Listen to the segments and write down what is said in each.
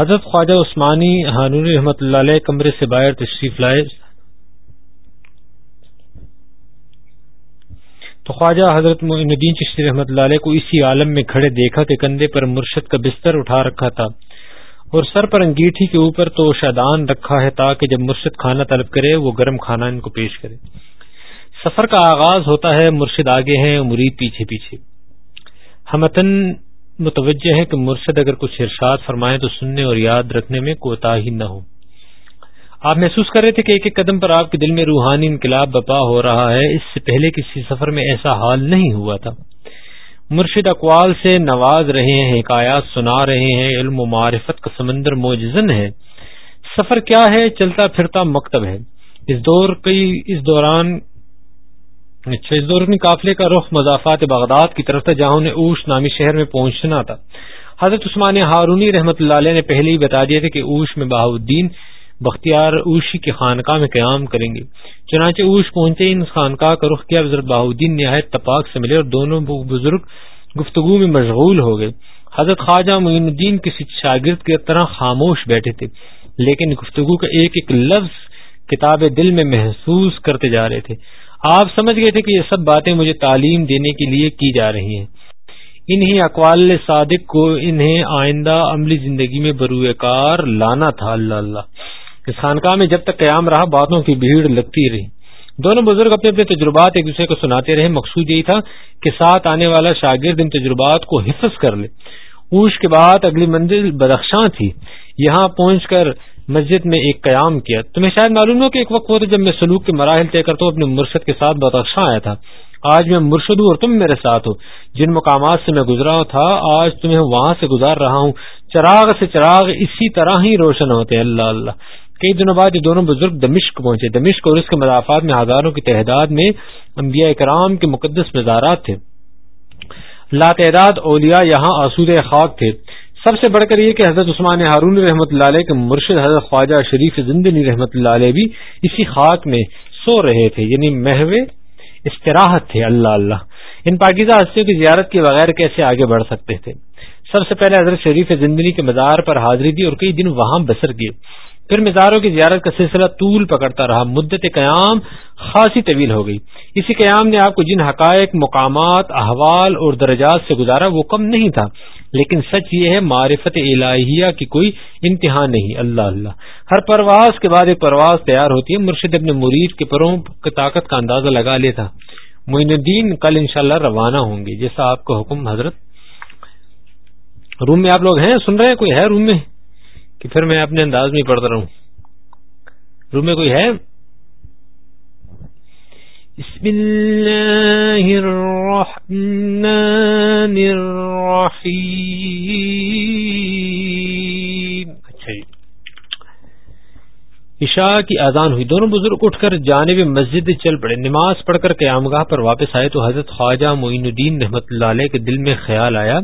حضرت خواجہ عثمانی حانون رحمۃ اللہ علیہ کمرے سے باہر تشریف لائے۔ تو خواجہ حضرت الدین چشتی رحمۃ اللہ علیہ کو اسی عالم میں کھڑے دیکھا کہ کندھے پر مرشد کا بستر اٹھا رکھا تھا اور سر پر انگیٹھی کے اوپر تو شادان رکھا ہے تاکہ جب مرشد کھانا طلب کرے وہ گرم کھانا ان کو پیش کرے۔ سفر کا آغاز ہوتا ہے، مرشد آگے ہیں مرید پیچھے پیچھے۔ ہمتن متوجہ ہے کہ مرشد اگر کچھ ارشاد فرمائے تو سننے اور یاد رکھنے میں کوتا ہی نہ ہو۔ آپ محسوس کر رہے تھے کہ ایک ایک قدم پر آپ کے دل میں روحانی انقلاب بپا ہو رہا ہے۔ اس سے پہلے کسی سفر میں ایسا حال نہیں ہوا تھا۔ مرشد اقوال سے نواز رہے ہیں، حکایات سنا رہے ہیں۔ علم و معرفت کا سمندر موجزن ہے۔ سفر کیا ہے؟ چلتا پھرتا مکتب ہے۔ اس دور کی اس دوران اچھا اس دور میں قافلے کا رخ مضافات بغداد کی طرف تھا، جہاں نے اوش نامی شہر میں پہنچنا تھا۔ حضرت عثمان ہارونی رحمت اللہ علیہ نے پہلے ہی بتا دیا تھا کہ اوش میں بہاؤدین بختیار اوشی کی خانقاہ میں قیام کریں گے۔ چنانچہ اوش پہنچے ان خانقاہ کا رخ کیا، حضرت بہاؤدین نہایت تپاک سے ملے اور دونوں بزرگ گفتگو میں مشغول ہو گئے۔ حضرت خواجہ معین الدین کسی شاگرد کی طرح خاموش بیٹھے تھے، لیکن گفتگو کا ایک ایک لفظ کتاب دل میں محسوس کرتے جا رہے تھے۔ آپ سمجھ گئے تھے کہ یہ سب باتیں مجھے تعلیم دینے کے لیے کی جا رہی ہیں۔ انہیں اقوال صادق کو انہیں آئندہ عملی زندگی میں بروئے کار لانا تھا اللہ اللہ۔ اس خانقاہ میں جب تک قیام رہا، باتوں کی بھیڑ لگتی رہی۔ دونوں بزرگ اپنے اپنے تجربات ایک دوسرے کو سناتے رہے۔ مقصود یہی تھا کہ ساتھ آنے والا شاگرد ان تجربات کو حفظ کر لے۔ اوش کے بعد اگلی منزل بدخشاں تھی۔ یہاں پہنچ کر مسجد میں ایک قیام کیا۔ تمہیں شاید معلوم ہو کہ ایک وقت ہوتا جب میں سلوک کے مراحل طے کرتا ہوں، اپنے مرشد کے ساتھ بدخشاں آیا تھا۔ آج میں مرشد ہوں اور تم میرے ساتھ ہو۔ جن مقامات سے میں گزرا تھا، آج تمہیں وہاں سے گزار رہا ہوں۔ چراغ سے چراغ اسی طرح ہی روشن ہوتے اللہ اللہ۔ کئی دنوں بعد یہ دونوں بزرگ دمشق پہنچے۔ دمشق اور اس کے مدافعات میں ہزاروں کی تعداد میں انبیاء کرام کے مقدس مزارات تھے۔ لا تعداد اولیاء یہاں آسود خاک تھے۔ سب سے بڑھ کر یہ کہ حضرت عثمان ہارون رحمۃ اللہ علیہ کے مرشد حضرت خواجہ شریف زندنی رحمۃ اللہ علیہ بھی اسی خاک میں سو رہے تھے یعنی محو استراحت تھے، اللہ اللہ۔ ان پاکیزہ ہستیوں کی زیارت کے بغیر کیسے آگے بڑھ سکتے تھے؟ سب سے پہلے حضرت شریف زندنی کے مزار پر حاضری دی اور کئی دن وہاں بسر کیے۔ پھر مزاروں کی زیارت کا سلسلہ طول پکڑتا رہا، مدت قیام خاصی طویل ہو گئی۔ اسی قیام نے آپ کو جن حقائق، مقامات، احوال اور درجات سے گزارا وہ کم نہیں تھا۔ لیکن سچ یہ ہے، معرفت الہیہ کی کوئی انتہا نہیں، اللہ اللہ۔ ہر پرواز کے بعد ایک پرواز تیار ہوتی ہے۔ مرشد اپنے مرید کے پروں کی طاقت کا اندازہ لگا لیتا۔ معین الدین کل انشاءاللہ روانہ ہوں گے، جیسا آپ کا حکم حضرت۔ روم میں آپ لوگ ہیں؟ سن رہے ہیں؟ کوئی ہے روم میں؟ کہ پھر میں اپنے انداز میں پڑھتا رہوں روم میں کوئی ہے؟ بسم اللہ الرحمن الرحیم اچھا جی. عشاء کی آزان ہوئی. دونوں بزرگ اٹھ کر جانب مسجد چل پڑے. نماز پڑھ کر قیام گاہ پر واپس آئے تو حضرت خواجہ معین الدین رحمت اللہ علیہ کے دل میں خیال آیا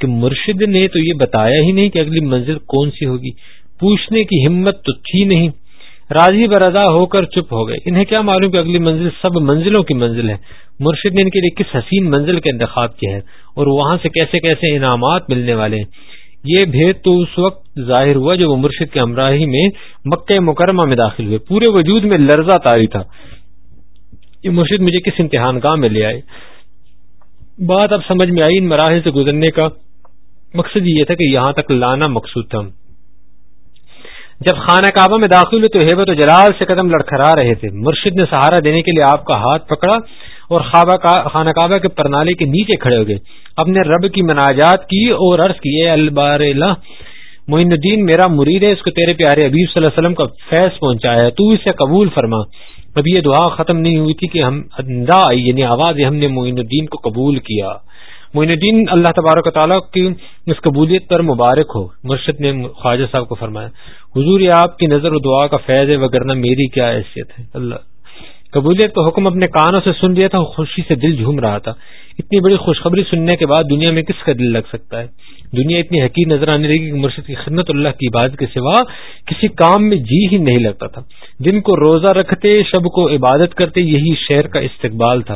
کہ مرشد نے تو یہ بتایا ہی نہیں کہ اگلی منزل کون سی ہوگی. پوچھنے کی ہمت تو تھی نہیں. راضی برضا ہو کر چپ ہو گئے۔ انہیں کیا معلوم کہ اگلی منزل سب منزلوں کی منزل ہے؟ مرشد نے ان کے لیے کس حسین منزل کا انتخاب کیا ہے؟ اور وہاں سے کیسے کیسے انعامات ملنے والے ہیں؟ یہ بھید تو اس وقت ظاہر ہوا جب وہ مرشد کے ہمراہی میں مکہ مکرمہ میں داخل ہوئے۔ پورے وجود میں لرزہ تاری تھا۔ یہ مرشد مجھے کس امتحان گاہ میں لے آئے؟ بات اب سمجھ میں آئی ان مراحل سے گزرنے کا۔ مقصد یہ تھا کہ یہاں تک لانا مقصود تھا۔ جب خانہ کعبہ میں داخل ہوئے تو ہیبت و جلال سے قدم لڑکھرا رہے تھے۔ مرشد نے سہارا دینے کے لیے آپ کا ہاتھ پکڑا اور خانہ کعبہ کے پرنالے کے نیچے کھڑے ہو گئے۔ اپنے رب کی مناجات کی اور عرض کیے البار معین الدین، میرا مرید ہے، اس کو تیرے پیارے ابیب صلی اللہ علیہ وسلم کا فیض پہنچایا تو اسے قبول فرما۔ ابھی یہ دعا ختم نہیں ہوئی تھی کہ ہم آئی یعنی آواز ہم نے معین الدین کو قبول کیا۔ معین الدین اللہ تبارک و تعالیٰ کی اس قبولیت پر مبارک ہو۔ مرشد نے خواجہ صاحب کو فرمایا، حضور، یہ آپ کی نظر و دعا کا فیض ہے، وگرنہ میری کیا حیثیت ہے؟ اللہ، قبولیت کا حکم اپنے کانوں سے سن لیا تھا، خوشی سے دل جھوم رہا تھا۔ اتنی بڑی خوشخبری سننے کے بعد دنیا میں کس کا دل لگ سکتا ہے؟ دنیا اتنی حقیق نظر آنے لگی کہ مرشد کی خدمت اللہ کی عبادت کے سوا کسی کام میں جی ہی نہیں لگتا تھا۔ دن کو روزہ رکھتے، شب کو عبادت کرتے، یہی شہر کا استقبال تھا۔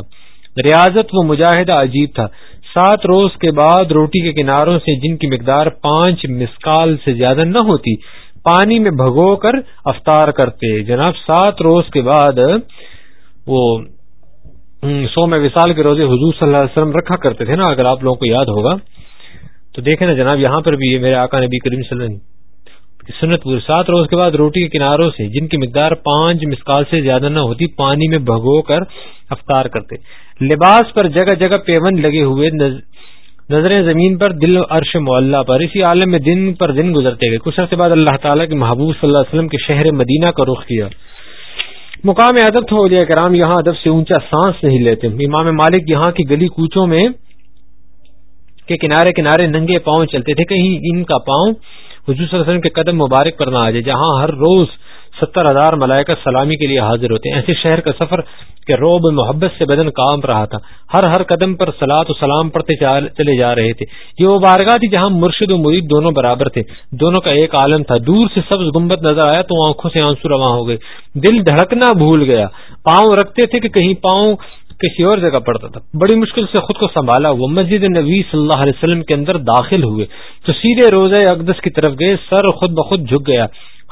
ریاضت و مجاہدہ عجیب تھا۔ سات روز کے بعد روٹی کے کناروں سے جن کی مقدار پانچ مسکال سے زیادہ نہ ہوتی، پانی میں بھگو کر افطار کرتے۔ جناب، سات روز کے بعد وہ سو میں وصال کے روزے حضور صلی اللہ علیہ وسلم رکھا کرتے تھے نا، اگر آپ لوگوں کو یاد ہوگا۔ تو دیکھیں نا جناب، یہاں پر بھی میرے آقا نبی کریم صلی اللہ علیہ وسلم سنت پور سات روز کے بعد روٹی کے کناروں سے جن کی مقدار پانچ مسکال سے زیادہ نہ ہوتی، پانی میں بھگو کر افطار کرتے۔ لباس پر جگہ جگہ پیون لگے ہوئے نظریں زمین پر دل عرش معلّہ پر۔ اسی عالم میں دن پر دن گزرتے گئے کچھ عرصے بعد اللہ تعالیٰ کے محبوب صلی اللہ علیہ وسلم کے شہر مدینہ کا رخ کیا۔ مقام ادب تو ہو کرام، یہاں ادب سے اونچا سانس نہیں لیتے۔ امام مالک یہاں کی گلی کوچوں میں کے کنارے کنارے ننگے پاؤں چلتے تھے۔ کہیں ان کا پاؤں حضور صلی اللہ علیہ وسلم کے قدم مبارک پر نہ آ جائے، جہاں ہر روز ستر ہزار ملائکہ سلامی کے لیے حاضر ہوتے ہیں۔ ایسے شہر کا سفر کے روب محبت سے بدن کام رہا تھا۔ ہر ہر قدم پر سلاد و سلام پڑھتے چلے جا رہے تھے۔ یہ وہ بارگاہ تھی جہاں مرشد و مرید دونوں برابر تھے۔ دونوں کا ایک عالم تھا۔ دور سے سبز گمبت نظر آیا تو آنکھوں سے آنسو رواں ہو گئے۔ دل دھڑکنا بھول گیا۔ پاؤں رکھتے تھے کہ کہیں پاؤں کسی اور جگہ پڑتا تھا۔ بڑی مشکل سے خود کو سنبھالا۔ وہ مسجد نبی صلی اللہ علیہ وسلم کے اندر داخل ہوئے۔ تو سیدھے روزہ اقدس کی طرف گئے۔ سر خود بخود جھک گیا۔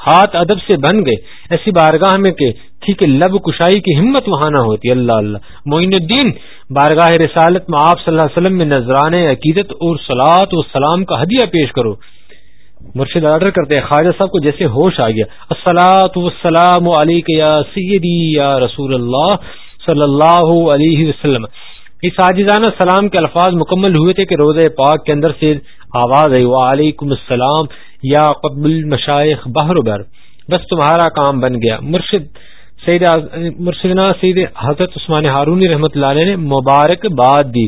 ہاتھ ادب سے بن گئے۔ ایسی بارگاہ میں کہ تھی کہ لب کشائی کی ہمت وہاں نہ ہوتی۔ اللہ اللہ۔ معین الدین، بارگاہ رسالت میں آپ صلی اللہ علیہ وسلم میں نذران عقیدت اور سلاد و سلام کا ہدیہ پیش کرو۔ مرشد آرڈر کرتے خواجہ صاحب کو جیسے ہوش آ گیا۔ السلاۃ وسلام علیک یا سیدی یا رسول اللہ صلی اللہ علیہ وسلم۔ اس عاجزانہ سلام کے الفاظ مکمل ہوئے تھے کہ روزہ پاک کے اندر سے آواز آئی۔ وعلیکم السلام۔ یا قبل المشائخ بہر بر، بس تمہارا کام بن گیا۔ مرشد سید یعنی مرشدنا سید حضرت عثمان ہارونی رحمت اللہ علیہ نے مبارک باد دی۔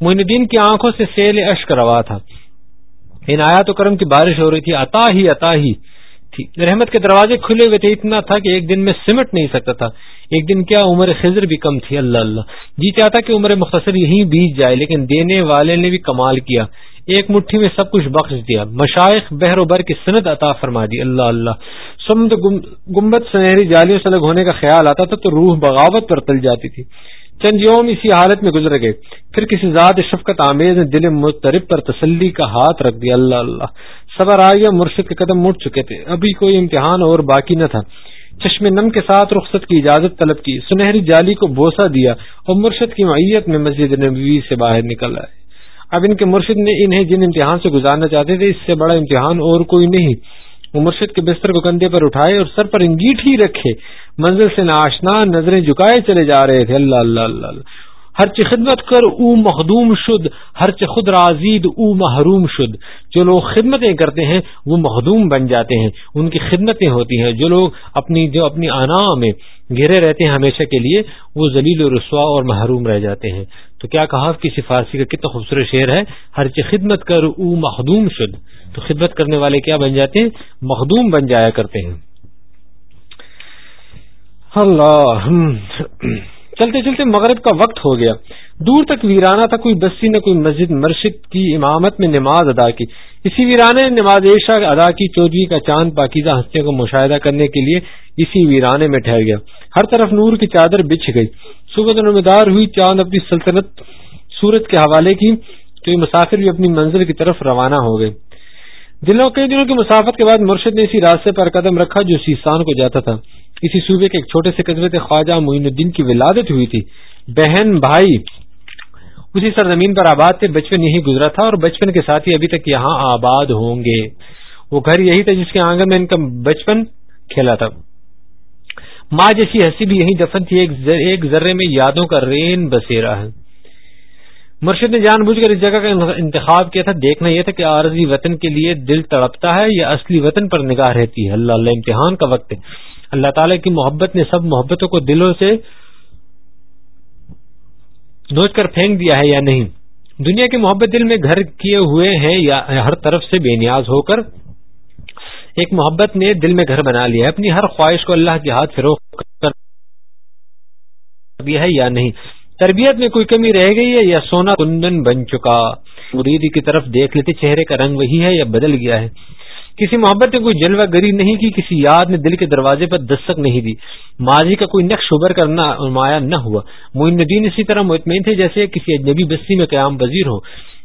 معین الدین کی آنکھوں سے سیل اشک روا تھا۔ ان آیات و کرم کی بارش ہو رہی تھی، عطا ہی عطا ہی تھی۔ رحمت کے دروازے کھلے ہوئے تھے، اتنا تھا کہ ایک دن میں سمٹ نہیں سکتا تھا۔ ایک دن کیا عمر خضر بھی کم تھی، اللہ اللہ۔ جی چاہتا کہ عمر مختصر یہیں بیچ جائے، لیکن دینے والے نے بھی کمال کیا۔ ایک مٹھی میں سب کچھ بخش دیا۔ مشائق بہر و بر کی صنعت عطا فرما دی۔ اللہ اللہ۔ سمد گمبت سنہری جالیوں سے الگ ہونے کا خیال آتا تھا تو روح بغاوت پر تل جاتی تھی۔ چند یوم اسی حالت میں گزر گئے۔ پھر کسی ذات شفقت آمیز نے دل مترب پر تسلی کا ہاتھ رکھ دیا۔ اللہ اللہ۔ صبر آ گیا مرشد کے قدم مڑ چکے تھے۔ ابھی کوئی امتحان اور باقی نہ تھا۔ چشم نم کے ساتھ رخصت کی اجازت طلب کی۔ سنہری جالی کو بوسا دیا اور مرشد کی معیت میں مسجد نبوی سے باہر نکل آئے۔ اب ان کے مرشد نے انہیں جن امتحان سے گزارنا چاہتے تھے، اس سے بڑا امتحان اور کوئی نہیں۔ وہ مرشد کے بستر کو کندھے پر اٹھائے اور سر پر انگیٹ ہی رکھے۔ منزل سے ناشنا نظریں جھکائے چلے جا رہے تھے۔ اللہ اللہ اللہ اللہ۔ ہر چی خدمت کر، او مخدوم شد۔ ہر چی خود رازید او محروم شد۔ جو لوگ خدمتیں کرتے ہیں، وہ مخدوم بن جاتے ہیں۔ ان کی خدمتیں ہوتی ہیں۔ جو لوگ اپنی، جو اپنی آنا میں گھرے رہتے ہیں ہمیشہ کے لیے، وہ ذلیل و رسوا اور محروم رہ جاتے ہیں۔ تو کیا کہا کسی فارسی کا کتنا خوبصورت شعر ہے؟ ہر چی خدمت کر او مخدوم شد۔ تو خدمت کرنے والے کیا بن جاتے ہیں؟ مخدوم بن جایا کرتے ہیں۔ اللہ۔ چلتے چلتے مغرب کا وقت ہو گیا۔ دور تک ویرانہ تھا، کوئی بستی نے کوئی مسجد، مرشد کی امامت میں نماز ادا کی۔ اسی ویرانے نے نماز عشا ادا کی، چودھری کا چاند پاکیزہ ہستیوں کو مشاہدہ کرنے کے لیے اسی ویرانے میں ٹھہر گیا۔ ہر طرف نور کی چادر بچھ گئی۔ صبح نمدار ہوئی چاند اپنی سلطنت سورت کے حوالے کی، تو یہ مسافر بھی اپنی منزل کی طرف روانہ ہو گئے۔ دنوں کئی دنوں کی مسافت کے بعد مرشد نے اسی راستے پر قدم رکھا جو سیسان کو جاتا تھا۔ اسی صوبے کے ایک چھوٹے سے قدرت خواجہ معین الدین کی ولادت ہوئی تھی۔ بہن، بھائی، اسی سرزمین پر آباد تھے، بچپن یہی گزرا تھا اور بچپن کے ساتھ ہی ابھی تک یہاں آباد ہوں گے۔ وہ گھر یہی تھا جس کے آنگن میں ان کا بچپن کھیلا تھا۔ ماں جیسی ہنسی بھی یہی دفن تھی، ایک ذرے میں یادوں کا رین بسیرا ہے۔ مرشد نے جان بوجھ کر اس جگہ کا انتخاب کیا تھا۔ دیکھنا یہ تھا کہ عارضی وطن کے لیے دل تڑپتا ہے یا اصلی وطن پر نگاہ رہتی ہے۔ اللہ اللہ امتحان کا وقت ہے۔ اللہ تعالیٰ کی محبت نے سب محبتوں کو دلوں سے نوچ کر پھینک دیا ہے یا نہیں؟ دنیا کی محبت دل میں گھر کیے ہوئے ہیں یا ہر طرف سے بے نیاز ہو کر ایک محبت نے دل میں گھر بنا لیا ہے، اپنی ہر خواہش کو اللہ کے ہاتھ فروخت کر ہے یا نہیں؟ تربیت میں کوئی کمی رہ گئی ہے یا سونا کندن بن چکا؟ مریدی کی طرف دیکھ لیتے، چہرے کا رنگ وہی ہے یا بدل گیا ہے؟ کسی محبت نے کوئی جلوہ گری نہیں کی، کسی یاد نے دل کے دروازے پر دستک نہیں دی۔ ماضی کا کوئی نقش ابھر کرنا نمایاں نہ ہوا۔ معین الدین اسی طرح مطمئن تھے جیسے کسی اجنبی بستی میں قیام وزیر ہو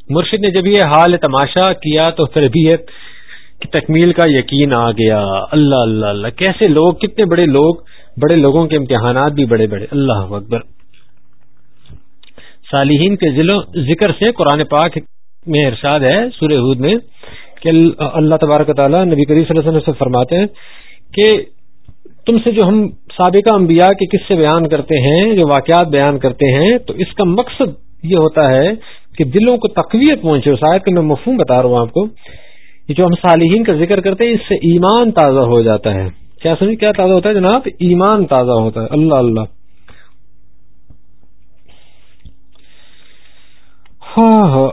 مرشد نے جب یہ حال تماشا کیا تو تربیت کی تکمیل کا یقین آ گیا۔ اللہ اللہ اللہ۔ کیسے لوگ، کتنے بڑے لوگ، بڑے لوگوں کے امتحانات بھی بڑے بڑے۔ اللہ اکبر۔ صالحین کے ذکر سے قرآن پاک میں ارشاد ہے، سورہ حود میں، کہ اللہ تبارک تعالیٰ نبی کریم صلی اللہ علیہ وسلم سے فرماتے ہیں کہ تم سے جو ہم سابقہ انبیاء کے کس سے بیان کرتے ہیں، جو واقعات بیان کرتے ہیں، تو اس کا مقصد یہ ہوتا ہے کہ دلوں کو تقویت پہنچے۔ شاید کہ میں مفہوم بتا رہا ہوں آپ کو۔ یہ جو ہم صالحین کا ذکر کرتے ہیں، اس سے ایمان تازہ ہو جاتا ہے۔ کیا سنی کیا تازہ ہوتا ہے جناب؟ ایمان تازہ ہوتا ہے۔ اللہ اللہ۔ ہاں،, ہاں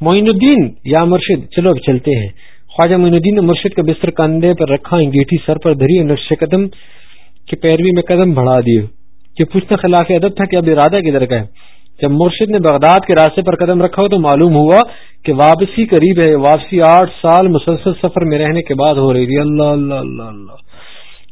معین الدین یا مرشد، چلو اب چلتے ہیں۔ خواجہ معین الدین نے مرشد کا بستر کندھے پر رکھا، انگیٹھی سر پر دھری نقش قدم کی پیروی میں قدم بڑھا دیے۔ یہ پوچھنا خلاف ادب تھا کہ اب ارادہ کدھر کا ہے؟ جب مرشد نے بغداد کے راستے پر قدم رکھا ہو تو معلوم ہوا کہ واپسی قریب ہے، واپسی آٹھ سال مسلسل سفر میں رہنے کے بعد ہو رہی تھی۔ اللہ اللہ اللہ اللہ۔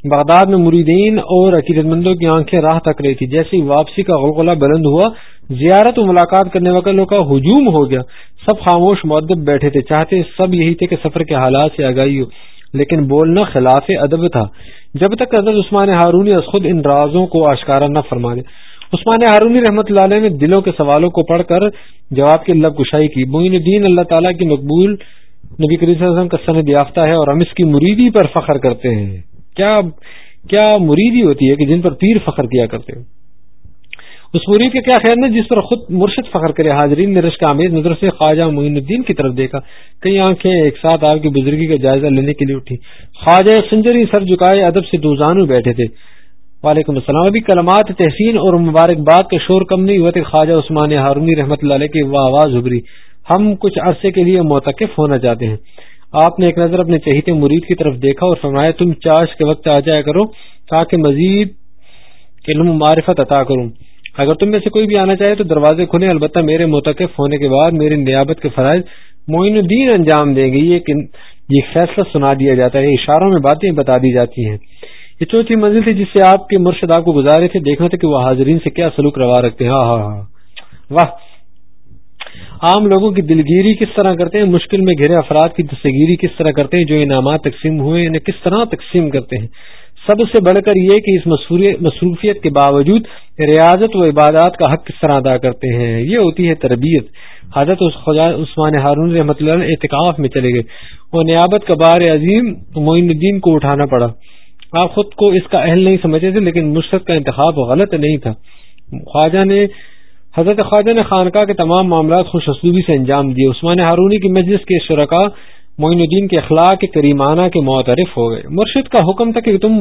بغداد میں مریدین اور عقیدت مندوں کی آنکھیں راہ تک رہی تھی۔ جیسے واپسی کا غلغلہ بلند ہوا، زیارت و ملاقات کرنے والوں کا ہجوم ہو گیا۔ سب خاموش معدب بیٹھے تھے۔ چاہتے سب یہی تھے کہ سفر کے حالات سے آگاہی ہو، لیکن بولنا خلاف ادب تھا۔ جب تک حضرت عثمان ہارونی از خود ان رازوں کو آشکارا نہ فرما دے عثمان ہارونی رحمت اللہ علیہ نے دلوں کے سوالوں کو پڑھ کر جواب کی لب کشائی کی۔ معین الدین اللہ تعالیٰ کی مقبول نبی کریم صلی اللہ علیہ وسلم کا سند یافتہ ہے اور ہم اس کی مریدی پر فخر کرتے ہیں۔ کیا کیا مریدی ہوتی ہے کہ جن پر پیر فخر کیا کرتے ہیں اس مرید کے کیا خیال ہے جس پر خود مرشد فخر کرے۔ حاضرین نے رشک آمیز نظر سے خواجہ معین الدین کی طرف دیکھا۔ کئی آنکھیں ایک ساتھ آپ کی بزرگی کا جائزہ لینے کے لیے اٹھی خواجہ سنجری سر جھکائے ادب سے دوزانو بیٹھے تھے۔ وعلیکم السلام۔ ابھی کلمات تحسین اور مبارکباد کے شور کم نہیں ہوئے تھے خواجہ عثمان ہارونی رحمت اللہ علیہ کی وہ آواز ابری ہم کچھ عرصے کے لیے متقف ہونا چاہتے ہیں۔ آپ نے ایک نظر اپنے چہیتے مرید کی طرف دیکھا اور فرمایا، تم چاش کے وقت آ جایا کرو تاکہ مزید علم معرفت عطا کروں۔ اگر تم میں سے کوئی بھی آنا چاہے تو دروازے کھلے، البتہ میرے متقف ہونے کے بعد میری نیابت کے فرائض معین الدین انجام دیں گے۔ یہ فیصلہ سنا دیا جاتا ہے، اشاروں میں باتیں بتا دی جاتی ہیں۔ یہ چوتھی منزل تھی جس سے آپ کے مرشد آپ کو گزارے تھے، دیکھنا تھا کہ وہ حاضرین سے کیا سلوک روا رکھتے ہیں۔ ہاں ہاں ہاں۔ واہ۔ عام لوگوں کی دلگیری کس طرح کرتے ہیں؟ مشکل میں گھرے افراد کی دستگیری کس طرح کرتے ہیں؟ جو انعامات تقسیم ہوئے، انہیں کس طرح تقسیم کرتے ہیں؟ سب سے بڑھ کر یہ کہ اس مصروفیت کے باوجود ریاضت و عبادات کا حق کس طرح ادا کرتے ہیں؟ یہ ہوتی ہے تربیت۔ حضرت عثمان ہارون رحمۃ اللہ اعتکاف میں چلے گئے۔ اور نیابت کا بار عظیم معین الدین کو اٹھانا پڑا۔ آپ خود کو اس کا اہل نہیں سمجھتے تھے، لیکن مشرق کا انتخاب غلط نہیں تھا۔ خواجہ نے، حضرت خواجہ نے خانقاہ کے تمام معاملات خوش اسلوبی سے انجام دیے۔ عثمان ہارونی کی مجلس کے شرکا معین الدین کے اخلاق کے کریمانہ کے معترف ہو گئے۔ مرشد کا حکم تھا کہ تم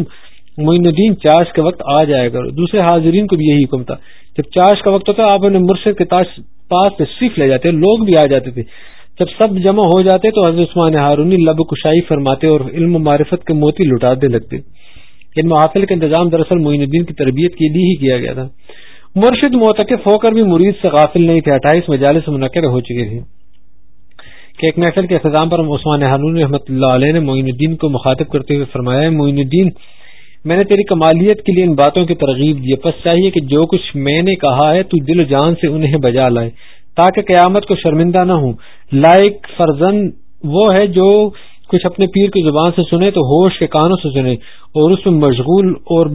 معین الدین چاش کے وقت آ جایا کرو۔ دوسرے حاضرین کو بھی یہی حکم تھا۔ جب چاش کا وقت ہوتا، آپ اپنے مرشد کے پاس تشریف لے جاتے، لوگ بھی آ جاتے تھے۔ جب سب جمع ہو جاتے تو حضرت عثمان ہارونی لب کشائی فرماتے اور علم و معرفت کے موتی لٹاتے لگتے۔ ان محافل کا انتظام دراصل معین الدین کی تربیت کے لیے ہی کیا گیا تھا۔ مرشد موتقف ہو کر بھی مرید سے غافل نہیں تھے، اٹھائیس مجالس منعقد ہو چکی تھی کہ ایک محفل کے اختتام پر عثمان حنون رحمۃ اللہ علیہ نے معین الدین کو مخاطب کرتے ہوئے فرمایا، معین الدین، میں نے تیری کمالیت کے لیے ان باتوں کی ترغیب دی پس چاہیے کہ جو کچھ میں نے کہا ہے، تو دل و جان سے انہیں بجا لائے، تاکہ قیامت کو شرمندہ نہ ہوں۔ لائق فرزن وہ ہے جو کچھ اپنے پیر کی زبان سے سنے تو ہوش کے کانوں سے سنے اور اس میں مشغول اور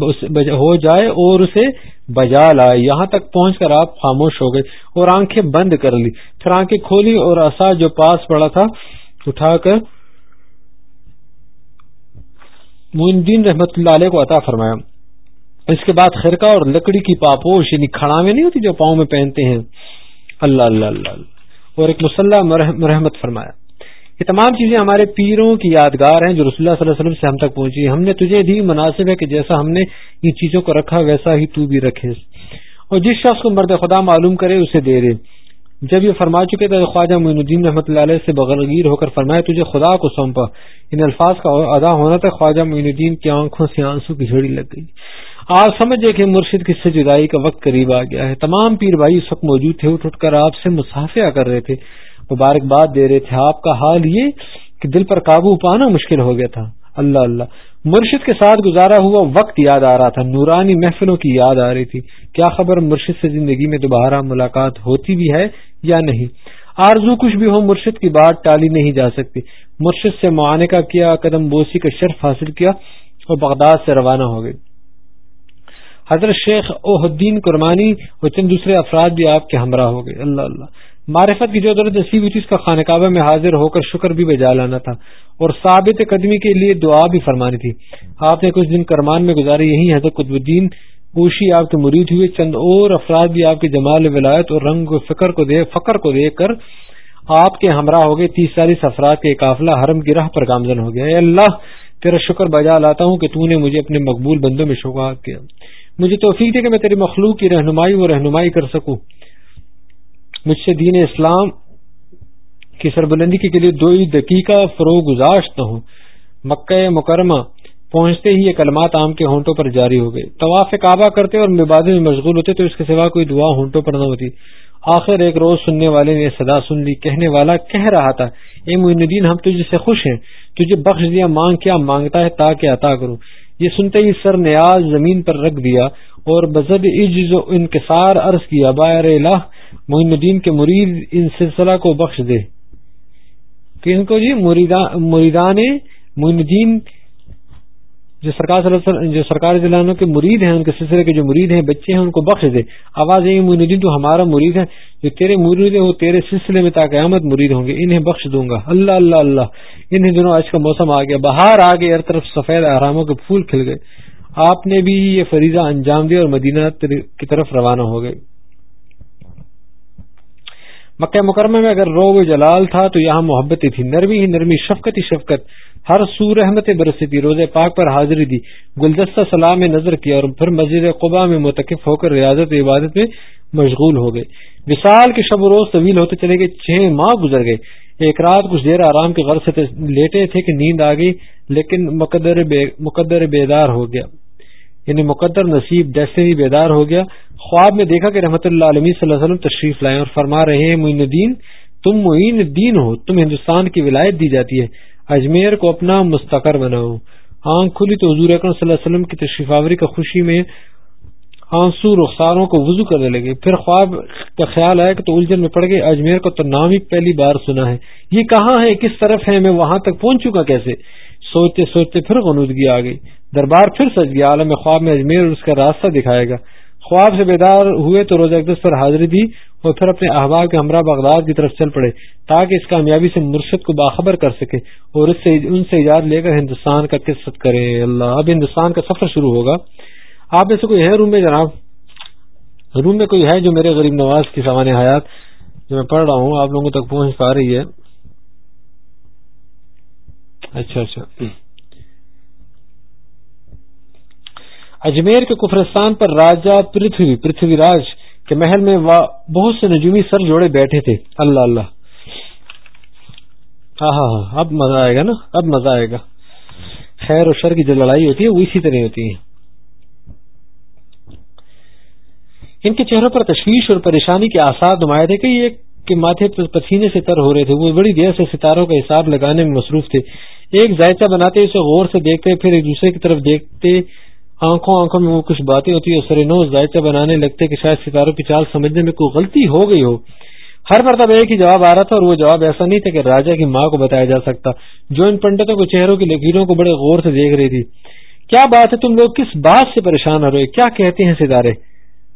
ہو جائے اور اسے بجا لائے۔ یہاں تک پہنچ کر آپ خاموش ہو گئے اور آنکھیں بند کر لی۔ پھر آنکھیں کھولی اور اصا جو پاس پڑا تھا اٹھا کر الدین رحمت اللہ علیہ کو عطا فرمایا۔ اس کے بعد خرقہ اور لکڑی کی پاپوش یعنی کھڑا میں نہیں ہوتی جو پاؤں میں پہنتے ہیں۔ اللہ اللہ اللہ۔ اور ایک مسلح مرحمت فرمایا۔ یہ تمام چیزیں ہمارے پیروں کی یادگار ہیں جو رسول اللہ صلی اللہ علیہ وسلم سے ہم تک پہنچی ہم نے تجھے بھی مناسب ہے کہ جیسا ہم نے ان چیزوں کو رکھا، ویسا ہی تو بھی رکھے اور جس شخص کو مرد خدا معلوم کرے، اسے دے دے۔ جب یہ فرما چکے تھے خواجہ معین الدین رحمۃ اللہ علیہ سے بغیر ہو کر فرمایا، تجھے خدا کو سونپا۔ ان الفاظ کا ادا ہونا تھا، خواجہ معین الدین کی آنکھوں سے آنسو کی جھڑی لگ گئی۔ آپ سمجھے کہ مرشد کس سے جدائی کا وقت قریب آ گیا ہے۔ تمام پیر بھائی اس وقت موجود تھے، اٹھ اٹھ کر آپ سے مسافیہ کر رہے تھے۔ مبارکباد دے رہے تھے۔ آپ کا حال یہ کہ دل پر قابو پانا مشکل ہو گیا تھا۔ اللہ اللہ۔ مرشد کے ساتھ گزارا ہوا وقت یاد آ رہا تھا۔ نورانی محفلوں کی یاد آ رہی تھی۔ کیا خبر مرشد سے زندگی میں دوبارہ ملاقات ہوتی بھی ہے یا نہیں؟ آرزو کچھ بھی ہو، مرشد کی بات ٹالی نہیں جا سکتی۔ مرشد سے معانے کا کیا، قدم بوسی کا شرف حاصل کیا اور بغداد سے روانہ ہو گئی۔ حضرت شیخ اوہ الدین قرمانی اور چند دوسرے افراد بھی آپ کے ہمراہ ہو گئے۔ اللہ اللہ۔ معرفت کی جو دولت نصیب ہوئی تھی، اس کا خانہ کعبہ میں حاضر ہو کر شکر بھی بجا لانا تھا۔ اور ثابت قدمی کے لیے دعا بھی فرمانی تھی۔ آپ نے کچھ دن کرمان میں گزارے یہی حضرت قطب الدین پوشی آپ کے مرید ہوئے۔ چند اور افراد بھی آپ کے جمال ولایت اور رنگ و فکر کو دے فکر کو دیکھ کر آپ کے ہمراہ ہو گئے۔ تیس چالیس افراد کے قافلہ حرم کی راہ پر گامزن ہو گیا اے اللہ، تیرا شکر بجا لاتا ہوں کہ تو نے مجھے اپنے مقبول بندوں میں شکا کیا۔ مجھے توفیق ہے کہ میں تیری مخلوق کی رہنمائی و رہنمائی کر سکوں۔ مجھ سے دین اسلام کی سربلندی کے لیے دو دقیقہ فروغ گزاشت نہ ہوں مکہ مکرمہ پہنچتے ہی یہ کلمات عام کے ہونٹوں پر جاری ہو گئے۔ طواف کعبہ کرتے اور مبادل میں مشغول ہوتے تو اس کے سوا کوئی دعا ہونٹوں پر نہ ہوتی۔ آخر ایک روز سننے والے نے صدا سن لی۔ کہنے والا کہہ رہا تھا، اے معین الدین ہم تجھے سے خوش ہیں۔ تجھے بخش دیا مانگ، کیا مانگتا ہے تاکہ عطا کروں؟ یہ سنتے ہی سر نیاز زمین پر رکھ دیا اور بزد عجز و انکسار عرض کیا باہر الہ، معین الدین کے مرید ان سلسلہ کو بخش دے۔ کن کو جی مریدان معین الدین جو سرکار صلی اللہ علیہ وسلم جو سرکار ضلع کے مرید ہیں، ان کے سلسلے کے جو مرید ہیں، بچے ہیں، ان کو بخش دے۔ آواز ہے معین الدین تو ہمارا مرید ہے۔ جو تیرے مرید ہیں، وہ تیرے سلسلے میں تاکہ احمد مرید ہوں گے۔ انہیں بخش دوں گا۔ اللہ اللہ اللہ۔ انہیں دنوں آج کا موسم آ گیا۔ باہر آ گئے، ہر طرف سفید آراموں کے پھول کھل گئے۔ آپ نے بھی یہ فریضہ انجام دیا اور مدینہ کی طرف روانہ ہو گئے۔ مکہ مکرمہ میں اگر رو و جلال تھا تو یہاں محبت تھی، نرمی ہی نرمی، شفقت ہی شفقت۔ ہر سور احمد برسی تھی روز پاک پر حاضری دی۔ گلدستہ سلام میں نظر کیا اور پھر مسجد قبا میں متقف ہو کر ریاضت عبادت میں مشغول ہو گئے۔ وصال کے شب و روز طویل ہوتے چلے گئے، چھ ماہ گزر گئے۔ ایک رات کچھ دیر آرام کے غرض سے لیٹے تھے کہ نیند آ گئی، لیکن مقدر بیدار ہو گیا۔ یعنی مقدر نصیب جیسے ہی بیدار ہو گیا۔ خواب میں دیکھا کہ رحمت اللہ علیہ صلی اللہ علیہ وسلم تشریف لائے اور فرما رہے ہیں، معین الدین، تم معین الدین ہو، تم ہندوستان کی ولایت دی جاتی ہے۔ اجمیر کو اپنا مستقر بناؤ۔ آنکھ کھلی تو حضور اکرم صلی اللہ علیہ وسلم کی تشریف آوری کا خوشی میں آنسو رخساروں کو وضو کرنے لگے۔ پھر خواب کا خیال آیا کہ تو الجھن میں پڑ گئے۔ اجمیر کو تو نام ہی پہلی بار سنا ہے۔ یہ کہاں ہے؟ کس طرف ہے؟ میں وہاں تک پہنچ چکا کیسے؟ سوچتے سوچتے پھر غنودگی آ گئی۔ دربار پھر سج گیا عالم خواب میں اجمیر اور اس کا راستہ دکھائے گا۔ خواب سے بیدار ہوئے تو روزہ اقدس پر حاضری دی اور پھر اپنے احباب کے ہمراہ بغداد کی طرف چل پڑے تاکہ اس کامیابی سے مرشد کو باخبر کر سکے اور اس سے ان سے ایجاد لے کر ہندوستان کا قصت کرے۔ اللہ، اب ہندوستان کا سفر شروع ہوگا۔ آپ میں سے کوئی ہے روم میں جناب؟ روم میں کوئی ہے جو میرے غریب نواز کی سوان حیات جو میں پڑھ رہا ہوں، آپ لوگوں تک پہنچ پا رہی ہے۔ اچھا اچھا۔ اجمیر کے کفرستان پر راجا پرتھوی پرتھوی راج کے محل میں بہت سے نجومی سر جوڑے بیٹھے تھے۔ اللہ اللہ۔ ہاں ہاں ہاں۔ اب مزہ آئے گا نا؟ اب مزہ آئے گا۔ خیر و شر کی جو لڑائی ہوتی ہے، وہ اسی طرح ہوتی ہے۔ ان کے چہروں پر تشویش اور پریشانی کے آثار نمایاں تھے۔ کہ یہ کے ماتھے پسینے سے تر ہو رہے تھے۔ وہ بڑی دیر سے ستاروں کا حساب لگانے میں مصروف تھے۔ ایک ذائچہ بناتے، اسے غور سے دیکھتے، پھر ایک دوسرے کی طرف دیکھتے، آنکھوں آنکھوں میں وہ کچھ باتیں ہوتی اور سرے نو بنانے لگتے کہ شاید ستاروں کی چال سمجھنے میں کوئی غلطی ہو گئی ہو۔ ہر مرتبہ ایک ہی جواب آ رہا تھا اور وہ جواب ایسا نہیں تھا کہ راجا کی ماں کو بتایا جا سکتا۔ جو ان پنڈتوں کو چہروں کی لکیروں کو بڑے غور سے دیکھ رہی تھی۔ کیا بات ہے؟ تم لوگ کس بات سے پریشان ہو رہے کیا کہتے ہیں ستارے؟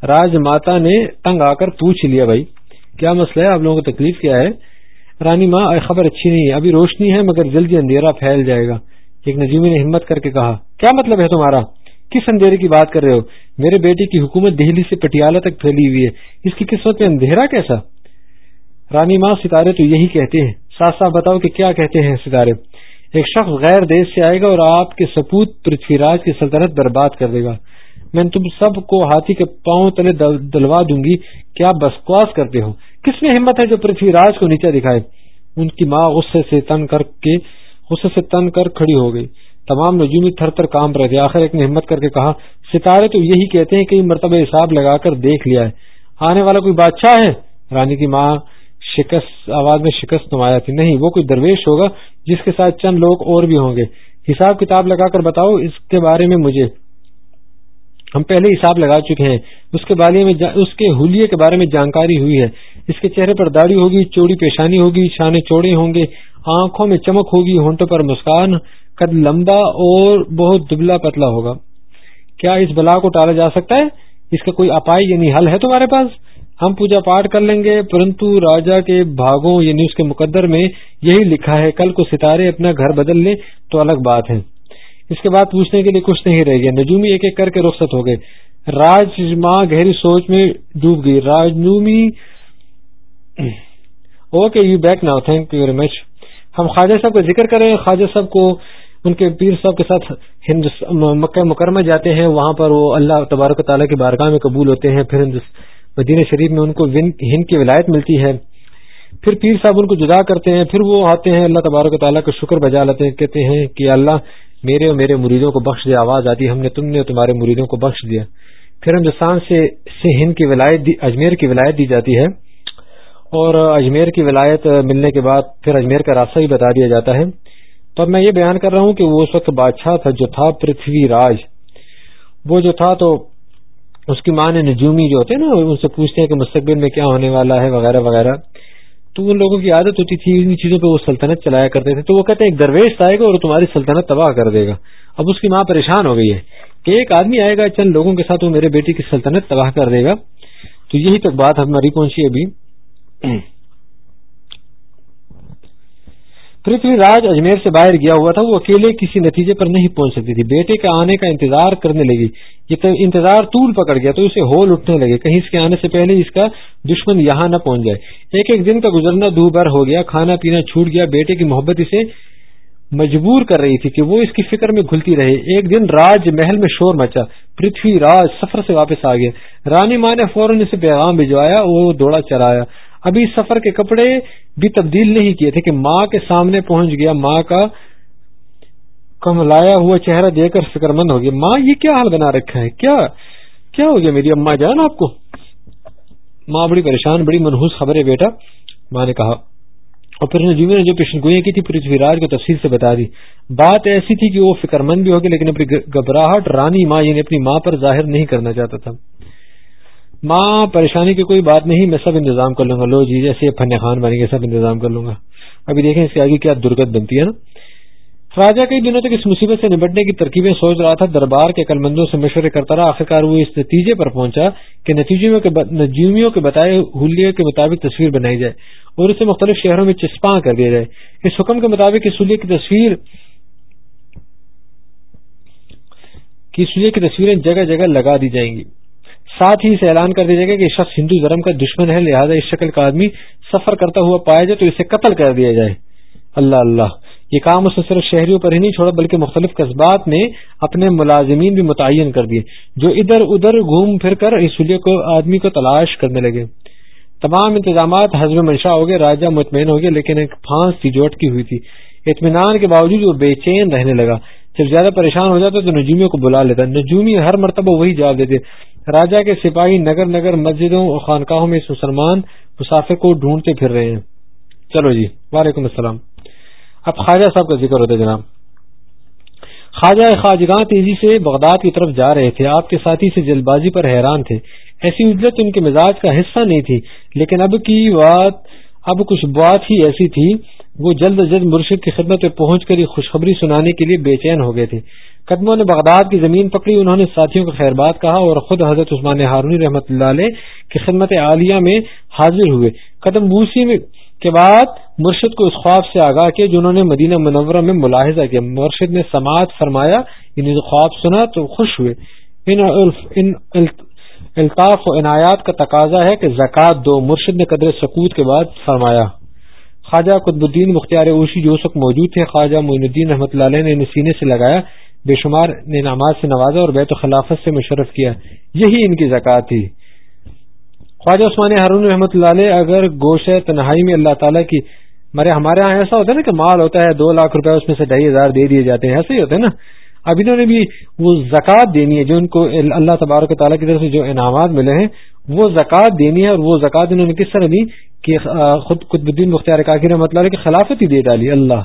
راج ماتا نے تنگ آ کر پوچھ لیا بھائی، کیا مسئلہ ہے؟ آپ لوگوں کو تکلیف کیا ہے؟ رانی ماں خبر اچھی نہیں ہے۔ ابھی روشنی ہے مگر جلدی اندھیرا پھیل جائے گا۔ ایک نجیمی نے ہمت کر کے کہا، کیا مطلب ہے تمہارا؟ کس اندھیرے کی بات کر رہے ہو؟ میرے بیٹے کی حکومت دہلی سے پٹیالہ تک پھیلی ہوئی ہے۔ اس کی قسمت میں اندھیرا کیسا؟ رانی ماں ستارے تو یہی کہتے ہیں۔ ساتھ ساتھ بتاؤ کہ کیا کہتے ہیں ستارے؟ ایک شخص غیر دیش سے آئے گا اور آپ کے سپوت پرتھوی راج کی سلطنت برباد کر دے گا۔ میں تم سب کو ہاتھی کے پاؤں تلے دلوا دوں گی۔ کیا بسکواس کرتے ہو؟ کس میں ہمت ہے جو پرتھوی راج کو نیچے دکھائے؟ ان کی ماں غصے سے تن کر کے غصے سے تن کر کھڑی ہو گئی۔ تمام نجومی تھر تھر کام رہے تھے۔ آخر ایک نے ہمت کر کے کہا، ستارے تو یہی کہتے ہیں کئی مرتبہ حساب لگا کر دیکھ لیا ہے۔ آنے والا کوئی بادشاہ ہے؟ رانی کی ماں شکست آواز میں شکست نمایا تھی۔ نہیں، وہ کوئی درویش ہوگا جس کے ساتھ چند لوگ اور بھی ہوں گے۔ حساب کتاب لگا کر بتاؤ اس کے بارے میں مجھے۔ ہم پہلے حساب لگا چکے ہیں۔ اس کے بارے میں اس کے حلیے کے بارے میں جانکاری ہوئی ہے۔ اس کے چہرے پر داڑھی ہوگی، چوڑی پیشانی ہوگی شانے چوڑے ہوں گے۔ آنکھوں میں چمک ہوگی، ہونٹوں پر مسکان، قد لمبا اور بہت دبلا پتلا ہوگا۔ کیا اس بلا کو ٹالا جا سکتا ہے؟ اس کا کوئی اپائی یعنی حل ہے تمہارے پاس؟ ہم پوجا پاٹ کر لیں گے، پرنتو راجا کے بھاگوں یعنی اس کے مقدر میں یہی لکھا ہے، کل کو ستارے اپنا گھر بدل لیں تو الگ بات ہے۔ اس کے بعد پوچھنے کے لیے کچھ نہیں رہ گیا۔ نجومی ایک ایک کر کے رخصت ہو گئے۔ راج ماں گہری سوچ میں ڈوب گئی۔ راجنومی okay you back now thank you very much ہم خواجہ صاحب کا ذکر کریں خواجہ صاحب کو ان کے پیر صاحب کے ساتھ مکہ مکرمہ جاتے ہیں۔ وہاں پر وہ اللہ تبارک تعالیٰ کی بارگاہ میں قبول ہوتے ہیں۔ پھر مدینہ شریف میں ان کو ہند کی ولایت ملتی ہے۔ پھر پیر صاحب ان کو جدا کرتے ہیں۔ پھر وہ آتے ہیں۔ اللہ تبارک تعالیٰ کا شکر بجا لیتے ہیں۔ کہتے ہیں کہ اللہ میرے اور میرے مریدوں کو بخش دیا آواز آتی، ہم نے تم نے تمہارے مریدوں کو بخش دیا۔ پھر ہندوستان سے ہند کی ولایت اجمیر کی ولایت دی جاتی ہے۔ اور اجمیر کی ولایت ملنے کے بعد پھر اجمیر کا راستہ بھی بتا دیا جاتا ہے۔ تو اب میں یہ بیان کر رہا ہوں کہ وہ اس وقت بادشاہ تھا جو تھا پرتھوی راج۔ وہ جو تھا تو اس کی ماں نے نجومی جو ہوتے ہیں نا، ان سے پوچھتے ہیں کہ مستقبل میں کیا ہونے والا ہے، وغیرہ وغیرہ۔ تو ان لوگوں کی عادت ہوتی تھی، ان چیزوں پہ وہ سلطنت چلایا کرتے تھے۔ تو وہ کہتے ہیں، ایک درویش آئے گا اور تمہاری سلطنت تباہ کر دے گا۔ اب اس کی ماں پریشان ہو گئی ہے کہ ایک آدمی آئے گا چند لوگوں کے ساتھ وہ میرے بیٹی کی سلطنت تباہ کر دے گا۔ تو یہی تک بات ہماری پہنچی ابھی۔ پرتھوی راج اجمیر سے باہر گیا ہوا تھا، وہ اکیلے کسی نتیجے پر نہیں پہنچ سکتی تھی۔ بیٹے کے آنے کا انتظار کرنے لگی۔ یہ انتظار طول پکڑ گیا، تو اسے ہول اٹھنے لگے۔ کہیں اس کے آنے سے پہلے اس کا دشمن یہاں نہ پہنچ جائے۔ ایک ایک دن کا گزرنا دو بھر ہو گیا، کھانا پینا چھوٹ گیا، بیٹے کی محبت اسے مجبور کر رہی تھی کہ وہ اس کی فکر میں گھلتی رہے۔ ایک دن راج محل میں شور مچا، پرتھوی راج سفر سے واپس آ گیا۔ رانی ماں نے فوراً اسے پیغام بھجوایا، وہ دوڑا چرایا۔ ابھی سفر کے کپڑے بھی تبدیل نہیں کیے تھے کہ ماں کے سامنے پہنچ گیا، ماں کا کملایا ہوا چہرہ دے کر فکر مند ہو گیا۔ ماں، یہ کیا حال بنا رکھا ہے؟ کیا کیا ہو گیا میری اما جان آپ کو؟ ماں بڑی پریشان، بڑی منحوس خبر ہے بیٹا، ماں نے کہا۔ اور پھر جی، نے جو پیشن گوئیاں کی تھی پرتھوی راج کو تفصیل سے بتا دی۔ بات ایسی تھی کہ وہ فکر مند بھی ہوگی لیکن اپنی گھبراہٹ، رانی ماں یعنی اپنی ماں پر ظاہر نہیں کرنا چاہتا تھا۔ ماں پریشانی کی کوئی بات نہیں، میں سب انتظام کر لوں گا۔ لو جی جیسے فن خان بنے گے، سب انتظام کر لوں گا۔ ابھی دیکھیں اس کے آگے کیا درگت بنتی ہے نا۔ راجا کئی دنوں تک اس مصیبت سے نپٹنے کی ترکیبیں سوچ رہا تھا۔ دربار کے کلمندوں سے مشورے کرتا رہا۔ آخرکار وہ اس نتیجے پر پہنچا کہ نجومیوں کے بتائے حلیے کے مطابق تصویر بنائی جائے اور اسے مختلف شہروں میں چسپاں کر دیا جائے۔ اس حکم کے مطابق اس حلیے کی تصویر کی کی تصویریں جگہ جگہ لگا دی جائیں گی۔ ساتھ ہی اسے اعلان کر دیا جائے گا کہ شخص ہندو دھرم کا دشمن ہے، لہذا اس شکل کا آدمی سفر کرتا ہوا پایا جائے تو اسے قتل کر دیا جائے۔ اللہ اللہ۔ یہ کام اس نے صرف شہریوں پر ہی نہیں چھوڑا، بلکہ مختلف قصبات میں اپنے ملازمین بھی متعین کر دیے۔ جو ادھر ادھر گھوم پھر کر اس کو آدمی کو تلاش کرنے لگے۔ تمام انتظامات حزب منشا ہو گئے راجا مطمئن ہو گیا لیکن ایک پھانس تھی جو اٹکی ہوئی تھی۔ اطمینان کے باوجود وہ بے چین رہنے لگا۔ جب زیادہ پریشان ہو جاتا تو نجومیوں کو بلا لیتا۔ نجومی ہر مرتبہ وہی جواب دیتے۔ راجا کے سپاہی نگر نگر مسجدوں اور خانقاہوں میں اس مسلمان مسافر کو ڈھونڈتے پھر رہے ہیں۔ چلو جی وعلیکم السلام۔ اب خواجہ صاحب کا ذکر ہوتا ہے جناب۔ خواجہ خواجگاں تیزی سے بغداد کی طرف جا رہے تھے۔ آپ کے ساتھی سے جلد بازی پر حیران تھے۔ ایسی اجرت ان کے مزاج کا حصہ نہیں تھی۔ لیکن اب کی بات، اب کچھ بات ہی ایسی تھی۔ وہ جلد از جلد مرشد کی خدمت میں پہنچ کر یہ خوشخبری سنانے کے لیے بے چین ہو گئے تھے۔ قدموں نے بغداد کی زمین پکڑی، انہوں نے ساتھیوں کو خیر بات کہا اور خود حضرت عثمان ہارونی رحمت اللہ علیہ کی خدمت عالیہ میں حاضر ہوئے۔ قدم بوسی کے بعد مرشد کو اس خواب سے آگاہ کیا، جنہوں نے مدینہ منورہ میں ملاحظہ کیا۔ مرشد نے سماعت فرمایا یعنی خواب سنا تو خوش ہوئے۔ ان الطاف و عنایات کا تقاضا ہے کہ زکوٰۃ دو۔ مرشد نے قدر سکوت کے بعد فرمایا۔ خواجہ قطب الدین مختار اوشی جو اس وقت موجود تھے۔ خواجہ معین الدین رحمۃ اللہ علیہ نے سینے سے لگایا۔ بے شمار نے نماز سے نوازا اور بیت خلافت سے مشرف کیا۔ یہی ان کی زکوٰۃ تھی۔ خواجہ عثمان ہارون رحمۃ اللہ علیہ، اگر گوشت تنہائی میں اللہ تعالیٰ کی مرے، ہمارے یہاں ایسا ہوتا ہے نا کہ مال ہوتا ہے، دو لاکھ روپے اس میں سے ڈھائی ہزار دے دیے جاتے ہیں ایسے ہی ہوتا ہے نا۔ اب انہوں نے بھی وہ زکوٰۃ دینی ہے، جو ان کو اللہ تبارک تعالیٰ کی طرف سے جو انعامات ملے ہیں، وہ زکوٰۃ دینی ہے اور وہ زکوٰۃ انہوں نے کس طرح دی کہ خود قطب الدین مختار کاکی رحمۃ اللہ کی خلافت ہی دے ڈالی، اللہ۔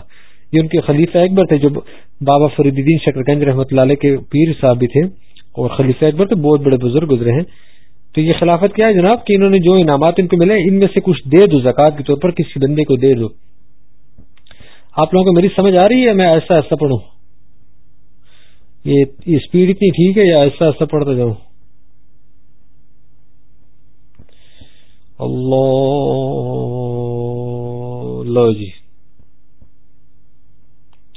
یہ ان کے خلیفہ اکبر تھے، جو بابا فرید الدین شکر گنج رحمۃ اللہ علیہ کے پیر صاحب بھی تھے اور خلیفہ اکبر تو بہت بڑے بزرگ گزرے ہیں۔ تو یہ خلافت کیا ہے جناب؟ کہ انہوں نے جو انعامات ان کو ملے، ان میں سے کچھ دے دو زکات کے طور پر کسی بندے کو دے دو۔ آپ لوگوں کو میری سمجھ آ رہی ہے؟ میں ایسا ایسا پڑھوں۔ یہ اسپیڈ اتنی ٹھیک ہے یا ایسا ایسا پڑھتا جاؤں؟ اللہ، لو جی۔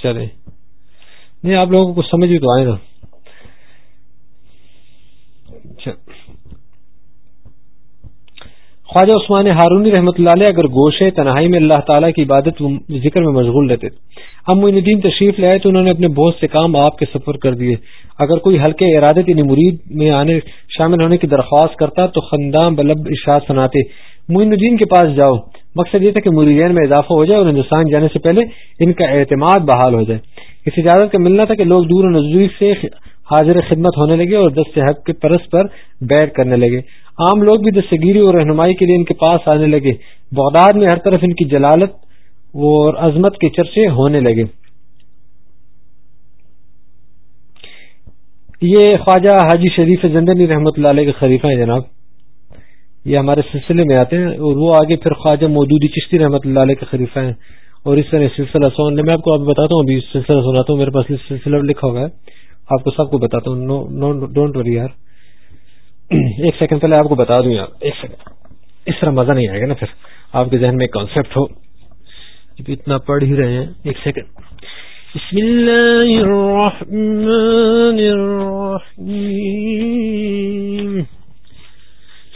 چلے۔ نہیں، آپ لوگوں کو کچھ سمجھ بھی تو آئے گا خواجہ عثمان ہارونی رحمۃ اللہ علیہ اگر گوشے تنہائی میں اللہ تعالیٰ کی عبادت ذکر میں مشغول رہتے۔ اب معین الدین تشریف لے آئے تو انہوں نے اپنے بہت سے کام آپ کے سفر کر دیے۔ اگر کوئی ہلکے ارادت یعنی مرید میں آنے شامل ہونے کی درخواست کرتا تو خندام بلب ارشاد سناتے۔ معین الدین کے پاس جاؤ۔ مقصد یہ تھا کہ مریدین میں اضافہ ہو جائے اور ہندوستان جانے سے پہلے ان کا اعتماد بحال ہو جائے۔ اس اجازت کا ملنا تھا کہ لوگ دور و نزدیک سے حاضر خدمت ہونے لگے اور دست حق کے پرس پر بیٹھ کرنے لگے۔ عام لوگ بھی دستگیری اور رہنمائی کے لیے ان کے پاس آنے لگے۔ بغداد میں ہر طرف ان کی جلالت اور عظمت کے چرچے ہونے لگے۔ یہ خواجہ حاجی شریف زندنی رحمۃ اللہ علیہ کے خلیفہ ہیں جناب۔ یہ ہمارے سلسلے میں آتے ہیں اور وہ آگے پھر خواجہ مودودی چشتی رحمۃ اللہ علیہ کے خلیفہ ہیں اور اس طرح سلسلہ سون میں آپ کو ابھی بتاتا ہوں، ابھی سلسلہ سناتا ہوں، میرے پاس سلسلہ لکھا ہوگا ہے۔ آپ کو سب کو بتاتا ہوں ڈونٹ وری یار۔ ایک سیکنڈ پہلے آپ کو بتا دوں یار۔ ایک سیکنڈ اس طرح مزہ نہیں آئے گا نا پھر۔ آپ کے ذہن میں کانسیپٹ ہو۔ اتنا پڑھ ہی رہے ہیں۔ ایک سیکنڈ بسم اللہ الرحمن الرحیم۔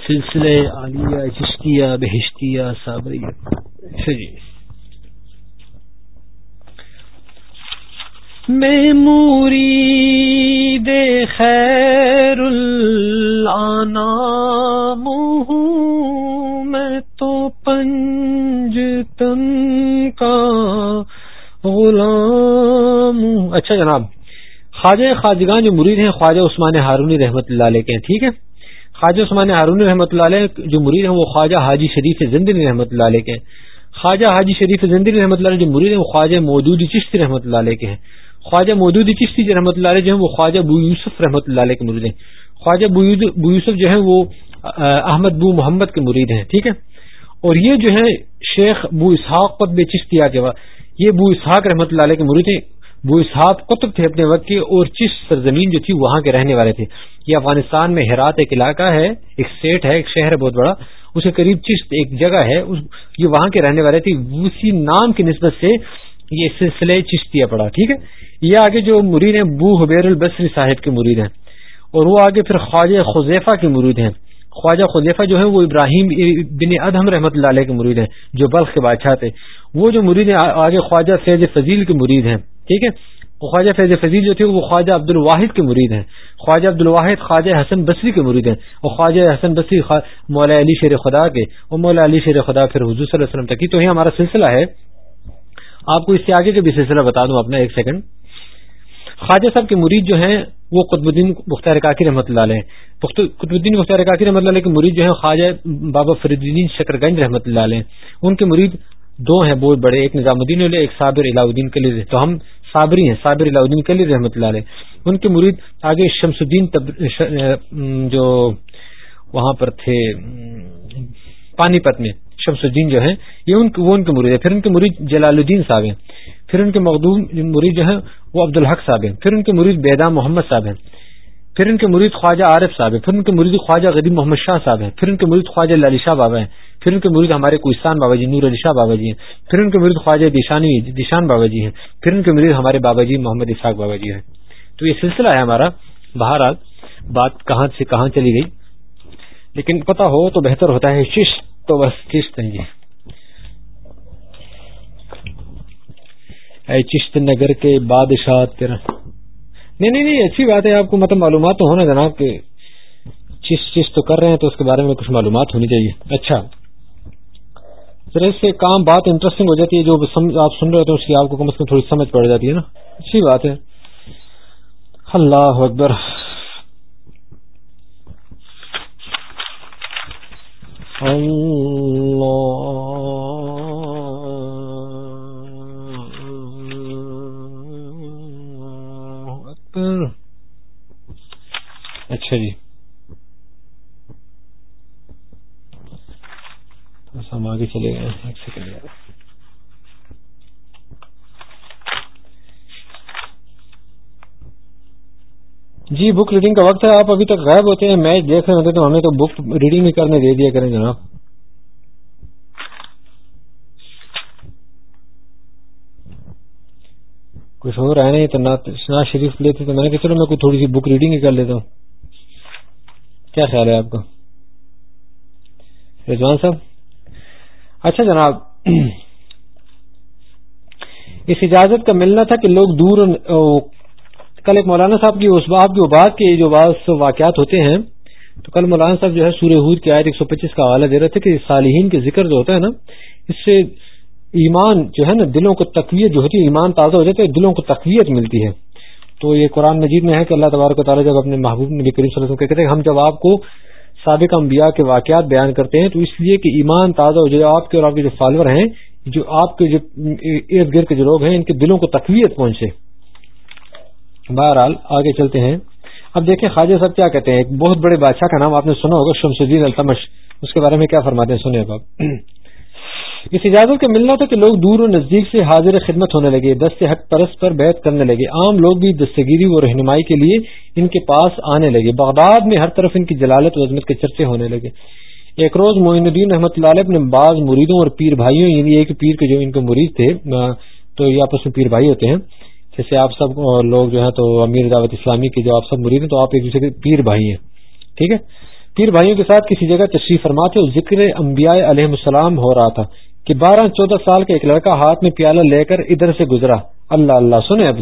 سلسلہ عالیہ، چشتیہ، بہشتیہ، صابریہ۔ اچھا جی۔ میں موری دے خیر ہوں میں تو پنج تن کا غلام۔ اچھا جناب، خواجہ خواجگان جو مرید ہیں، خواجہ عثمان ہارونی رحمت اللہ علیہ کے ہیں، ٹھیک ہے؟ خواجہ عثمان ہارونی رحمۃ اللہ علیہ جو مرید ہیں، وہ خواجہ حاجی شریف زندگی رحمۃ اللہ علیہ کے ہیں۔ خواجہ حاجی شریف زندگی رحمۃ اللہ علیہ جو مرید ہیں، وہ خواجہ مودودی چشتی رحمۃ اللہ علیہ کے ہیں۔ خواجہ مودودی چشتی رحمۃ اللہ علیہ جو ہیں، وہ خواجہ بو یوسف رحمۃ اللہ علیہ کے مرید ہیں۔ خواجہ بو یوسف جو ہیں، وہ احمد بو محمد کے مرید ہیں، ٹھیک ہے؟ اور یہ جو ہے شیخ بو اسحاق قطب چشتیا کے یہ بو اسحاق رحمۃ اللہ علیہ کے مرید ہیں۔ بو اسحاق قطب تھے اپنے وقت کے اور چش سرزمین جو تھی وہاں کے رہنے والے تھے۔ یہ افغانستان میں ہرات ایک علاقہ ہے، ایک سیٹ ہے، ایک شہر ہے بہت بڑا۔ اسے قریب چشت ایک جگہ ہے یہ وہاں کے رہنے والے تھے۔ اسی نام کی نسبت سے یہ سلسلے چشتیا پڑا، ٹھیک ہے؟ یہ آگے جو مرید ہیں، بو حبیر البصری صاحب کے مرید ہیں۔ اور وہ آگے پھر خواجہ خزیفہ کے مرید ہیں۔ خواجہ خزیفہ جو ہے وہ ابراہیم بن ادہم رحمۃ اللہ علیہ کے مرید ہیں، جو بلخ کے بادشاہ تھے۔ وہ جو مرید ہیں، آگے خواجہ فیض فضیل کے مرید ہیں۔ ٹھیک ہے؟ خواجہ فیض فضیل جو تھے وہ خواجہ عبد الواحد کے مرید ہیں۔ خواجہ عبد الواحد خواجہ حسن بصری کے مرید ہیں اور خواجہ حسن بصری مولا علی شیر خدا کے۔ اور مولا علی شیر خدا پھر حضور صلی اللہ علیہ وسلم تک تو یہ ہمارا سلسلہ ہے۔ آپ کو اس سے آگے کا بھی سلسلہ بتا دوں اپنا ایک سیکنڈ۔ خواجہ صاحب کے مرید جو ہیں، وہ قطب الدین مختار کاکی رحمۃ اللہ علیہ قطب الدین مختار کاکی رحمۃ اللہ علیہ کے مرید جو ہیں، خواجہ بابا فرید الدین شکر گنج رحمۃ اللہ علیہ ان کے مرید دو ہیں، بہت بڑے، ایک نظام الدین علیہ ایک صابر علاؤ الدین کلی تو ہم صابری ہیں صابر علاؤ الدین کلی رحمۃ اللہ علیہ۔ ان کے مرید آگے شمس الدین جو وہاں پر تھے پانی پت میں، شمس الدین جو ہیں، یہ ان وہ ان کے مرید ہے پھر ان کے مرید جلال الدین صاحب ہیں۔ پھر ان کے مخدوم مرید جو ہیں، وہ عبدالحق صاحب ہیں۔ پھر ان کے مرید بیدام محمد صاحب ہیں۔ پھر ان کے مرید خواجہ عارف صاحب ہیں۔ پھر ان کے مرید خواجہ غدیم محمد شاہ صاحب ہیں۔ پھر ان کے مرید خواجہ علی شاہ بابا ہیں۔ پھر ان کے مرید ہمارے کوئستان بابا جی نور علی شاہ بابا جی ہیں. پھر ان کے مرید خواجہ دیشانی، دیشان بابا جی ہیں. پھر ان کے مرید ہمارے بابا جی محمد اسحاق بابا جی ہیں. تو یہ سلسلہ ہے ہمارا. بہرحال بات کہاں سے کہاں چلی گئی؟ لیکن پتا ہو تو بہتر ہوتا ہے چشت تو بس چشت جی. اے چشت نگر کے بادشاہ تیرا. نہیں نہیں نہیں، اچھی بات ہے. آپ کو مطلب معلومات تو ہونا جناب کہ چس چس تو کر رہے ہیں تو اس کے بارے میں کچھ معلومات ہونی چاہیے. اچھا ذرا اس سے کام بات انٹرسٹنگ ہو جاتی ہے جو آپ سن رہے ہوتے ہیں، اس کی آپ کو کم از کم تھوڑی سمجھ پڑ جاتی ہے نا؟ اچھی بات ہے۔ اللہ اکبر۔ اچھا جی۔ ہم آگے چلے گئے، ایک سیکنڈ جی بک ریڈنگ کا وقت ہے، آپ ابھی تک غائب ہوتے ہیں میچ دیکھ رہے ہوتے تو ہمیں تو بک ریڈنگ بھی کرنے دے دیا کریں جناب۔ کچھ ہو رہا ہے نہیں، تو ناز شریف لیتے تو میں نے کہا چلو میں کوئی تھوڑی سی بک ریڈنگ ہی کر لیتا ہوں۔ کیا خیال ہے آپ کا؟ رضوان صاحب؟ اچھا جناب، اس اجازت کا ملنا تھا کہ لوگ دور، کل ایک مولانا صاحب کی اس بات کی بات کے جو بعض واقعات ہوتے ہیں۔ تو کل مولانا صاحب جو ہے سورہ ہود کی آیت ایک سو پچیس کا حوالہ دے رہے تھے کہ صالحین کے ذکر جو ہوتا ہے نا، اس سے ایمان جو ہے نا، دلوں کو تقویت جو ہوتی ہے، ایمان تازہ ہو جاتا ہے، دلوں کو تقویت ملتی ہے۔ تو یہ قرآن مجید میں ہے کہ اللہ تبارک و تعالیٰ جب اپنے محبوب نبی کریم صلی اللہ علیہ وسلم کہتے ہیں ہم جب آپ کو سابق انبیاء کے واقعات بیان کرتے ہیں، تو اس لیے کہ ایمان تازہ ہو جائے، آپ کے اور آپ کے جو فالوور ہیں، جو آپ کے جو ارد گرد کے جو لوگ ہیں، ان کے دلوں کو تقویت پہنچے۔ بہرحال، آگے چلتے ہیں۔ اب دیکھیں، خواجہ صاحب کیا کہتے ہیں؟ ایک بہت بڑے بادشاہ کا نام آپ نے سنا ہوگا، شمس الدین التمش۔ اس کے بارے میں کیا فرماتے ہیں؟ سنیں آپ۔ اس اجازت کا ملنا تھا کہ لوگ دور و نزدیک سے حاضر خدمت ہونے لگے دست حق پرست پر بیعت کرنے لگے۔ عام لوگ بھی دستگیری و رہنمائی کے لیے ان کے پاس آنے لگے۔ بغداد میں ہر طرف ان کی جلالت و عظمت کے چرچے ہونے لگے۔ ایک روز معین الدین رحمۃ اللہ علیہ نے بعض مریدوں اور پیر بھائیوں یعنی ایک پیر کے جو ان کے مرید تھے تو یہ آپس میں پیر بھائی ہوتے ہیں۔ جیسے آپ سب لوگ جو ہیں تو امیر دعوت اسلامی کے جو آپ سب مرید ہیں، تو آپ ایک دوسرے کے پیر بھائی ہیں۔ ٹھیک ہے؟ پیر بھائیوں کے ساتھ کسی جگہ تشریف فرما تھے ذکر انبیاء علیہ السلام ہو رہا تھا۔ کہ بارہ چودہ سال کا ایک لڑکا ہاتھ میں پیالہ لے کر ادھر سے گزرا۔ اللہ اللہ سنے اب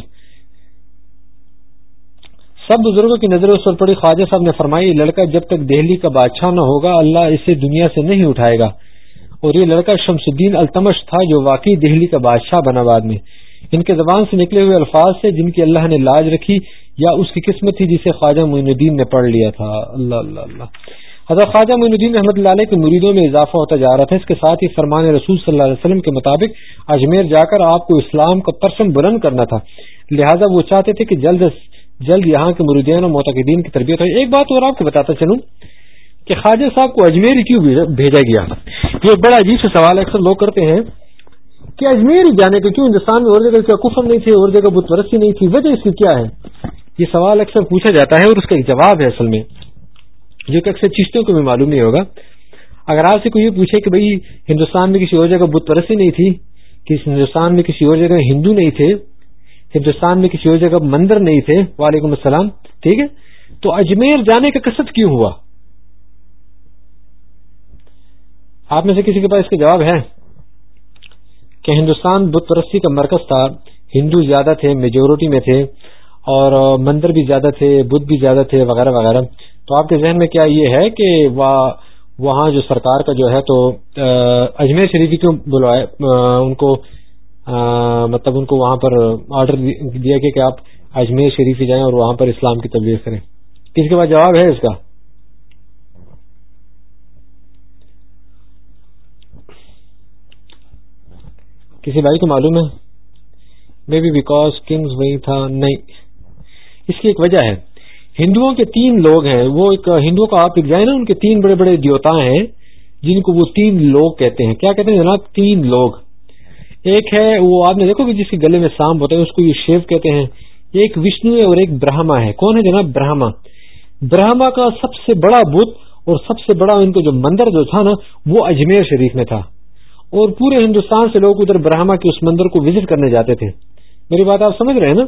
سب بزرگوں کی نظر اس پر پڑی۔ خواجہ صاحب نے فرمائی، یہ لڑکا جب تک دہلی کا بادشاہ نہ ہوگا، اللہ اسے دنیا سے نہیں اٹھائے گا۔ اور یہ لڑکا شمس الدین التمش تھا، جو واقعی دہلی کا بادشاہ بنا بعد میں۔ ان کے زبان سے نکلے ہوئے الفاظ سے جن کی اللہ نے لاج رکھی، یا اس کی قسمت تھی جسے خواجہ معین الدین نے پڑھ لیا تھا۔ اللہ اللہ اللہ۔ حضرت خواجہ معین الدین رحمۃ اللہ علیہ کے مریدوں میں اضافہ ہوتا جا رہا تھا۔ اس کے ساتھ ہی فرمان رسول صلی اللہ علیہ وسلم کے مطابق اجمیر جا کر آپ کو اسلام کا ترسم بلند کرنا تھا۔ لہذا وہ چاہتے تھے کہ جلد جلد یہاں کے مریدین اور معتقدین کی تربیت ہو۔ ایک بات اور آپ کو بتاتا چلوں کہ خواجہ صاحب کو اجمیر کیوں بھیجا گیا؟ یہ بڑا عجیب سے سوال اکثر لوگ کرتے ہیں کہ اجمیر جانے کے کیوں ہندوستان میں اور جگہ کفر نہیں تھی، اور جگہ بت پرستی نہیں تھی؟ وجہ اس کی کیا ہے؟ یہ سوال اکثر پوچھا جاتا ہے اور اس کا ایک جواب ہے اصل میں۔ جو کہ اکثر چشتوں کو بھی معلوم نہیں ہوگا۔ اگر آپ سے کوئی یہ پوچھے کہ بھائی، ہندوستان میں کسی اور جگہ بت پرستی نہیں تھی کہ ہندوستان میں کسی اور جگہ ہندو نہیں تھے، ہندوستان میں کسی اور جگہ مندر نہیں تھے، وعلیکم السلام، ٹھیک ہے؟ تو اجمیر جانے کا قصد کیوں ہوا؟ آپ میں سے کسی کے پاس اس کا جواب ہے کہ ہندوستان بت پرستی کا مرکز تھا۔ ہندو زیادہ تھے میجورٹی میں تھے اور مندر بھی زیادہ تھے بدھ بھی زیادہ تھے، وغیرہ وغیرہ۔ تو آپ کے ذہن میں کیا یہ ہے کہ وہاں جو سرکار کا جو ہے تو اجمیر شریف کیوں بلوائے؟ ان کو مطلب ان کو وہاں پر آرڈر دیا گیا کہ آپ اجمیر شریف جائیں اور وہاں پر اسلام کی تبلیغ کریں۔ کس کے بعد جواب ہے اس کا؟ کسی بھائی کو معلوم ہے؟ مے بی بیکاز کنگز وہی تھا، نہیں۔ اس کی ایک وجہ ہے۔ ہندوؤں کے تین لوگ ہیں، وہ ایک ہندوؤں کا آپ جائیں نا ان کے تین بڑے بڑے دیوتا ہیں، جن کو وہ تین لوگ کہتے ہیں۔ کیا کہتے ہیں جناب؟ تین لوگ۔ ایک ہے وہ، آپ نے دیکھو کہ جس کے گلے میں سانپ ہوتا ہے، اس کو یہ شیو کہتے ہیں۔ ایک وشنو ہے اور ایک برہما ہے۔ کون ہے جناب؟ برہما۔ برہما کا سب سے بڑا بت اور سب سے بڑا ان کا جو مندر جو تھا نا، وہ اجمیر شریف میں تھا۔ اور پورے ہندوستان سے لوگ ادھر برہما کے اس مندر کو وزٹ کرنے جاتے تھے۔ میری بات آپ سمجھ رہے ہیں نا؟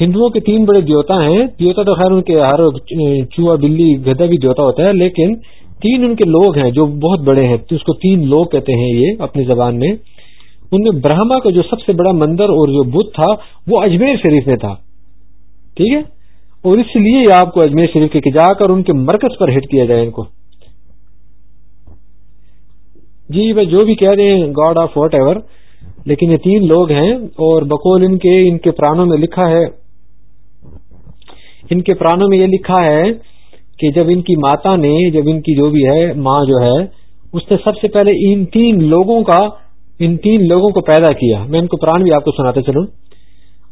ہندوؤں کے تین بڑے دیوتا ہیں دیوتا تو خیر ان کے ہر چوہا، بلی گدا بھی دیوتا ہوتا ہے، لیکن تین ان کے لوگ ہیں جو بہت بڑے ہیں، اس کو تین لوگ کہتے ہیں یہ اپنی زبان میں۔ ان میں برہما کا جو سب سے بڑا مندر اور جو بدھ تھا، وہ اجمیر شریف میں تھا۔ ٹھیک ہے؟ اور اس لیے آپ کو اجمیر شریف کے جا کر ان کے مرکز پر ہٹ کیا جائے ان کو۔ جی بھائی جو بھی کہہ رہے ہیں، گاڈ آف واٹ ایور، لیکن یہ تین لوگ ہیں اور بقول ان کے ان کے پرانوں میں لکھا ہے ان کے پرانوں میں یہ لکھا ہے کہ جب ان کی ماتا نے، جب ان کی جو بھی ہے، ماں جو ہے، اس نے سب سے پہلے ان تین لوگوں کا، ان تین لوگوں کو پیدا کیا۔ میں ان کو پران بھی آپ کو سناتے چلوں۔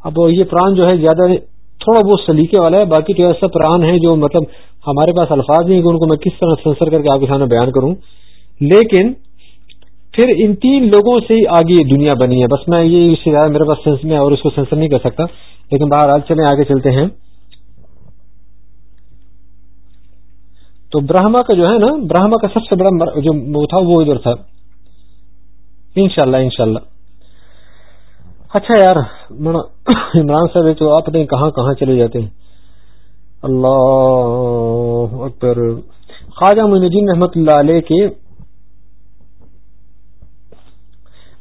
اب یہ پران جو ہے، زیادہ تھوڑا بہت سلیقے والا ہے، باقی تو ایسا پران ہے جو مطلب ہمارے پاس الفاظ نہیں کہ ان کو میں کس طرح سنسر کر کے آپ کے سامنے بیان کروں۔ لیکن پھر ان تین لوگوں سے آگے یہ دنیا بنی ہے۔ بس میں یہ اس سے میرے پاس سینس میں اور اس کو سینسر نہیں کر سکتا۔ لیکن باہر چلیں، آگے چلتے ہیں۔ تو برہما کا جو ہے نا، برہما کا سب سے بڑا جو تھا، وہ ادھر تھا۔ انشاءاللہ انشاءاللہ۔ اچھا یار عمران صاحب تو آپ نے کہاں کہاں چلے جاتے ہیں؟ اللہ اکبر۔ خواجہ الدین رحمت اللہ علیہ کے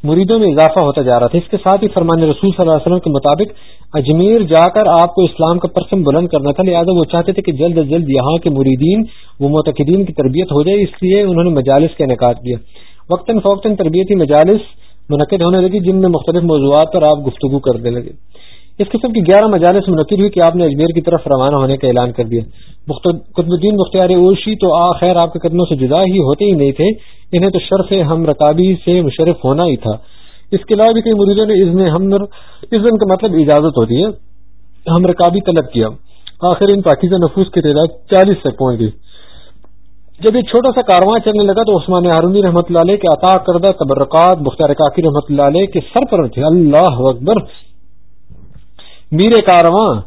مریدوں میں اضافہ ہوتا جا رہا تھا۔ اس کے ساتھ ہی فرمان رسول صلی اللہ علیہ وسلم کے مطابق اجمیر جا کر آپ کو اسلام کا پرچم بلند کرنا تھا، لہٰذا وہ چاہتے تھے کہ جلد از جلد یہاں کے مریدین و متقدین کی تربیت ہو جائے، اس لیے انہوں نے مجالس کا انعقاد کیا۔ وقتاً فوقتاً تربیتی مجالس منعقد ہونے لگی، جن میں مختلف موضوعات پر آپ گفتگو کرنے لگے۔ اس قسم کی گیارہ مجالس منعقد ہوئی کہ آپ نے اجمیر کی طرف روانہ ہونے کا اعلان کر دیا۔ قطب الدین مختار اوشی تو آخر آپ کے قدموں سے جدا ہی ہوتے ہی نہیں تھے، انہیں تو شرف ہم رکابی سے مشرف ہونا ہی تھا۔ اس کے علاوہ بھی کئی مریضوں نے اذن کا مطلب اجازت ہوتی ہے۔ ہم رکابی طلب کیا۔ آخر ان پاکیزہ نفوس کی تعداد چالیس تک پہنچ گئی۔ جب ایک چھوٹا سا کارواں چلنے لگا تو عثمان ہارونی رحمۃ اللہ علیہ کے عطا کردہ تبرکات مختار کاکی رحمۃ اللہ علیہ کے سر پر تھے۔ اللہ اکبر۔ میر کارواں۔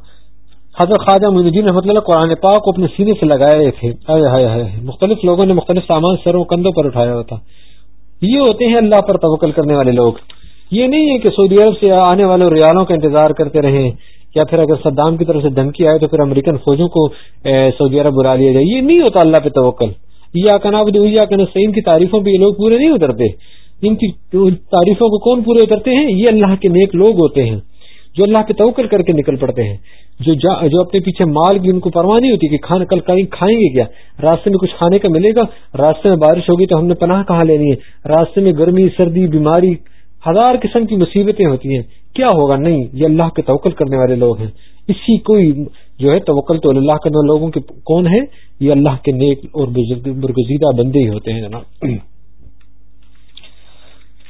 حضرت خواجہ الدین رحمۃ اللہ قرآن پاک کو اپنے سینے سے لگائے تھے۔ آئے آئے آئے مختلف لوگوں نے مختلف سامان سروں کندھوں پر اٹھایا ہوتا۔ یہ ہوتے ہیں اللہ پر توکل کرنے والے لوگ۔ یہ نہیں ہے کہ سعودی عرب سے آنے والے ریالوں کا انتظار کرتے رہیں یا پھر اگر صدام کی طرف سے دھمکی آئے تو پھر امریکن فوجوں کو سعودی عرب بلا لیا جائے۔ یہ نہیں ہوتا اللہ پہ توکل۔ یا کناب یا سعین کی تعریفوں پہ یہ لوگ پورے نہیں اترتے۔ ان کی تعریفوں کو کون پورے اترتے ہیں؟ یہ اللہ کے نیک لوگ ہوتے ہیں جو اللہ پہ توکل کر کے نکل پڑتے ہیں۔ جو جو اپنے پیچھے مال کی ان کو پرواہ نہیں ہوتی کہ کھانا کل کہیں کھائیں گے کیا؟ راستے میں کچھ کھانے کا ملے گا؟ راستے میں بارش ہوگی تو ہم نے پناہ کہاں لینی ہے؟ راستے میں گرمی، سردی، بیماری، ہزار قسم کی مصیبتیں ہوتی ہیں۔ کیا ہوگا؟ نہیں، یہ اللہ کے توکل کرنے والے لوگ ہیں۔ اسی کوئی جو ہے توکل تو اللہ کرنے لوگوں کے کون ہے یہ اللہ کے نیک اور برگزیدہ بندے ہی ہوتے ہیں، جناب۔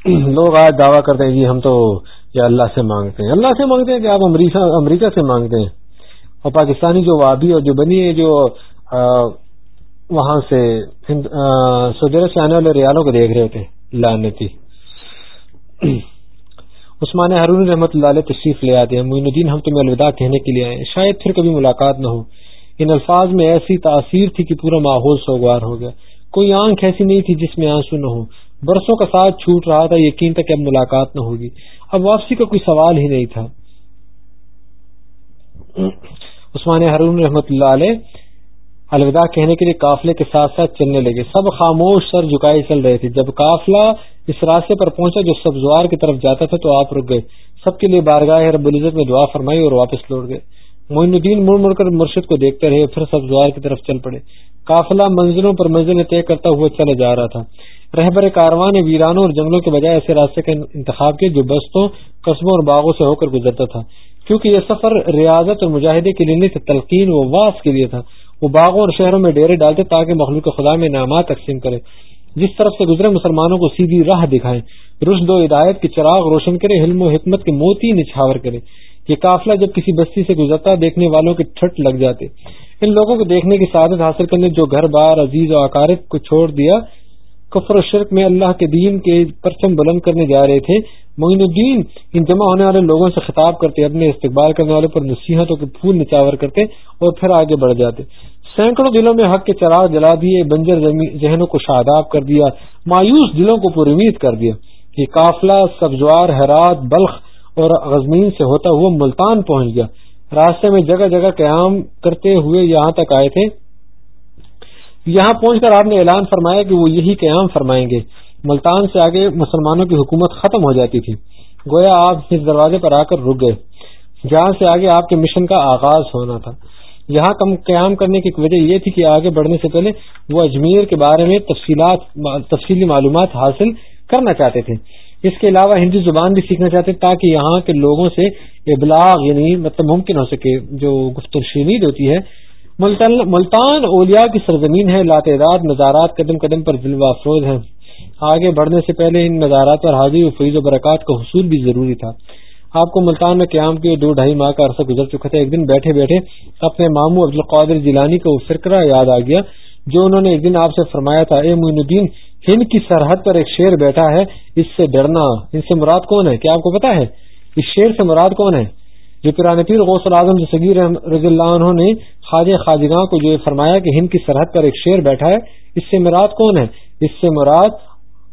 لوگ آج دعویٰ کرتے ہیں جی ہم تو یا اللہ سے مانگتے ہیں۔ اللہ سے مانگتے ہیں کہ آپ امریکہ امریکہ سے مانگتے ہیں۔ اور پاکستانی جو وابی اور جو بنی ہے جو وہاں سے سجر سے آنے والے ریالوں کو دیکھ رہے ہوتے لانتی عثمان ہارون رحمت اللہ علیہ تشریف لے آتے ہیں۔ معین الدین، ہم تمہیں الوداع کہنے کے لیے آئے شاید پھر کبھی ملاقات نہ ہو۔ ان الفاظ میں ایسی تاثیر تھی کہ پورا ماحول سوگوار ہو گیا۔ کوئی آنکھ ایسی نہیں تھی جس میں آنسو نہ ہو برسوں کا ساتھ چھوٹ رہا تھا، یقین تھا کہ اب ملاقات نہ ہوگی۔ اب واپسی کا کوئی سوال ہی نہیں تھا۔ عثمان ہارون رحمت اللہ علیہ الوداع کہنے کے لیے قافلے کے ساتھ ساتھ چلنے لگے۔ سب خاموش سر جھکائے چل رہے تھے۔ جب قافلہ اس راستے پر پہنچا جو سبزوار کی طرف جاتا تھا تو آپ رک گئے۔ سب کے لیے بارگاہ رب العزت میں دعا فرمائی اور واپس لوٹ گئے۔ معین الدین مڑ مڑ کر مرشد کو دیکھتے رہے پھر سبزوار کی طرف چل پڑے۔ قافلہ منزلوں پر منزلیں طے کرتا ہوا چلا جا رہا تھا۔ رہبر کارواں نے ویرانوں اور جنگلوں کے بجائے ایسے راستے کا انتخاب کیا جو بستوں، قصبوں اور باغوں سے ہو کر گزرتا تھا۔ کیونکہ یہ سفر ریاضت اور مجاہدے کے لیے تلقین و واس کے لیے تھا۔ وہ باغوں اور شہروں میں ڈیرے ڈالتے تاکہ مخلوق خدا میں انعامات تقسیم کرے۔ جس طرف سے گزرے مسلمانوں کو سیدھی راہ دکھائیں۔ رشد و ہدایت کے چراغ روشن کرے علم و حکمت کے موتی نچھاور کرے۔ یہ قافلہ جب کسی بستی سے گزرتا، دیکھنے والوں کے ٹھٹ لگ جاتے۔ ان لوگوں کو دیکھنے کی سعادت حاصل کرنے جو گھر بار، عزیز و اقارب کو چھوڑ دیا کفر و شرک میں اللہ کے دین کے پرچم بلند کرنے جا رہے تھے۔ معین الدین، ان جمع ہونے والے لوگوں سے خطاب کرتے، اپنے استقبال کرنے والے پر نصیحتوں کے پھول نچاور کرتے اور پھر آگے بڑھ جاتے۔ سینکڑوں دلوں میں حق کے چراغ جلا دیے، بنجر ذہنوں کو شاداب کر دیا، مایوس دلوں کو پر امید کر دیا یہ قافلہ سبزوار حیرات، بلخ اور غزمین سے ہوتا ہوا ملتان پہنچ گیا۔ راستے میں جگہ جگہ قیام کرتے ہوئے یہاں تک آئے تھے۔ یہاں پہنچ کر آپ نے اعلان فرمایا کہ وہ یہی قیام فرمائیں گے۔ ملتان سے آگے مسلمانوں کی حکومت ختم ہو جاتی تھی۔ گویا آپ اس دروازے پر آ کر رک گئے، جہاں سے آگے آپ کے مشن کا آغاز ہونا تھا۔ یہاں کم قیام کرنے کی وجہ یہ تھی کہ آگے بڑھنے سے پہلے وہ اجمیر کے بارے میں تفصیلات، تفصیلی معلومات حاصل کرنا چاہتے تھے۔ اس کے علاوہ ہندی زبان بھی سیکھنا چاہتے تاکہ یہاں کے لوگوں سے ابلاغ یعنی مطلب ممکن ہو سکے جو گفت شنید ہوتی ہے ملتان اولیاء کی سرزمین ہے لاتعداد مزارات قدم قدم پر جلوہ افروز ہیں۔ آگے بڑھنے سے پہلے ان مزارات پر حاضری و فیض و برکات کا حصول بھی ضروری تھا۔ آپ کو ملتان میں قیام کے دو ڈھائی ماہ کا عرصہ گزر چکا تھا۔ ایک دن بیٹھے بیٹھے اپنے ماموں عبد القادر جیلانی کا وہ یاد آ گیا، جو انہوں نے ایک دن آپ سے فرمایا تھا، اے معین الدین، ہند کی سرحد پر ایک شیر بیٹھا ہے، اس سے ڈرنا، ان سے مراد کون ہے؟ کیا آپ کو پتا ہے؟ اس شیر سے مراد کون ہے؟ جو پرانے پیر غوث العظم سگیر رضی اللہ عنہ نے خواجہ خواجگاہ کو جو فرمایا کہ ہند کی سرحد پر ایک شیر بیٹھا ہے، اس سے مراد کون ہے؟ اس سے مراد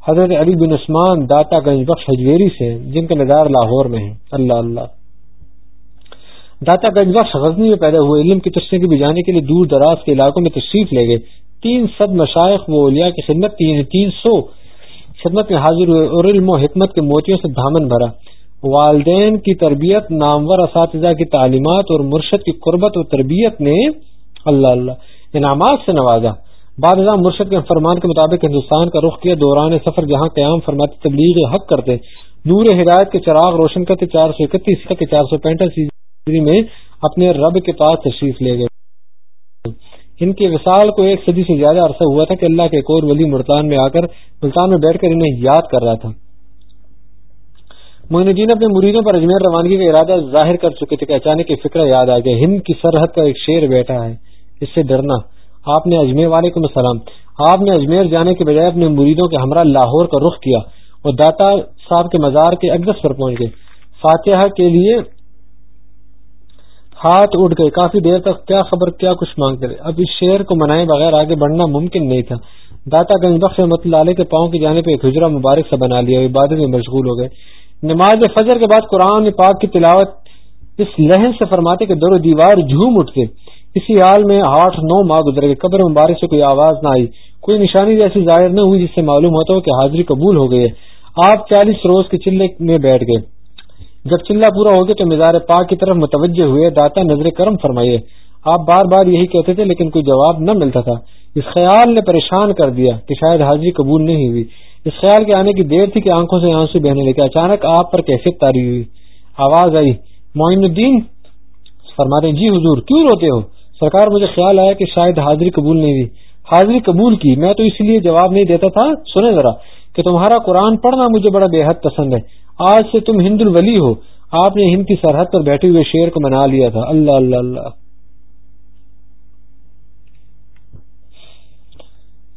حضرت علی بن عثمان داتا گنج بخش حجویری سے، جن کا مزار لاہور میں ہے اللہ اللہ۔ داتا گنج بخش غزنی میں پیدا ہوئے۔ علم کی تشریح کے بجانے کے لیے دور دراز کے علاقوں میں تشریف لے گئے۔ تین سد مشائق و اولیاء کی خدمت تین یعنی تین سو خدمت میں حاضر ہوئے اور علم و حکمت کے موتیوں سے دھامن بھرا۔ والدین کی تربیت، نامور اساتذہ کی تعلیمات اور مرشد کی قربت و تربیت نے اللہ اللہ۔ انعامات سے نوازا۔ بعد مرشد کے فرمان کے مطابق ہندوستان کا رخ کیا، دوران سفر جہاں قیام فرماتے، تبلیغ حق کرتے۔ نور ہدایت کے چراغ روشن کرتے، چار سو اکتیس کے چار سو پینتیس میں اپنے رب کے پاس تشریف لے گئے۔ ان کے وصال کو ایک صدی سے زیادہ عرصہ ہوا تھا کہ اللہ کے ایک اور ولی ملتان میں آ کر ملتان میں بیٹھ کر انہیں یاد کر رہا تھا۔ معین الدین اپنے مریدوں پر اجمیر روانگی کا ارادہ ظاہر کر چکے تھے کہ اچانک یہ فکر یاد آ گیا۔ ہند کی سرحد کا ایک شیر بیٹھا ہے۔ اس سے ڈرنا۔ آپ نے اجمیر، وعلیکم السلام۔ آپ نے اجمیر جانے کے بجائے اپنے مریدوں کے ہمراہ لاہور کا رخ کیا اور داتا صاحب کے مزار کے اگدس پر پہنچ گئے۔ فاتحہ کے لیے ہاتھ اٹھ گئے۔ کافی دیر تک کیا خبر، کیا کچھ مانگتے رہے اب اس شعر کو منائے بغیر آگے بڑھنا ممکن نہیں تھا۔ داتا گنج بخش رحمت اللہ علیہ کے پاؤں کی جانے پہ ایک حجرہ مبارک سے بنا لیا۔ عبادت میں مشغول ہو گئے۔ نماز فجر کے بعد قرآن پاک کی تلاوت اس لہن سے فرماتے کہ در و دیوار جھوم اٹھتے اسی حال میں آٹھ نو ماہ گزر گئے قبر مبارک سے کوئی آواز نہ آئی۔ کوئی نشانی جیسی ظاہر نہ ہوئی، جس سے معلوم ہوتا ہو کہ حاضری قبول ہو گئی آپ چالیس روز کے چلے میں بیٹھ گئے۔ جب چلہ پورا ہو گیا تو مزار پاک کی طرف متوجہ ہوئے، داتا نظر کرم فرمائیے۔ آپ بار بار یہی کہتے تھے، لیکن کوئی جواب نہ ملتا تھا۔ اس خیال نے پریشان کر دیا کہ شاید حاضری قبول نہیں ہوئی۔ اس خیال کے آنے کی دیر تھی کہ آنکھوں سے آنسو بہنے لگے۔ اچانک آپ پر کیفیت تاری ہوئی۔ آواز آئی، معین الدین؟ فرماتے جی حضور، کیوں روتے ہو؟ سرکار، مجھے خیال آیا کہ شاید حاضری قبول نہیں ہوئی۔ حاضری قبول کی، میں تو اس لیے جواب نہیں دیتا تھا۔ سنے ذرا، کہ تمہارا قرآن پڑھنا مجھے بڑا بے حد پسند ہے۔ آج سے تم ہند الولی ہو۔ آپ نے ہند کی سرحد پر بیٹھے ہوئے شیر کو منا لیا تھا۔ اللہ اللہ اللہ۔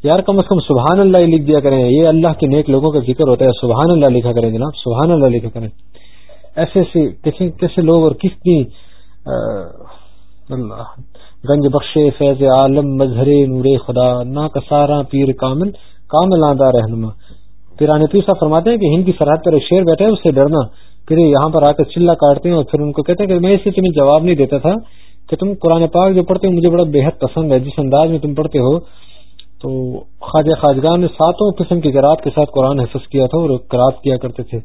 یار کم از کم سبحان اللہ لکھ دیا کریں۔ یہ اللہ کے نیک لوگوں کا ذکر ہوتا ہے۔ سبحان اللہ لکھا کریں جناب، سبحان اللہ لکھا کریں۔ ایسے ایسے دیکھیں کیسے لوگ اور کس اللہ، گنج بخش فیض عالم، مظہر نور خدا، نا کسارا پیر کامل کامل آدھا رہنما۔ پیرانے پیر صاحب فرماتے ہیں کہ ہند کی سرحد پر ایک شیر بیٹھے اس سے ڈرنا۔ پھر یہاں پر آ کر چلا کاٹتے ہیں اور پھر ان کو کہتے ہیں کہ میں اس سے تمہیں جواب نہیں دیتا تھا کہ تم قرآن پاک جو پڑھتے ہو، مجھے بڑا بےحد پسند ہے۔ جس انداز میں تم پڑھتے ہو تو خواجہ خواجگان نے ساتوں قسم کی زراعت کے ساتھ قرآن حفظ کیا تھا اور کراط کیا کرتے تھے۔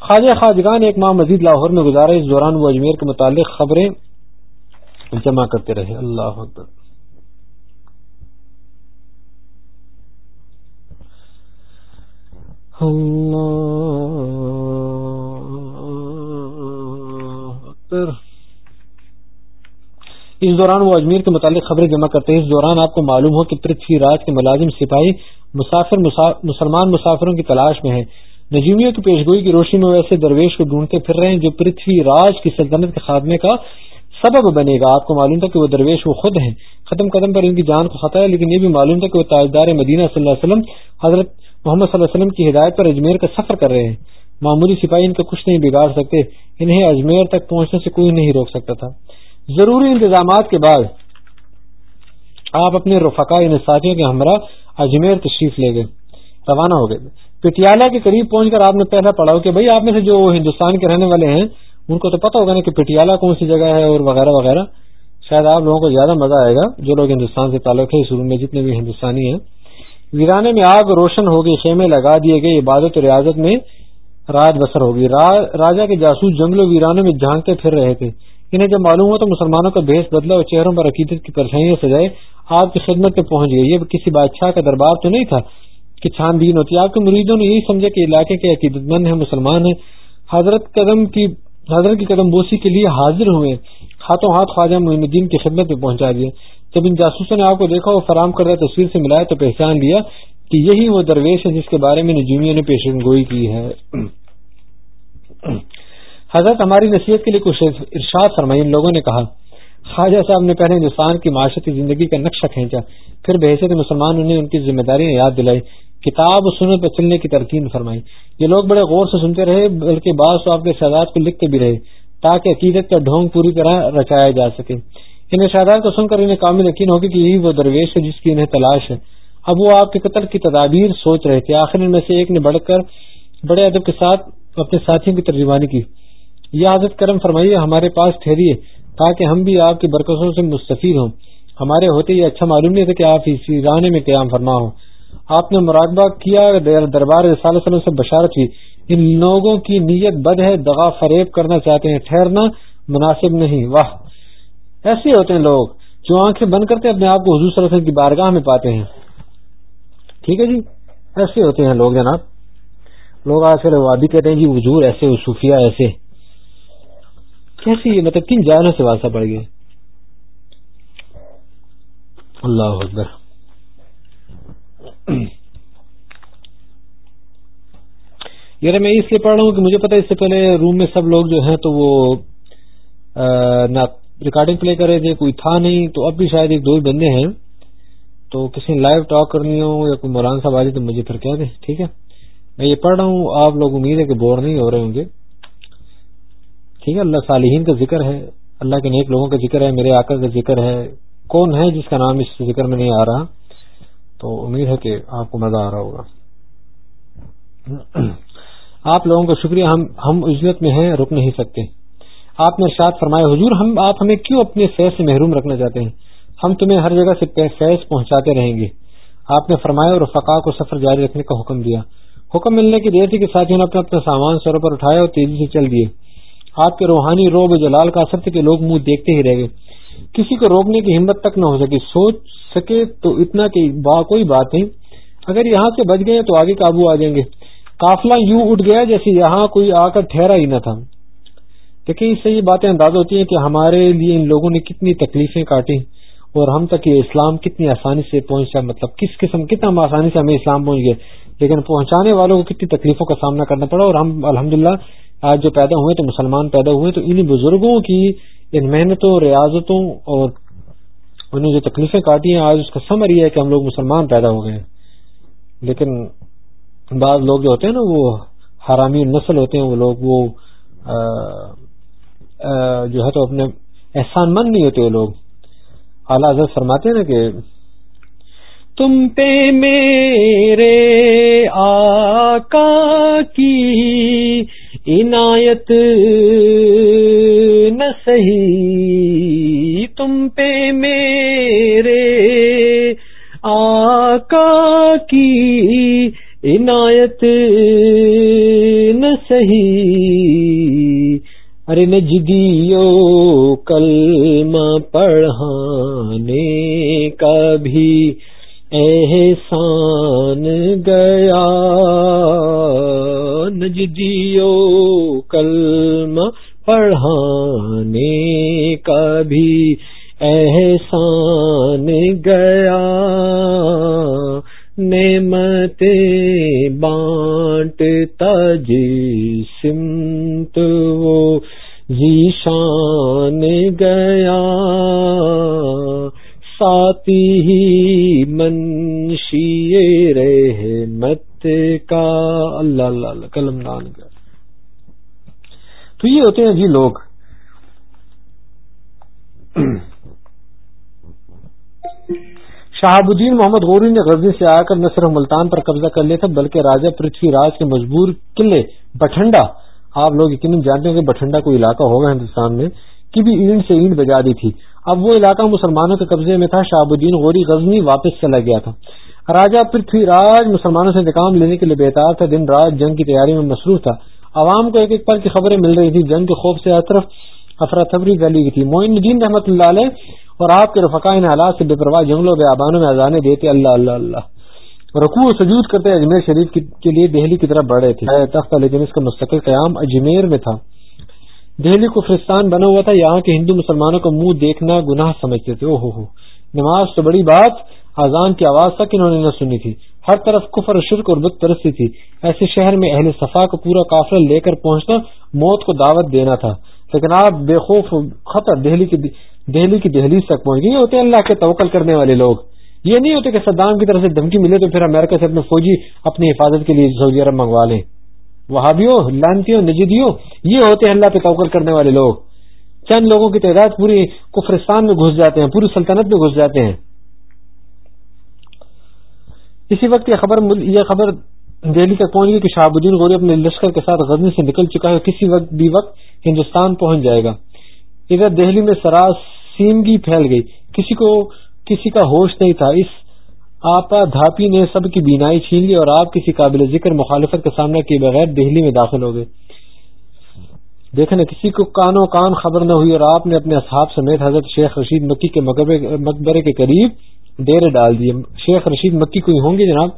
خواجہ خواجگان ایک ماہ مزید لاہور میں گزارے اس دوران وہ اجمیر کے متعلق خبریں جمع کرتے رہے۔ اللہ اکبر۔ اس دوران وہ اجمیر کے متعلق خبریں جمع کرتے ہیں۔ اس دوران آپ کو معلوم ہو کہ پرتھوی راج کے ملازم سپاہی مسافر مسلمان مسافروں کی تلاش میں ہیں۔ نجیمیوں کی پیشگوئی کی روشنی میں ویسے درویش کو ڈھونڈتے پھر رہے ہیں جو پرتھوی راج کی سلطنت کے خاتمے کا سبب بنے گا۔ آپ کو معلوم تھا کہ وہ درویش وہ خود ہیں۔ ختم قدم پر ان کی جان کو خطا ہے، لیکن یہ بھی معلوم تھا کہ وہ تاجدار مدینہ صلی اللہ علیہ وسلم، حضرت محمد صلی اللہ علیہ وسلم کی ہدایت پر اجمیر کا سفر کر رہے ہیں۔ معمولی سپاہی ان کا کچھ نہیں بگاڑ سکتے، انہیں اجمیر تک پہنچنے سے کوئی نہیں روک سکتا تھا۔ ضروری انتظامات کے بعد آپ اپنے رفقا ان ساتھیوں کے ہمراہ اجمیر تشریف لے گئے، روانہ ہو گئے۔ پٹیالہ کے قریب پہنچ کر آپ نے پہلا پڑھا کہ بھائی آپ میں سے جو ہندوستان کے رہنے والے ہیں، ان کو تو پتا ہوگا نا کہ پٹیالہ کون سی جگہ ہے اور وغیرہ وغیرہ۔ شاید آپ لوگوں کو زیادہ مزہ آئے گا، جو لوگ ہندوستان سے تعلق ہے، اس روم میں جتنے بھی ہندوستانی ہیں۔ ویرانے میں آگ روشن ہوگی، خیمے لگا دیے گئے، عبادت و ریاضت میں رات بسر ہوگی۔ راجا کے جاسوس جنگلوں ویرانوں میں جھانکتے پھر رہے تھے۔ انہیں جب معلوم ہو تو مسلمانوں کا بھیس بدلا اور چہروں پر عقیدت کی پرچھائیاں سجائے، آپ کی خدمت پہ پہنچ گئی یہ کسی بادشاہ کا دربار تو نہیں تھا کہ چھان بین ہوتی۔ آپ کے مریدوں نے یہی سمجھا کہ علاقے کے عقیدت مند ہیں، مسلمان ہیں۔ حضرت قدم کی، حضرت کی قدم بوسی کے لیے حاضر ہوئے۔ ہاتھوں ہاتھ خواجہ معین الدین کی خدمت میں پہنچا دیے جب ان جاسوسوں نے آپ کو دیکھا اور فراہم کردہ تصویر سے ملایا تو پہچان لیا کہ یہی وہ درویش ہے جس کے بارے میں نجومیوں نے پیشن گوئی کی ہے۔ حضرت ہماری نصیحت کے لیے کچھ ارشاد فرمائی، ان لوگوں نے کہا، خواجہ صاحب نے پہلے ہندوستان کی معاشرتی زندگی کا نقشہ کھینچا، پھر بحثیت مسلمان انہیں ان کی ذمہ داریاں یاد دلائی، کتاب و سنت پر چلنے کی ترکین فرمائی۔ یہ لوگ بڑے غور سے سنتے رہے، بلکہ بعض آپ کے سادات کو لکھتے بھی رہے، تاکہ عقیدت کا ڈھونگ پوری طرح رچایا جا سکے۔ ان ارشادات کو سن کر انہیں کامل یقین ہوگی کہ یہی وہ درویش ہے جس کی انہیں تلاش ہے۔ اب وہ آپ کے قتل کی تدابیر سوچ رہے تھے۔ آخر ان میں سے ایک نے بڑھ کر بڑے ادب کے ساتھ اپنے ساتھیوں کی ترجمانی کی۔ یہ حضرت کرم فرمائیے، ہمارے پاس ٹھہریے تاکہ ہم بھی آپ کی برکتوں سے مستفید ہوں۔ ہمارے ہوتے یہ اچھا معلوم نہیں تھا کہ آپ اسی رانے میں قیام فرما ہوں۔ آپ نے مراقبہ کیا دربار وسلم سے بشارت کی۔ ان لوگوں کی نیت بد ہے، دغا فریب کرنا چاہتے ہیں، ٹھہرنا مناسب نہیں۔ واہ! ایسے ہوتے ہیں لوگ جو آنکھیں بند کرتے اپنے آپ کو حضور صلی اللہ علیہ وسلم کی بارگاہ میں پاتے ہیں۔ ٹھیک ہے جی؟ ایسے ہوتے ہیں لوگ جناب۔ لوگ آج کل وادی کہتے ہیں جی حضور ایسے صوفیہ ایسے۔ کیسے مطلب کن جانوں سے واسطہ پڑ گئے اللہ اکبر۔ یار میں اس لیے پڑھ رہا ہوں کہ مجھے پتا اس سے پہلے روم میں سب لوگ جو ہیں تو وہ نہ ریکارڈنگ پلے کر رہے تھے، کوئی تھا نہیں۔ تو اب بھی شاید ایک دو ہی بندے ہیں۔ تو کسی نے لائیو ٹاک کرنی ہو یا کوئی مولانا صاحب آ جائے تو مجھے پھر کہہ دیں۔ ٹھیک ہے؟ میں یہ پڑھ رہا ہوں، آپ لوگ امید ہے کہ بور نہیں ہو رہے ہوں گے۔ ٹھیک ہے، اللہ صالحین کا ذکر ہے، اللہ کے نیک لوگوں کا ذکر ہے، میرے آقا کا ذکر ہے۔ کون ہے جس کا نام اس ذکر میں نہیں آ رہا؟ تو امید ہے کہ آپ کو مزہ آ رہا ہوگا۔ آپ لوگوں کا شکریہ، ہم ہم عزت میں ہیں، رک نہیں سکتے۔ آپ نے ارشاد فرمایا، حضور، ہم، آپ ہمیں کیوں اپنے فیض سے محروم رکھنا چاہتے ہیں؟ ہم تمہیں ہر جگہ سے فیض پہنچاتے رہیں گے۔ آپ نے فرمایا، اور فقا کو سفر جاری رکھنے کا حکم دیا۔ حکم ملنے کی دیر تھی کہ ساتھیوں نے اپنا اپنا سامان سروں پر اٹھایا اور تیزی سے چل دیے۔ آپ کے روحانی روب جلال کا اثر تھا کہ لوگ منہ دیکھتے ہی رہ گئے۔ کسی کو روکنے کی ہمت تک نہ ہو سکی۔ سوچ سکے تو اتنا کہ با کوئی بات نہیں۔ اگر یہاں سے بچ گئے تو آگے قابو آ جائیں گے۔ قافلہ یوں اٹھ گیا جیسے یہاں کوئی آ کر ٹھہرا ہی نہ تھا۔ دیکھیں، اس سے یہ باتیں انداز ہوتی ہیں کہ ہمارے لیے ان لوگوں نے کتنی تکلیفیں کاٹی اور ہم تک یہ اسلام کتنی آسانی سے پہنچا۔ مطلب کس قسم، کتنا آسانی سے ہمیں اسلام پہنچ گئے۔ لیکن پہنچانے والوں کو کتنی تکلیفوں کا سامنا کرنا پڑا اور ہم الحمد آج جو پیدا ہوئے تو مسلمان پیدا ہوئے تو انہیں بزرگوں کی ان محنتوں، ریاضتوں اور انہیں جو تکلیفیں کاٹی ہیں، آج اس کا سمر یہ ہے کہ ہم لوگ مسلمان پیدا ہو گئے لیکن بعض لوگ جو ہوتے ہیں نا، وہ حرامی نسل ہوتے ہیں، وہ لوگ وہ جو ہے تو اپنے احسان مند نہیں ہوتے وہ لوگ۔ اعلی حضرت فرماتے ہیں نا کہ تم پہ میرے آقا کی عنایت، نہ سہی تم پہ میرے آقا کی عنایت، نہ سہی ارے نجدیو کلمہ پڑھانے کا بھی احسان گیا، نجدیو کلم پڑھانے کا بھی احسان گیا۔ نعمت بانٹ تج سمت وہ ذیشان گیا۔ ساتھی ہی منشی رحمت کا۔ اللہ اللہ اللہ کلم نان کا تو یہ ہوتے ہیں جی لوگ۔ شہاب الدین محمد غوری نے غزنی سے آ کر نہ صرف ملتان پر قبضہ کر لیا تھا، بلکہ راجہ پرتھوی راج کے مجبور قلعے بٹھنڈا، آپ لوگ یقیناً جانتے ہیں کہ بٹھنڈا کوئی علاقہ ہوگا ہندوستان میں، کی بھی اینٹ سے اینٹ بجا دی تھی۔ اب وہ علاقہ مسلمانوں کے قبضے میں تھا شہاب الدین غوری غزنی واپس چلا گیا تھا۔ راجہ پرتھوی راج مسلمانوں سے انتقام لینے کے لیے بےتار تھا۔ دن رات جنگ کی تیاری میں مصروف تھا۔ عوام کو ایک ایک پل کی خبریں مل رہی تھی جنگ کے خوف سے ہر طرف افراتفری پھیلی تھی۔ معین الدین رحمۃ اللہ علیہ اور آپ کے رفقا ان حالات سے بے پرواہ جنگلوں بے آبانوں میں اذانے دیتے اللہ اللہ اللہ۔ رکوع سجود کرتے اجمیر شریف کے لیے دہلی کی طرف بڑھ رہے تھے۔ تخت لیکن اس کا مستقل قیام اجمیر میں تھا۔ دہلی کو فرستان بنا ہوا تھا، یہاں کے ہندو مسلمانوں کو منہ دیکھنا گناہ سمجھتے تھے۔ او ہو نماز تو بڑی بات، اذان کی آواز تک انہوں نے نہ سنی تھی۔ ہر طرف کفر شرک اور بت پرستی تھی۔ ایسے شہر میں اہل صفا کو پورا قافلہ لے کر پہنچنا موت کو دعوت دینا تھا۔ لیکن آپ بے خوف خطر دہلی کی دہلی کی دہلیز تک پہنچ گئی ہوتے اللہ کے توکل کرنے والے لوگ۔ یہ نہیں ہوتے کہ صدام کی طرف سے دھمکی ملے تو پھر امریکہ سے اپنے فوجی، اپنی حفاظت کے لیے سعودی عرب منگوا لیں۔ وہابیوں، لانتیوں نجیدیوں یہ ہوتے ہیں اللہ پہ توکل کرنے والے لوگ۔ چند لوگوں کی تعداد پوری کفرستان میں گھس جاتے ہیں، پوری سلطنت میں گھس جاتے ہیں۔ اسی وقت یہ خبر یہ خبر دہلی تک پہنچ گئی کہ شہاب الدین غوری اپنے لشکر کے ساتھ غزنی سے نکل چکا ہے کسی وقت بھی وقت ہندوستان پہنچ جائے گا۔ ادھر دہلی میں سراسیمگی پھیل گئی۔ کسی کو کسی کا ہوش نہیں تھا۔ اس آپا دھاپی نے سب کی بینائی چھین لی اور آپ کسی قابل ذکر مخالفت کا سامنا کیے بغیر دہلی میں داخل ہو گئے۔ دیکھیں نا کسی کو کانوں کان خبر نہ ہوئی اور آپ نے اپنے اصحاب سمیت حضرت شیخ رشید مکی کے مقبرے کے قریب ڈیرے ڈال دیے۔ شیخ رشید مکی کوئی ہوں گے جناب؟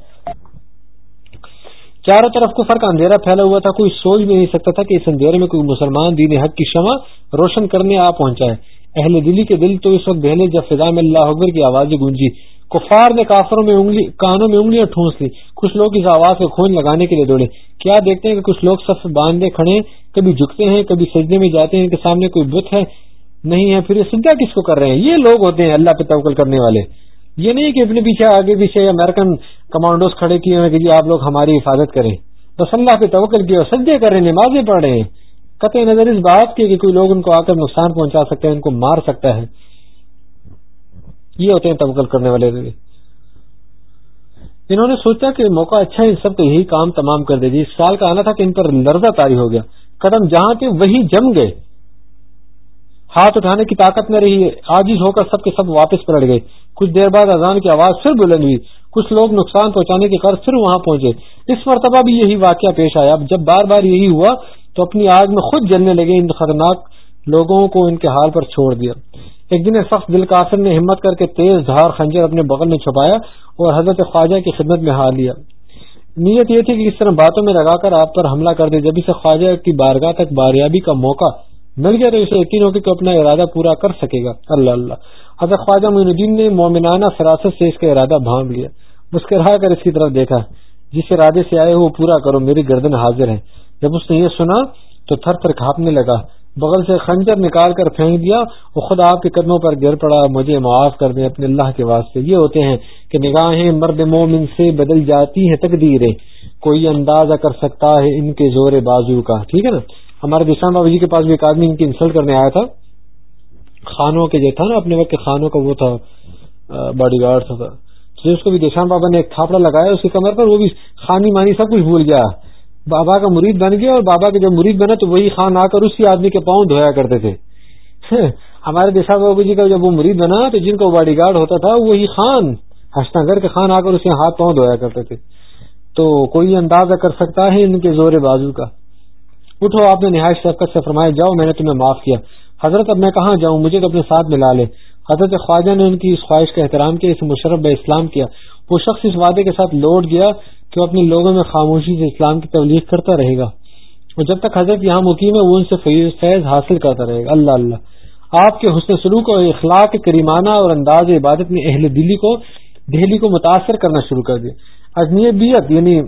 چاروں طرف کفر کا اندھیرا پھیلا ہوا تھا۔ کوئی سوچ بھی نہیں سکتا تھا کہ اس اندھیرے میں کوئی مسلمان دین حق کی شمع روشن کرنے آ پہنچا ہے۔ اہل دلی کے دل تو اس وقت بہلے جب فضا میں اللہ اکبر کی آوازیں گونجی۔ کفار نے کافروں میں انگلی کانوں میں انگلیاں ٹھونس لی۔ کچھ لوگ اس آواز کو کھوج لگانے کے لیے دوڑے۔ کیا دیکھتے ہیں کہ کچھ لوگ صف باندھے کھڑے کبھی جھکتے ہیں، کبھی سجدے میں جاتے ہیں۔ کہ سامنے کوئی بت ہے؟ نہیں ہے۔ پھر یہ سجدہ کس کو کر رہے ہیں؟ یہ لوگ ہوتے ہیں اللہ پہ توکل کرنے والے۔ یہ نہیں کہ اپنے پیچھے آگے پیچھے امریکن کمانڈوز کھڑے کیے ہیں کہ جی آپ لوگ ہماری حفاظت کریں۔ بس اللہ پہ توکل کیا سجدے کر رہے ہیں، نمازیں پڑھ رہے ہیں۔ قطع نظر اس بات کی کہ کوئی لوگ ان کو آ کر نقصان پہنچا سکتے ہیں ان کو مار سکتا ہے۔ یہ ہوتے ہیں توکل کرنے والے انہوں نے سوچا کہ موقع اچھا ہے سب کو یہی کام تمام کر دے۔ گی اس سال کا آنا تھا کہ ان پر لرزہ تاری ہو گیا۔ قدم جہاں تھے، وہی جم گئے۔ ہاتھ اٹھانے کی طاقت نہ رہی آج ہو کر سب کے سب واپس پلٹ گئے۔ کچھ دیر بعد اذان کی آواز پھر بلند ہوئی۔ کچھ لوگ نقصان پہنچانے کے قرض پھر وہاں پہنچے۔ اس مرتبہ بھی یہی واقعہ پیش آیا۔ جب بار بار یہی ہوا تو اپنی آگ میں خود جلنے لگے۔ ان خطرناک لوگوں کو ان کے حال پر چھوڑ دیا۔ ایک دن سخت دل قاسم نے ہمت کر کے تیز دھار خنجر اپنے بغل میں چھپایا اور حضرت خواجہ کی خدمت میں ہار لیا۔ نیت یہ تھی کہ اس طرح باتوں میں لگا کر آپ پر حملہ کر دے۔ جب اسے خواجہ کی بارگاہ تک باریابی کا موقع مل گیا تو اسے یقین ہو کہ اپنا ارادہ پورا کر سکے گا۔ اللہ اللہ۔ حضرت خواجہ معین الدین نے مومنانہ فراست سے اس کا ارادہ بھانگ لیا۔ مسکرا کر اس کی طرف دیکھا، جس ارادے سے آئے وہ پورا کرو، میری گردن حاضر ہے۔ جب اس نے یہ سنا تو تھر تھر کھاپنے لگا۔ بغل سے خنجر نکال کر پھینک دیا وہ خود آپ کے قدموں پر گر پڑا، مجھے معاف کر دیں اپنے اللہ کے واسطے۔ یہ ہوتے ہیں کہ نگاہیں مرد مومن سے بدل جاتی ہیں تقدیریں۔ کوئی اندازہ کر سکتا ہے ان کے زور بازو کا۔ ٹھیک ہے نا؟ ہمارے دشان بابا جی کے پاس بھی ایک آدمی ان کی انسلٹ کرنے آیا تھا۔ خانوں کے جو تھا نا، اپنے وقت کے خانوں کا وہ تھا باڈی گارڈ تھا۔ تو اس کو بھی دیشان بابا نے ایک تھاپڑا لگایا، اس کی کمر پر وہ بھی خانی مانی سب کچھ بھول گیا۔ بابا کا مرید بن گیا اور بابا کا جب مرید بنا تو وہی خان آ کر اسی آدمی کے پاؤں دھویا کرتے تھے۔ ہمارے دیشا بابو جی کا جب وہ مرید بنا تو جن کا باڈی گارڈ ہوتا تھا وہی خان ہسنگر کے خان آ کر اسے ہاتھ پاؤں دھویا کرتے تھے۔ تو کوئی اندازہ کر سکتا ہے ان کے زور بازو کا۔ اٹھو، آپ نے نہایش شفقت سے فرمایا، جاؤ، میں نے تمہیں معاف کیا۔ حضرت، اب میں کہاں جاؤں؟ مجھے تو اپنے ساتھ ملا لے۔ حضرت خواجہ نے ان کی اس خواہش کا احترام کیا اسے مشرف اسلام کیا۔ وہ شخص اس وعدے کے ساتھ لوٹ گیا کہ وہ اپنے لوگوں میں خاموشی سے اسلام کی تبلیغ کرتا رہے گا۔ اور جب تک حضرت یہاں مقیم ہے، وہ ان سے فیض حاصل کرتا رہے گا۔ اللہ اللہ۔ آپ کے حسن سلوک اور اخلاق کریمانہ اور انداز عبادت نے اہل دلی کو، دہلی کو متاثر کرنا شروع کر دیا۔ اجنیت یعنی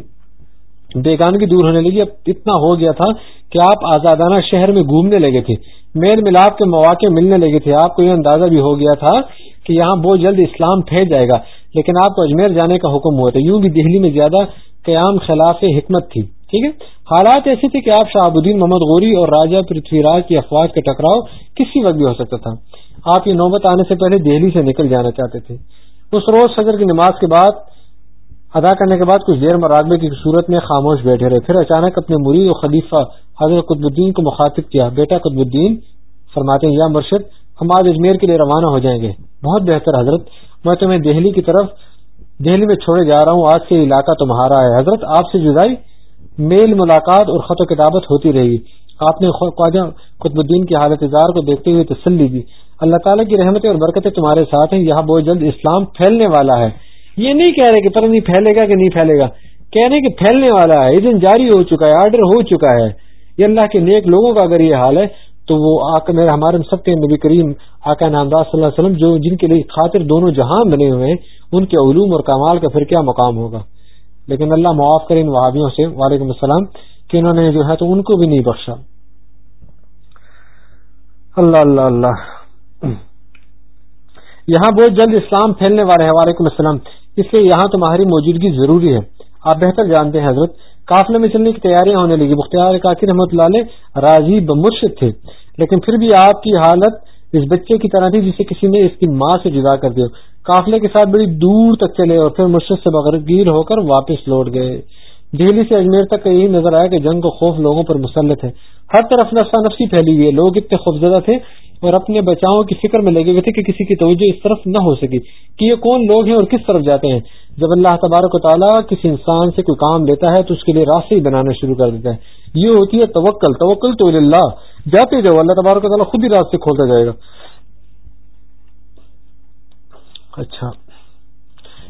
بیگانگی دور ہونے لگی۔ اب اتنا ہو گیا تھا کہ آپ آزادانہ شہر میں گھومنے لگے تھے۔ میل ملاپ کے مواقع ملنے لگے تھے۔ آپ کو یہ اندازہ بھی ہو گیا تھا کہ یہاں بہت جلد اسلام پھیل جائے گا۔ لیکن آپ کو اجمیر جانے کا حکم ہوا تھا یوں بھی دہلی میں زیادہ قیام خلاف حکمت تھی، ٹھیک ہے؟ حالات ایسے تھے کہ آپ شاہب الدین محمد غوری اور راجہ پرتھوی راج کی افواج کا ٹکراؤ کسی وقت بھی ہو سکتا تھا۔ آپ یہ نوبت آنے سے پہلے دہلی سے نکل جانا چاہتے تھے۔ اس روز فجر کی نماز کے بعد، ادا کرنے کے بعد کچھ دیر مراقبے کی صورت میں خاموش بیٹھے رہے۔ پھر اچانک اپنے مرید و خلیفہ حضرت قطب الدین کو مخاطب کیا۔ بیٹا قطب الدین، فرماتے ہیں، یا مرشد، ہم آج اجمیر کے لیے روانہ ہو جائیں گے۔ بہت بہتر، حضرت۔ میں تمہیں دہلی کی طرف، دہلی میں چھوڑے جا رہا ہوں، آج سے علاقہ تمہارا ہے۔ حضرت، آپ سے جدائی میل ملاقات اور خط و کتابت ہوتی رہی آپ نے خواجہ قطب الدین کی حالت اظہار کو دیکھتے ہوئے تسلی دی۔ اللہ تعالیٰ کی رحمتیں اور برکتیں تمہارے ساتھ ہیں۔ یہاں بہت جلد اسلام پھیلنے والا ہے۔ یہ نہیں کہہ رہے کہ پر نہیں پھیلے گا کہ نہیں پھیلے گا۔ کہہ رہے کہ پھیلنے والا ہے۔ یہ دن جاری ہو چکا ہے، آرڈر ہو چکا ہے۔ یہ اللہ کے نیک لوگوں کا اگر یہ حال ہے تو وہ آکا میرے ہمارے سب کے نبی کریم، آقا نامداز صلی اللہ علیہ وسلم، جو جن کے لیے خاطر دونوں جہاں بنے ہوئے ہیں، ان کے علوم اور کمال کا پھر کیا مقام ہوگا؟ لیکن اللہ معاف کرے ان وہابیوں سے، وعلیکم السلام، کہ انہوں نے جو ہے تو ان کو بھی نہیں بخشا۔ اللہ اللہ اللہ۔ یہاں بہت جلد اسلام پھیلنے والے ہیں، وعلیکم السلام۔ اس لیے یہاں تمہاری موجودگی ضروری ہے۔ آپ بہتر جانتے ہیں حضرت قافلے میں چلنے کی تیاریاں ہونے لگی۔ مختار کاکر رحمۃ اللہ راضی بمرشد تھے۔ لیکن پھر بھی آپ کی حالت اس بچے کی طرح تھی جسے کسی نے اس کی ماں سے جدا کر دیا۔ قافلے کے ساتھ بڑی دور تک چلے اور پھر مرشد سے بغیر ہو کر واپس لوٹ گئے۔ دہلی سے اجمیر تک یہی نظر آیا کہ جنگ و خوف لوگوں پر مسلط ہے۔ ہر طرف نفسا نفسی پھیلی ہوئی ہے۔ لوگ اتنے خوفزدہ تھے اور اپنے بچاؤں کی فکر میں لگے ہوئے تھے کہ کسی کی توجہ اس طرف نہ ہو سکی کہ یہ کون لوگ ہیں اور کس طرف جاتے ہیں۔ جب اللہ تبارک و تعالیٰ کسی انسان سے کوئی کام لیتا ہے تو اس کے لیے راستے ہی بنانا شروع کر دیتا ہے۔ یہ ہوتی ہے توکل۔ توکل تو اللہ جاتے جاؤ۔ اللہ تبارک و تعالیٰ خود ہی راستے کھولتا جائے گا۔ اچھا۔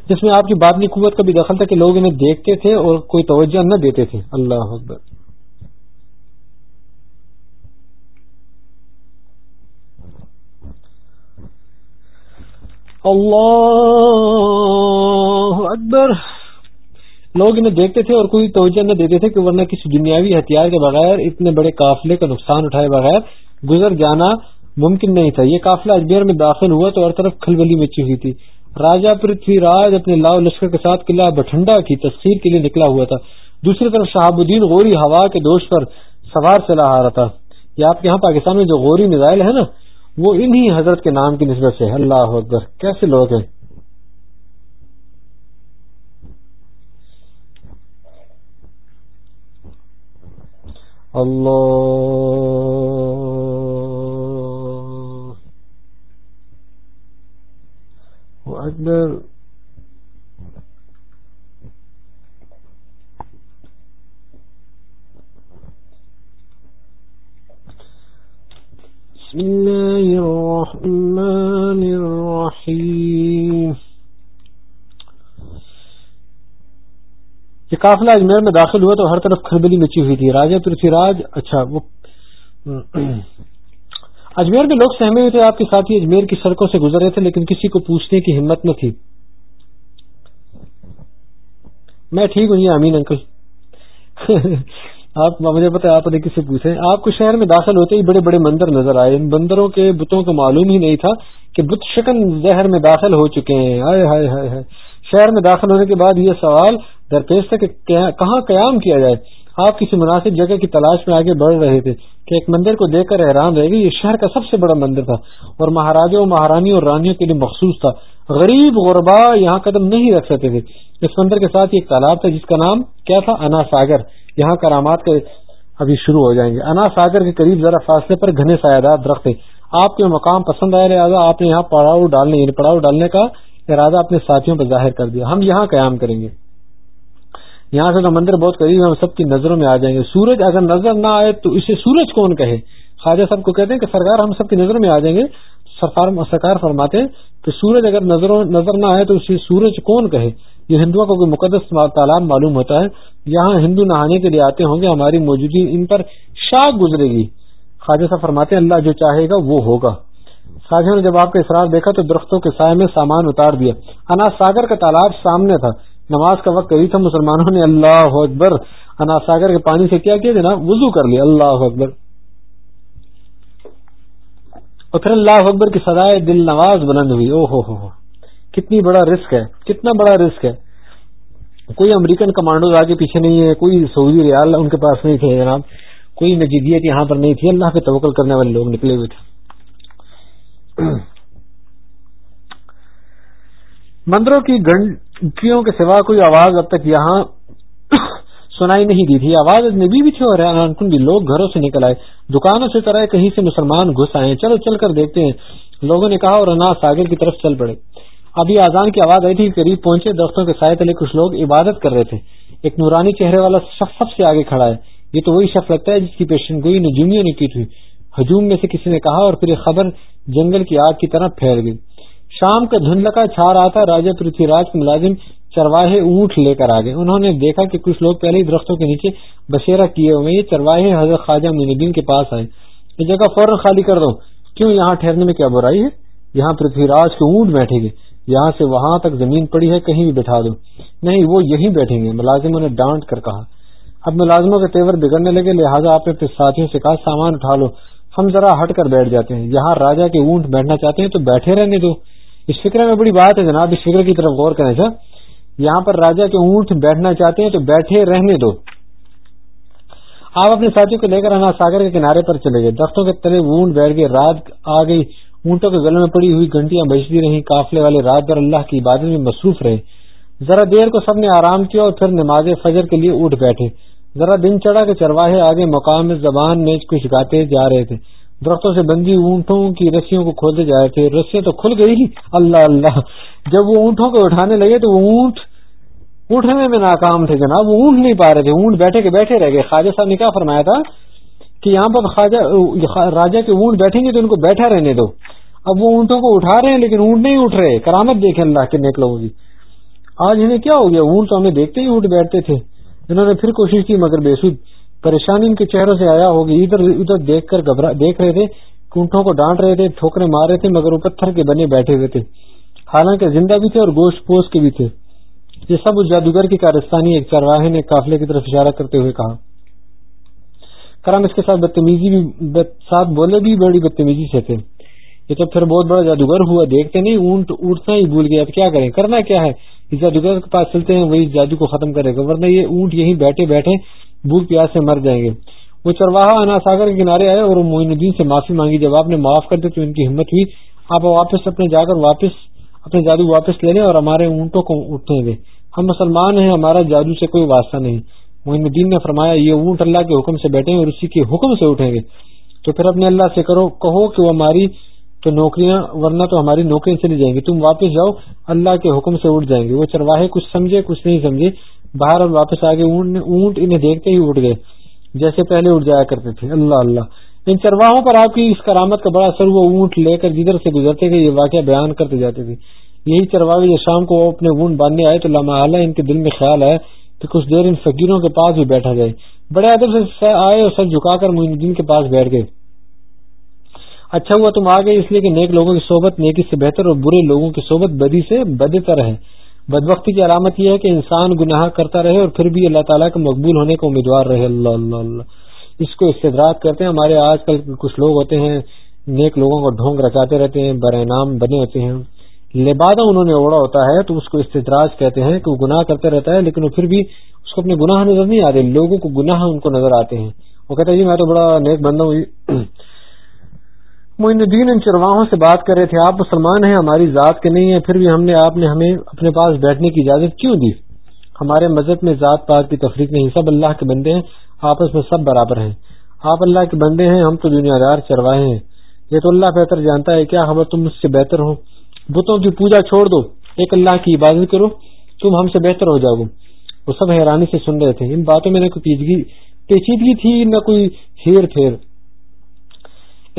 جس میں آپ کی بادلی قوت کا بھی دخل تھا کہ لوگ انہیں دیکھتے تھے اور کوئی توجہ نہ دیتے تھے۔ اللہ اکبر۔ اللہ اکبر۔ لوگ انہیں دیکھتے تھے اور کوئی توجہ نہ دیتے تھے کہ ورنہ کسی دنیاوی ہتھیار کے بغیر اتنے بڑے قافلے کا نقصان اٹھائے بغیر گزر جانا ممکن نہیں تھا۔ یہ قافلہ اجمیر میں داخل ہوا تو ہر طرف کھلبلی مچی ہوئی تھی۔ راجا پرتھوی راج اپنے لاؤ لشکر کے ساتھ قلعہ بٹھنڈا کی تصویر کے لیے نکلا ہوا تھا۔ دوسری طرف شہاب الدین غوری ہوا کے دوش پر سوار چلا آ رہا تھا۔ یہ آپ کے یہاں پاکستان میں جو غوری میزائل ہے نا، وہ انہی حضرت کے نام کی نسبت سے اللہ اکبر، کیسے لوگ ہیں؟ اللہ اکبر۔ بسم الله الرحمن الرحيم یہ قافلہ اجمیر میں داخل ہوا تو ہر طرف کھربلی مچی ہوئی تھی۔ راجا پرتھی راج اچھا وہ اجمیر میں لوگ سہمے ہوئے تھے، آپ کے ساتھی اجمیر کی سڑکوں سے گزر رہے تھے، لیکن کسی کو پوچھنے کی ہمت نہ تھی۔ میں ٹھیک ہوں جی امین انکل۔ آپ، مجھے پتا آپ نے کسی پوچھے آپ کو شہر میں داخل ہوتے ہی بڑے بڑے مندر نظر آئے۔ ان بندروں کے بتوں کو معلوم ہی نہیں تھا کہ بت شکن زہر میں داخل ہو چکے ہیں۔ ہائے ہائے ہائے ہائے۔ شہر میں داخل ہونے کے بعد یہ سوال درپیش تھا کہ کہاں قیام کیا جائے؟ آپ کسی مناسب جگہ کی تلاش میں آگے بڑھ رہے تھے کہ ایک مندر کو دیکھ کر حیران رہے گی یہ شہر کا سب سے بڑا مندر تھا اور مہاراجوں مہارانی اور رانیوں کے لیے مخصوص تھا۔ غریب غربا یہاں قدم نہیں رکھ سکتے تھے۔ اس مندر کے ساتھ ایک تالاب تھا جس کا نام کیا تھا؟ انا ساگر۔ یہاں کرامات کے ابھی شروع ہو جائیں گے۔ انا ساگر کے قریب ذرا فاصلے پر گھنے سایادات درخت تھے آپ کے مقام پسند آئے لہٰذا آپ نے یہاں پڑاؤ ڈالنے یعنی پڑاؤ ڈالنے کا ارادہ اپنے ساتھیوں پر ظاہر کر دیا۔ ہم یہاں قیام کریں گے۔ یہاں سے تو مندر بہت قریب ہم سب کی نظروں میں آ جائیں گے۔ سورج اگر نظر نہ آئے تو اسے سورج کون کہے؟ خواجہ صاحب کو کہتے ہیں کہ سرکار، ہم سب کی نظروں میں آ جائیں گے۔ سرکار فرماتے ہیں کہ سورج اگر نظر نہ آئے تو اسے سورج کون کہے؟ یہ ہندوؤں کو کوئی مقدس تالاب معلوم ہوتا ہے۔ یہاں ہندو نہانے کے لیے آتے ہوں گے، ہماری موجودگی ان پر شاخ گزرے گی۔ خواجہ صاحب فرماتے ہیں، اللہ جو چاہے گا وہ ہوگا۔ خواجہ نے جب آپ کا اصرار دیکھا تو درختوں کے سائے میں سامان اتار دیا۔ انا ساگر کا تالاب سامنے تھا۔ نماز کا وقت قریب تھا، مسلمانوں نے اللہ اکبر انا ساگر کے پانی سے کیا کیا جناب وضو کر لیا، اللہ اکبر۔ اور پھر اللہ اکبر کی سدائے دل نواز بلند ہوئی۔ او ہو ہو کتنی بڑا رسک ہے، کتنا بڑا رسک ہے۔ کوئی امریکن کمانڈوز آگے پیچھے نہیں ہے، کوئی سعودی ریال ان کے پاس نہیں تھے، جناب۔ کوئی نجیدیت یہاں پر نہیں تھی۔ اللہ پہ توکل کرنے والے لوگ نکلے ہوئے تھے۔ مندروں کی گنڈکیوں کے سوا کوئی آواز اب تک یہاں سنائی نہیں دی تھی۔ آواز نبی بھی تھی اور بھی لوگ گھروں سے نکل آئے۔ دکانوں سے طرح کہیں سے مسلمان گھس آئے چلو، چل کر دیکھتے ہیں۔ لوگوں نے کہا، اور انا ساگر کی طرف چل پڑے۔ ابھی آزان کی آواز آئی تھی قریب پہنچے درختوں کے سائے تلے کچھ لوگ عبادت کر رہے تھے۔ ایک نورانی چہرے والا شخص سب سے آگے کھڑا ہے۔ یہ تو وہی شخص لگتا ہے جس کی پیشن گوئی نجومیوں نے کی تھی۔ ہجوم میں سے کسی نے کہا اور پھر یہ خبر جنگل کی آگ کی طرح پھیل گئی۔ شام کا دھندلکا چھا رہا تھا راجا پرتھی راج کے ملازم چرواہے اونٹ لے کر آگے انہوں نے دیکھا کہ کچھ لوگ پہلے ہی درختوں کے نیچے بسیرا کیے ہوئے یہ چرواہے حضرت خواجہ مین الدین کے پاس آئے۔ یہ جگہ فوراً خالی کر دو۔ کیوں یہاں ٹھہرنے میں کیا برائی ہے؟ یہاں پرتھوی راج کے اونٹ بیٹھے گے یہاں سے وہاں تک زمین پڑی ہے، کہیں بھی بٹھا دو۔ نہیں، وہ یہی بیٹھیں گے۔ ملازموں نے ڈانٹ کر کہا۔ اب ملازموں کے تیور بگڑنے لگے، لہٰذا آپ نے اپنے ساتھیوں سے کہا، سامان اٹھا لو۔ ہم ذرا ہٹ کر بیٹھ جاتے ہیں۔ یہاں راجا کے اونٹ بیٹھنا چاہتے ہیں تو بیٹھے رہنے دو۔ اس فکر میں بڑی بات ہے جناب اس فکر کی طرف غور کریں سر۔ یہاں پر راجا کے اونٹ بیٹھنا چاہتے ہیں تو بیٹھے رہنے دو۔ آپ اپنے ساتھیوں کو لے کر انا ساگر کے کنارے پر چلے گئے۔ درختوں کے تلے اونٹ بیٹھ گئے۔ رات آ گئی۔ اونٹوں کے گلے میں پڑی ہوئی گھنٹیاں بجتی رہی قافلے والے رات بھر اللہ کی عبادت میں مصروف رہے ذرا دیر کو سب نے آرام کیا اور پھر نماز فجر کے لیے اٹھ بیٹھے۔ ذرا دن چڑھا کے چرواہے آگے مقام زبان میں کچھ گاتے جا رہے تھے۔ درختوں سے بندی اونٹوں کی رسیوں کو کھولتے جا رہے تھے۔ رسیاں تو کھل گئی۔ اللہ اللہ۔ جب وہ اونٹوں کو اٹھانے لگے تو وہ اونٹ اٹھنے میں ناکام تھے جناب۔ وہ اونٹ نہیں پا رہے تھے۔ اونٹ بیٹھے کے بیٹھے رہ گئے۔ خواجہ صاحب نے کیا فرمایا تھا کہ یہاں پر خواجہ راجا کے اونٹ بیٹھیں گے تو ان کو بیٹھا رہنے دو۔ اب وہ اونٹوں کو اٹھا رہے ہیں لیکن اونٹ نہیں اٹھ رہے۔ کرامت دیکھے اللہ کے نیک لوگوں کی۔ آج انہیں کیا ہو گیا؟ اونٹ تو ہمیں دیکھتے ہی اونٹ بیٹھتے تھے۔ انہوں نے پھر کوشش کی مگر بے سود۔ پریشانی ان کے چہروں سے آیا ہوگی۔ ادھر ادھر دیکھ کر گھبرا دیکھ رہے تھے اونٹوں کو ڈانٹ رہے تھے، ٹھوکرے مار رہے تھے، مگر وہ پتھر کے بنے بیٹھے ہوئے تھے۔ حالانکہ زندہ بھی تھے اور گوشت پوش کے بھی تھے۔ یہ سب اس جادوگر کی کارستانی ایک چرواہے نے قافلے کی طرف اشارہ کرتے ہوئے کہا۔ کرم اس کے ساتھ بدتمیزی بھی ساتھ بولے بھی بڑی بدتمیزی سے تھے۔ یہ تو پھر بہت بڑا جادوگر ہوا، دیکھتے نہیں، اونٹ اٹھنا ہی بھول گیا۔ اب کیا کریں؟ کرنا کیا ہے؟ اس جادوگر کے پاس چلتے ہیں، وہی جادو کو ختم کرے گا، ورنہ یہ اونٹ یہیں بیٹھے بیٹھے بھوک پیاس سے مر جائیں گے۔ وہ چرواہا انا ساگر کے کنارے آئے اور معین الدین سے معافی مانگی۔ جب آپ نے معاف کر دیا تو ان کی ہمت ہوئی۔ آپ واپس اپنے جا کر واپس اپنے جادو واپس لے لیں اور ہمارے اونٹوں کو اٹھنے دیں ہم مسلمان ہیں، ہمارا جادو سے کوئی واسطہ نہیں۔ معین الدین نے فرمایا، یہ اونٹ اللہ کے حکم سے بیٹھے اور اسی کے حکم سے اٹھیں گے۔ تو پھر اپنے اللہ سے کرو، کہو کہ وہ ہماری تو نوکریاں، ورنہ تو ہماری نوکریاں چلی جائیں گی۔ تم واپس جاؤ، اللہ کے حکم سے اٹھ جائیں گے۔ وہ چرواہے کچھ سمجھے، کچھ نہیں سمجھے۔ باہر اور واپس آگے اونٹ انہیں دیکھتے ہی اٹھ گئے۔ جیسے پہلے اٹھ جایا کرتے تھے۔ اللہ اللہ۔ ان چرواہوں پر آپ کی اس کرامت کا بڑا اثر وہ اونٹ لے کر جدھر سے گزرتے گئے یہ واقعہ بیان کرتے جاتے تھے۔ یہی چرواہے جو شام کو اپنے اونٹ باندھنے آئے تو لمحہ ان کے دل میں خیال آیا کہ کچھ دیر ان فقیروں کے پاس بھی بیٹھا جائے۔ بڑے ادب سے آئے اور سر جھکا کر معین الدین کے پاس بیٹھ گئے۔ اچھا ہوا تم آ گئے اس لیے کہ نیک لوگوں کی صحبت نیکی سے بہتر اور برے لوگوں کی صحبت بدی سے بدتر ہے۔ بدبختی کی علامت یہ ہے کہ انسان گناہ کرتا رہے اور پھر بھی اللہ تعالیٰ کے مقبول ہونے کا امیدوار رہے۔ اللہ اللہ اللہ۔ اس کو استدراک کرتے ہیں۔ ہمارے آج کل کچھ لوگ ہوتے ہیں، نیک لوگوں کو ڈھونگ رچاتے رہتے ہیں، برائے نام بنے ہوتے ہیں۔ لبادہ انہوں نے اوڑا ہوتا ہے تو اس کو استدراج کہتے ہیں کہ وہ گناہ کرتے رہتا ہے، لیکن وہ پھر بھی اس کو اپنے گناہ نظر نہیں آتے۔ لوگوں کو گناہ ان کو نظر آتے ہیں۔ وہ کہتے ہیں جی میں تو بڑا نیک بندہ ہوں۔ معین الدین ان چرواہوں سے بات کر رہے تھے، آپ مسلمان ہیں، ہماری ذات کے نہیں ہیں، پھر بھی ہم نے، آپ نے ہمیں اپنے پاس بیٹھنے کی اجازت کیوں دی؟ ہمارے مذہب میں ذات پات کی تفریق نہیں، سب اللہ کے بندے ہیں، آپس میں سب برابر ہیں۔ آپ اللہ کے بندے ہیں، ہم تو دنیا دار چرواہے ہیں۔ یہ تو اللہ بہتر جانتا ہے، کیا خبر تم مجھ سے بہتر ہو؟ بتوں کی پوجا چھوڑ دو، ایک اللہ کی عبادت کرو، تم ہم سے بہتر ہو جاؤ۔ وہ سب حیرانی سے سن رہے تھے۔ ان باتوں میں نہ کوئی پیچیدگی تھی، نہ کوئی ہیر پھیر۔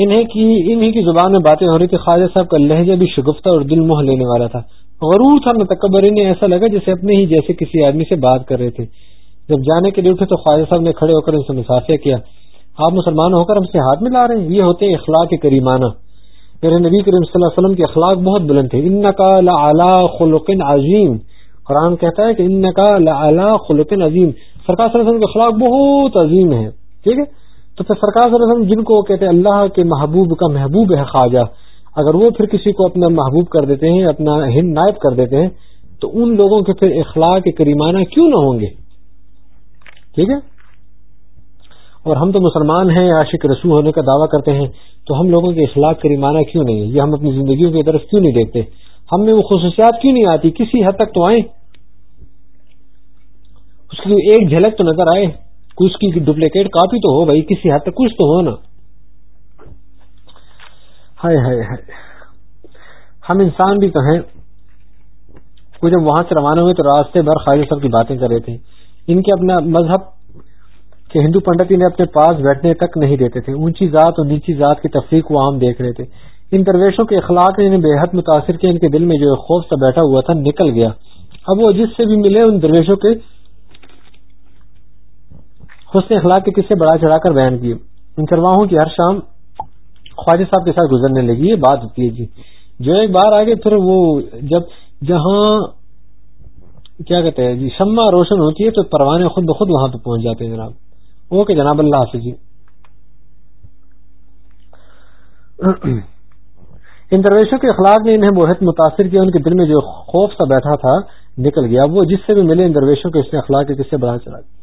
انہیں کی انہیں کی زبان میں باتیں ہو رہی تھی، خواجہ صاحب کا لہجہ بھی شگفتہ اور دل موہ لینے والا تھا۔ غرور تھا تکبر انہیں ایسا لگا جیسے اپنے ہی جیسے کسی آدمی سے بات کر رہے تھے۔ جب جانے کے لیے اٹھے تو خواجہ صاحب نے کھڑے ہو کر ان سے مسافر کیا۔ آپ مسلمان ہو کر ہم سے ہاتھ میں لا رہے ہیں، یہ ہوتے ہیں اخلاق کریمانہ۔ میرے نبی کریم صلی اللہ علیہ وسلم کے اخلاق بہت بلند تھے۔ ان کا لا خلق عظیم۔ قرآن کہتا ہے کہ ان کا لا خلق عظیم۔ سرکار صلی اللہ علیہ وسلم کے اخلاق بہت عظیم ہے ٹھیک ہے؟ تو پھر سرکار صلی اللہ علیہ وسلم جن کو کہتے ہیں اللہ کے محبوب کا محبوب ہے خواجہ، اگر وہ پھر کسی کو اپنا محبوب کر دیتے ہیں، اپنا ہند نائب کر دیتے ہیں، تو ان لوگوں کے پھر اخلاق کریمانہ کیوں نہ ہوں گے؟ ٹھیک ہے؟ اور ہم تو مسلمان ہیں، عاشق رسول ہونے کا دعویٰ کرتے ہیں، تو ہم لوگوں کے اخلاق کریمانہ کیوں نہیں ہے یہ ہم اپنی زندگیوں کی طرف کیوں نہیں دیکھتے؟ ہم میں وہ خصوصیات کیوں نہیں آتی؟ کسی حد تک تو آئیں۔ اس کی ایک جھلک تو نظر آئے۔ اس کی ڈپلیکیٹ کاپی تو ہو بھائی، کسی حد تک کچھ تو ہو نا۔ ہائے ہائے ہائے۔ ہم انسان بھی کہیں وہ جب وہاں سے روانہ ہوئے تو راستے بھر خواجہ صاحب کی باتیں کر رہے تھے۔ ان کے اپنا مذہب کے ہندو پنڈت انہیں اپنے پاس بیٹھنے تک نہیں دیتے تھے۔ اونچی ذات اور نیچی ذات کی تفریح کو عام دیکھ رہے تھے۔ ان درویشوں کے اخلاق نے انہیں بے حد متاثر کیا۔ ان کے دل میں جو خوف سا بیٹھا ہوا تھا، نکل گیا۔ اب وہ جس سے بھی ملے، ان درویشوں کے حسن اخلاق کے کس سے بڑا چڑھا کر بیان کیے۔ ان چرواہوں کی ہر شام خواجہ صاحب کے ساتھ گزرنے لگی، یہ بات ہوتی ہے جی۔ جو ایک بار آگے پھر وہ جب جہاں، کیا کہتے ہیں جی شمع روشن ہوتی ہے تو پروانے خود بخود وہاں پہ پہنچ جاتے ہیں جناب۔ اوکے جناب اللہ حافظ جی۔ ان درویشوں کے اخلاق نے انہیں بہت متاثر کیا، ان کے دل میں جو خوف سا بیٹھا تھا نکل گیا، وہ جس سے بھی ملے ان درویشوں کے اس نے اخلاق کے کس سے بڑھا چلا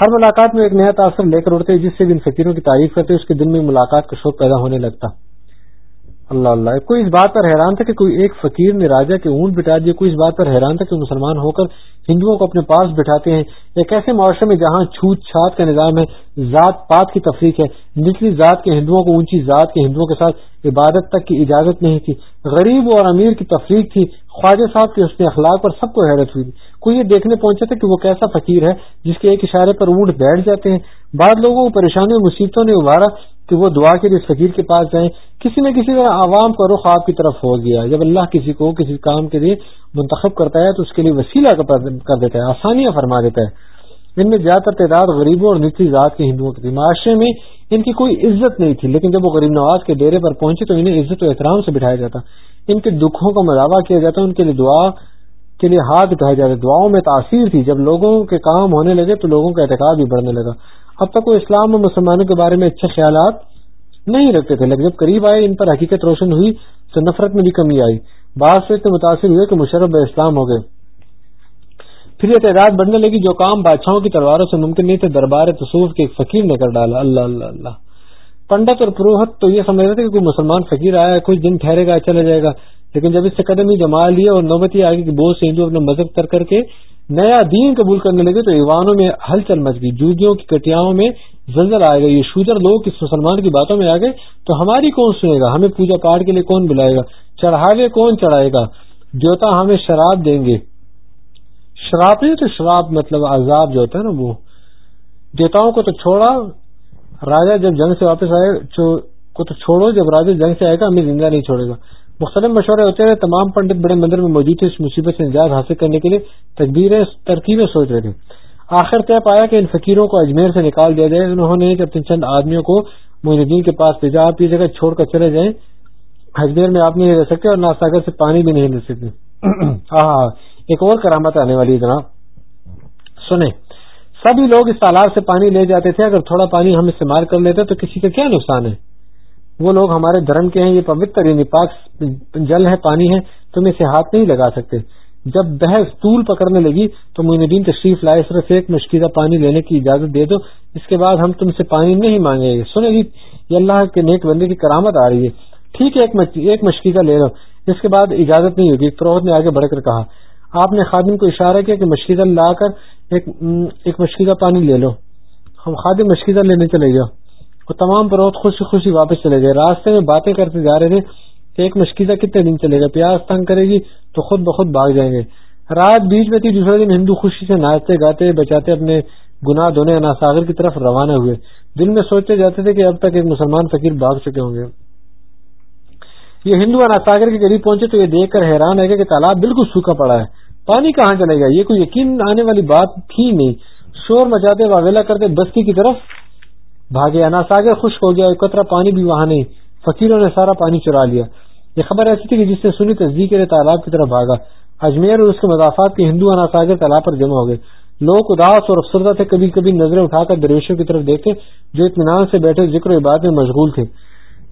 ہر ملاقات میں ایک نیا تاثر لے کر اڑتے جس سے بھی ان فکیروں کی تعریف کرتے اس کے دل میں ملاقات کا شوق پیدا ہونے لگتا۔ اللہ اللہ۔ کوئی اس بات پر حیران تھا کہ کوئی ایک فقیر نے راجا کے اونٹ بٹا دیے؟ کوئی اس بات پر حیران تھا کہ مسلمان ہو کر ہندوؤں کو اپنے پاس بٹھاتے ہیں؟ ایک ایسے معاشرے میں جہاں چھوت چھات کا نظام ہے، ذات پات کی تفریق ہے، نچلی ذات کے ہندوؤں کو اونچی ذات کے ہندوؤں کے ساتھ عبادت تک کی اجازت نہیں تھی۔ غریب اور امیر کی تفریق تھی، خواجہ صاحب کے اس نے اخلاق پر سب کو حیرت ہوئی۔ کوئی یہ دیکھنے پہنچا تھا کہ وہ کیسا فقیر ہے، جس کے ایک اشارے پر اونٹ بیٹھ جاتے ہیں۔ بعد لوگوں کو پریشانی اور مصیبتوں نے ابھارا کہ وہ دعا کے لیے فقیر کے پاس جائیں۔ کسی نہ کسی طرح عوام کا رخ آپ کی طرف ہو گیا۔ جب اللہ کسی کو کسی کام کے لیے منتخب کرتا ہے، تو اس کے لیے وسیلہ کر دیتا ہے، آسانیاں فرما دیتا ہے۔ ان میں زیادہ تر تعداد غریبوں اور نچلی ذات کے ہندوؤں کی تھی۔ معاشرے میں ان کی کوئی عزت نہیں تھی، لیکن جب وہ غریب نواز کے ڈیرے پر پہنچے تو انہیں عزت و احترام سے بٹھایا جاتا۔ ان کے دکھوں کا مداوع کیا جاتا، ان کے لیے دعا کے لیے ہاتھ اٹھائے جاتے دعاؤں میں تاثیر تھی۔ جب لوگوں کے کام ہونے لگے تو لوگوں کا اعتقاد بھی بڑھنے لگا۔ اب تک وہ اسلام اور مسلمانوں کے بارے میں اچھے خیالات نہیں رکھتے تھے، لیکن جب قریب آئے، ان پر حقیقت روشن ہوئی تو نفرت میں بھی کمی آئی۔ بعض سے اتنے متاثر ہوئے کہ مشرف اسلام ہو گئے۔ پھر یہ تعداد بڑھنے لگی، جو کام بادشاہوں کی تلواروں سے ممکن نہیں تھے، دربار تصوف کے ایک فقیر نے کر ڈالا۔ اللہ اللہ اللہ۔ پنڈت اور پروہت تو یہ سمجھ رہے تھے کہ کوئی مسلمان فقیر آیا کچھ دن ٹھہرے گا، چلا جائے گا۔ لیکن جب اس سے قدم ہی جما لیا اور نوبتی آگے کی بوجھ سے ہندو اپنے مذہب تر کر کے نیا دین قبول کرنے لگے تو ایوانوں میں ہلچل مچ گئی جوگیوں کی کٹیاؤں میں زلزل آئے گا، یہ شودر لوگ اس مسلمان کی باتوں میں آ گئے تو ہماری کون سنے گا؟ ہمیں پوجا پاٹ کے لیے کون بلائے گا؟ چڑھاوے کون چڑھائے گا؟ دیوتا ہمیں شراب دیں گے۔ شراب نہیں تو شراب مطلب عذاب جو ہوتا ہے نا وہ۔ دیوتاؤں کو تو چھوڑا، راجا جب جنگ سے واپس آئے کو تو چھوڑو، جب راجا جنگ سے آئے گا، ہمیں زندہ نہیں چھوڑے گا۔ مختلف مشورے ہوتے رہے، تمام پنڈت بڑے مندر میں موجود تھے اس مصیبت سے نجات حاصل کرنے کے لیے تدبیریں ترکیبیں سوچ رہے تھے۔ آخر طے پایا کہ ان فقیروں کو اجمیر سے نکال دیا جائے۔ انہوں نے اپنے چند آدمیوں کو معین کے پاس بھیجا، آپ یہ جگہ چھوڑ کر چلے جائیں۔ اجمیر میں آپ نہیں رہ سکتے اور ناساگر سے پانی بھی نہیں لے سکتے۔ ہاں ہاں ایک اور کرامت آنے والی جناب۔ سنیں، سبھی لوگ اس تالاب سے پانی لے جاتے تھے۔ اگر تھوڑا پانی ہم استعمال کر لیتے تو کسی کا کیا نقصان ہے؟ وہ لوگ ہمارے دھرم کے ہیں، یہ پوتر یعنی پاک جل ہے، پانی ہے تم اسے ہاتھ نہیں لگا سکتے۔ جب بحث طول پکڑنے لگی، تو معین الدین تشریف لائے، صرف ایک مشکیزہ پانی لینے کی اجازت دے دو۔ اس کے بعد ہم تم سے پانی نہیں مانگیں گے۔ سنیں جی یہ اللہ کے نیک بندے کی کرامت آ رہی ہے۔ ٹھیک ہے، ایک مشکیزہ لے لو۔ اس کے بعد اجازت نہیں ہوگی۔ فروغ نے آگے بڑھ کر کہا، آپ نے خادم کو اشارہ کیا کہ مشکیزہ لا کر ایک مشکیزہ پانی لے لو۔ ہم خادم مشکیزہ لینے چلے گا وہ تمام پروت خوشی خوشی واپس چلے گئے۔ راستے میں باتیں کرتے جا رہے تھے کہ ایک مشکیزہ کتنے دن چلے گا۔ پیاز تنگ کرے گی تو خود بخود بھاگ جائیں گے۔ رات بیچ میں تھی، دوسرے دن ہندو خوشی سے ناچتے گاتے بچاتے اپنے گناہ دھونے اناساگر کی طرف روانہ ہوئے۔ دل میں سوچتے جاتے تھے کہ اب تک ایک مسلمان فقیر بھاگ چکے ہوں گے۔ یہ ہندو اناساگر کے قریب پہنچے تو یہ دیکھ کر حیران ہے کہ تالاب بالکل سوکھا پڑا ہے۔ پانی کہاں چلے گا؟ یہ کوئی یقین آنے والی بات تھی نہیں۔ شور مچاتے واویلا کرتے بستی کی طرف بھاگے اناساگر خشک ہو گیا قطرہ پانی بھی وہاں نہیں۔ فقیروں نے سارا پانی چرا لیا۔ یہ خبر ایسی تھی کہ جس نے سنی تصدیق تالاب کی طرف بھاگا۔ اجمیر اور اس کے مضافات کے ہندو اناساگر تالاب پر جمع ہو گئے۔ لوگ اداس اور افسردہ تھے، کبھی کبھی نظریں اٹھا کر درویشوں کی طرف دیکھتے، جو اطمینان سے بیٹھے ذکر و عبادت میں مشغول تھے۔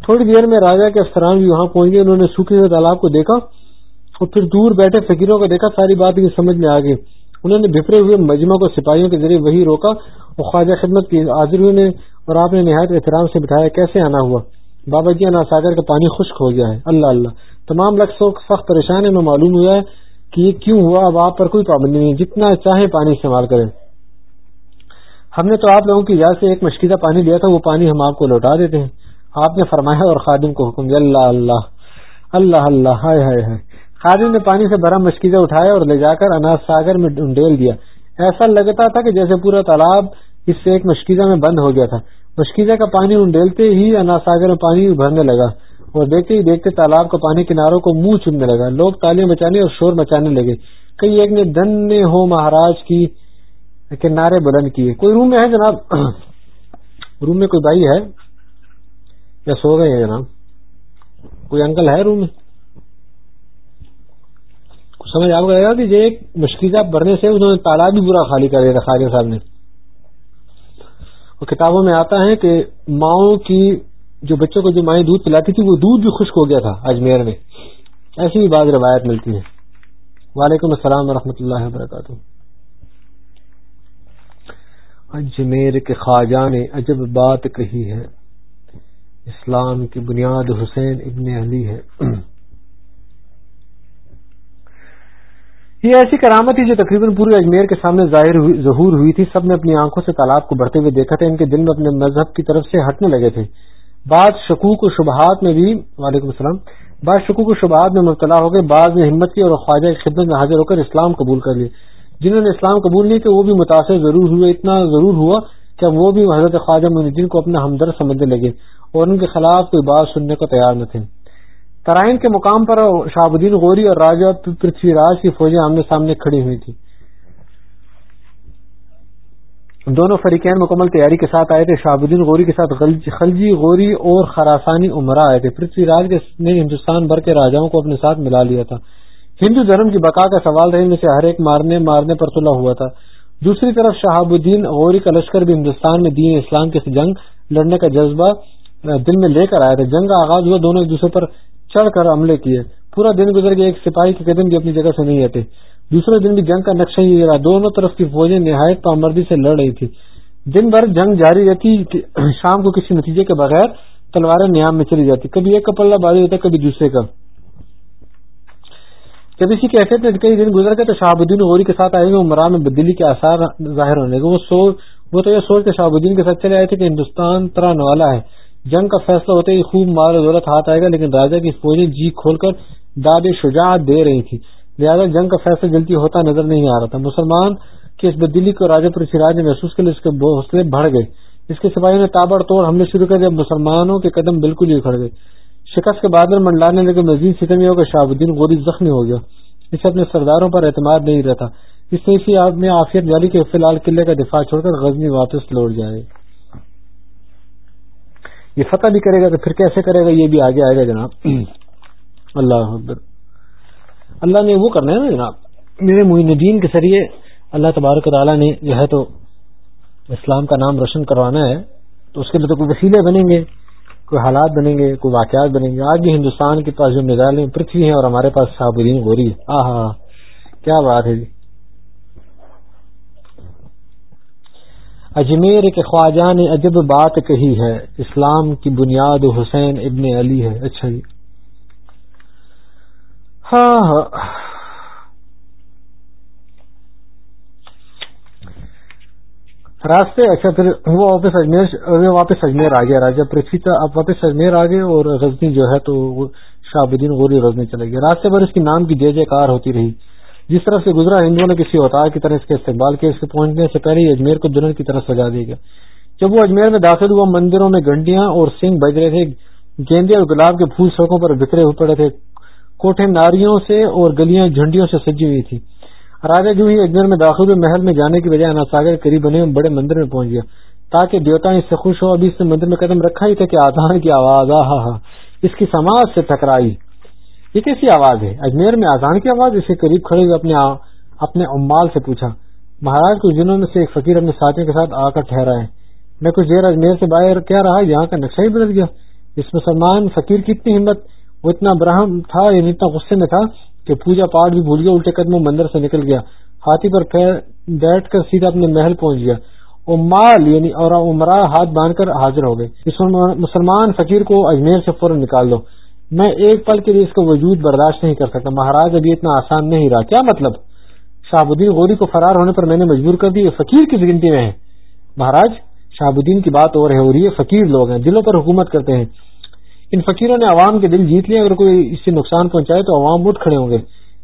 تھوڑی دیر میں راجا کے افسران بھی وہاں پہنچ گئے، انہوں نے سوکھے ہوئے تالاب کو دیکھا اور پھر دور بیٹھے فکیروں کو دیکھا، ساری بات یہ سمجھ میں آ گئی۔ انہوں نے بفرے ہوئے مجمع کو سپاہیوں کے ذریعے وہی روکا اور خواجہ خدمت کی حاضر نے اور آپ نے نہایت احترام سے بٹھایا کیسے آنا ہوا؟ بابا جی انا ساگر کا پانی خشک ہو گیا ہے۔ اللہ اللہ۔ تمام لفظ سخت پریشان ہے میں معلوم ہوا ہے کہ یہ کیوں ہوا؟ اب آپ پر کوئی پابندی نہیں جتنا چاہے پانی استعمال کریں۔ ہم نے تو آپ لوگوں کی اجازت سے ایک مشکیزہ پانی لیا تھا، وہ پانی ہم آپ کو لوٹا دیتے ہیں۔ آپ نے فرمایا اور خادم کو حکم دیا، اللہ اللہ۔ اللہ اللہ۔ ہائے ہائے ہائے۔ خادم نے پانی سے بھرا مشکیزہ اٹھایا اور لے جا کر اناج ساگر میں ڈیل دیا۔ ایسا لگتا تھا کہ جیسے پورا تالاب اس سے ایک مشکیزہ میں بند ہو گیا تھا۔ مشکیزہ کا پانی انڈیلتے ہی اناج ساگر میں پانی بھرنے لگا اور دیکھتے ہی دیکھتے تالاب کا پانی کناروں کو منہ چننے لگا۔ لوگ تالیاں مچانے اور شور مچانے لگے۔ کئی ایک نے دن نے ہو مہاراج کی نعرے بلند کیے۔ کوئی روم میں ہے جناب؟ روم میں کوئی بھائی ہے؟ یا سو گئے ہیں جناب؟ کوئی انکل ہے روم میں؟ سمجھ آپ کو کہ یہ ایک مشکل بھرنے سے انہوں نے تالاب بھی برا خالی کر دیا تھا خالی صاحب نے۔ اور کتابوں میں آتا ہے کہ ماؤں کی جو بچوں کو جو مائیں دودھ پلاتی تھی وہ دودھ بھی خشک ہو گیا تھا اجمیر میں۔ ایسی بھی بعض روایت ملتی ہے وعلیکم السلام ورحمۃ اللہ وبرکاتہ۔ اجمیر کے خواجہ نے عجب بات کہی ہے۔ اسلام کی بنیاد حسین ابن علی ہے۔ یہ ایسی کرامت تھی جو تقریباً پورے اجمیر کے سامنے ظاہر ظہور ہوئی تھی۔ سب نے اپنی آنکھوں سے تالاب کو بڑھتے ہوئے دیکھا تھا۔ ان کے دل میں اپنے مذہب کی طرف سے ہٹنے لگے تھے۔ بعض شکوک و شبہات میں بھی وعلیکم السلام۔ بعض شکوک و شبہات میں مبتلا ہو گئے، بعض نے ہمت کی اور خواجہ کی خدمت میں حاضر ہو کر اسلام قبول کر لی جنہوں نے اسلام قبول نہیں کہ وہ بھی متاثر ضرور ہوئے۔ اتنا ضرور ہوا کہ وہ بھی حضرت خواجہ الدین کو اپنا ہمدرد سمجھنے لگے اور ان کے خلاف کوئی بات سننے کو تیار نہ تھے۔ ترائن کے مقام پر شہاب الدین غوری اور راجا پرتھوی راج کی فوجیں آمنے سامنے کھڑی ہوئی تھی دونوں فریقین مکمل تیاری کے ساتھ آئے تھے۔ شہاب الدین غوری کے ساتھ خلجی غوری اور خراسانی عمرہ آئے تھے۔ پرتھوی راج نے ہندوستان بھر کے راجاؤں کو اپنے ساتھ ملا لیا تھا۔ ہندو دھرم کی بقا کا سوال رہنے سے ہر ایک مارنے مارنے پر تلا ہوا تھا۔ دوسری طرف شہاب الدین غوری کا لشکر بھی ہندوستان میں دین اسلام کے جنگ لڑنے کا جذبہ دل میں لے کر آیا تھا۔ جنگ کا آغاز ہوا۔ دونوں ایک دوسرے پر چڑھ کر حملے کیے۔ پورا دن گزر گیا، ایک سپاہی کے قدم بھی اپنی جگہ سے نہیں آتے دوسرے دن بھی جنگ کا نقشہ ہی رہا۔ دونوں طرف کی فوجیں نہایت پامردی سے لڑ رہی تھی۔ دن بھر جنگ جاری رہتی، شام کو کسی نتیجے کے بغیر تلواریں نیام میں چلی جاتی۔ کبھی ایک کا پلہ بازی ہوتا، کبھی دوسرے کا۔ جب اسی کیفیت میں کئی دن گزر گئے تو شہاب الدین غوری کے ساتھ آئے گا عمرہ میں بدلی کے آثار ظاہر ہونے گا وہ وہ تو یہ سوچ کے شہاب الدین کے ساتھ چلے آئے تھے کہ ہندوستان تران والا ہے۔ جنگ کا فیصلہ ہوتے ہی خوب مال و دولت ہاتھ آئے گا، لیکن راجا کی فوجیں جی کھول کر داد شجاعت دے رہی تھی لہٰذا جنگ کا فیصلہ جلدی ہوتا نظر نہیں آ رہا تھا۔ مسلمان کی اس بدلی کو راجا پر سراج نے محسوس کر اس کے حوصلے بڑھ گئے۔ اس کے سپاہیوں نے تابڑ توڑ حملے شروع کر جب مسلمانوں کے قدم بالکل ہی اکھڑ گئے۔ شکست کے بادل منڈلانے لگے، مزید ستمی ہوگا، شاہ الدین غوری زخمی ہو گیا۔ اسے اپنے سرداروں پر اعتماد نہیں رہتا۔ اس نے اسی آپ میں آفیت جاری کے فی الحال قلعے کا دفاع چھوڑ کر غزنی واپس لوٹ جائے۔ یہ فتح بھی کرے گا تو پھر کیسے کرے گا؟ یہ بھی آگے آئے گا جناب۔ اللہ حبر اللہ نے وہ کرنا ہے نا جناب۔ میرے معین الدین کے ذریعے اللہ تبارک تعالیٰ نے جو ہے تو اسلام کا نام روشن کروانا ہے۔ تو اس کے لیے تو کوئی وسیلے بنیں گے، کوئی حالات بنیں گے، کوئی واقعات بنیں گے۔ آج بھی ہندوستان کے پاس جو میزائل پرتھوی ہیں اور ہمارے پاس صاحب الدین گوری ہے ہاں ہاں کیا بات ہے جی۔ اجمیر کے خواجہ نے عجب بات کہی ہے، اسلام کی بنیاد حسین ابن علی ہے۔ اچھا جی۔ ہاں ہاں۔ راستے اچھا پھر وہ واپس اجمیر واپس اجمیر آ گیا راجا پرتھوی اب واپس اجمیر آ گئے اور غزنی جو ہے تو شاہ غوری غزنی چلے گئے۔ راستے پر اس کی نام کی جے جے کار ہوتی رہی۔ جس طرف سے گزرا، ہندوؤں نے کسی اوتار کی طرح اس کے استقبال کیا اس کے پہنچنے سے پہلے اجمیر کو دلہن کی طرف سجا دیا گیا۔ جب وہ اجمیر میں داخل ہوا، مندروں میں گھنٹیاں اور سنگھ بج رہے تھے، گیندے اور گلاب کے پھول سڑکوں پر بکھرے ہوئے پڑے تھے۔ کوٹھے ناریوں سے اور گلیاں جھنڈیوں سے سجی ہوئی تھی راجا جو ہی اجمیر میں داخل ہوئے، محل میں جانے کی بجائے اناساگر قریب بنے، بڑے مندر میں پہنچ گیا۔ تاکہ دیوتا اس سے خوش ہو ابھی اس نے مندر میں قدم رکھا ہی تھا کہ آدھان کی آواز آ اس کی سماج سے ٹکرائی۔ یہ کیسی آواز ہے؟ اجمیر میں آزان کی آواز اسے قریب کھڑے ہوئے اپنے اپنے امال سے پوچھا۔ مہاراج، کچھ دنوں میں سے ایک فقیر اپنے ساتھیوں کے ساتھ آ کر ٹھہرا ہے۔ میں کچھ دیر اجمیر سے باہر کیا رہا یہاں کا نقشہ ہی بدل گیا۔ اس مسلمان فقیر کی اتنی ہمت، وہ اتنا برہم تھا یعنی اتنا غصے میں تھا کہ پوجا پاٹ بھی بھول گیا، الٹے قدموں مندر سے نکل گیا۔ ہاتھی پر بیٹھ کر سیدھا اپنے محل پہنچ گیا۔ امال یعنی اور عمرہ ہاتھ باندھ کر حاضر ہو گئے۔ اس مسلمان فقیر کو اجمیر سے فوراً نکال دو۔ میں ایک پل کے لیے اس کا وجود برداشت نہیں کر سکتا۔ مہاراج ابھی اتنا آسان نہیں رہا۔ کیا مطلب؟ شہاب الدین غوری کو فرار ہونے پر میں نے مجبور کر دی۔ فقیر کی گنتی میں ہے۔ مہاراج شہاب الدین کی بات اور ہے اور یہ فقیر لوگ ہیں۔ دلوں پر حکومت کرتے ہیں۔ ان فقیروں نے عوام کے دل جیت لیے اگر کوئی اس سے نقصان پہنچائے تو عوام اٹھ کھڑے ہوں گے۔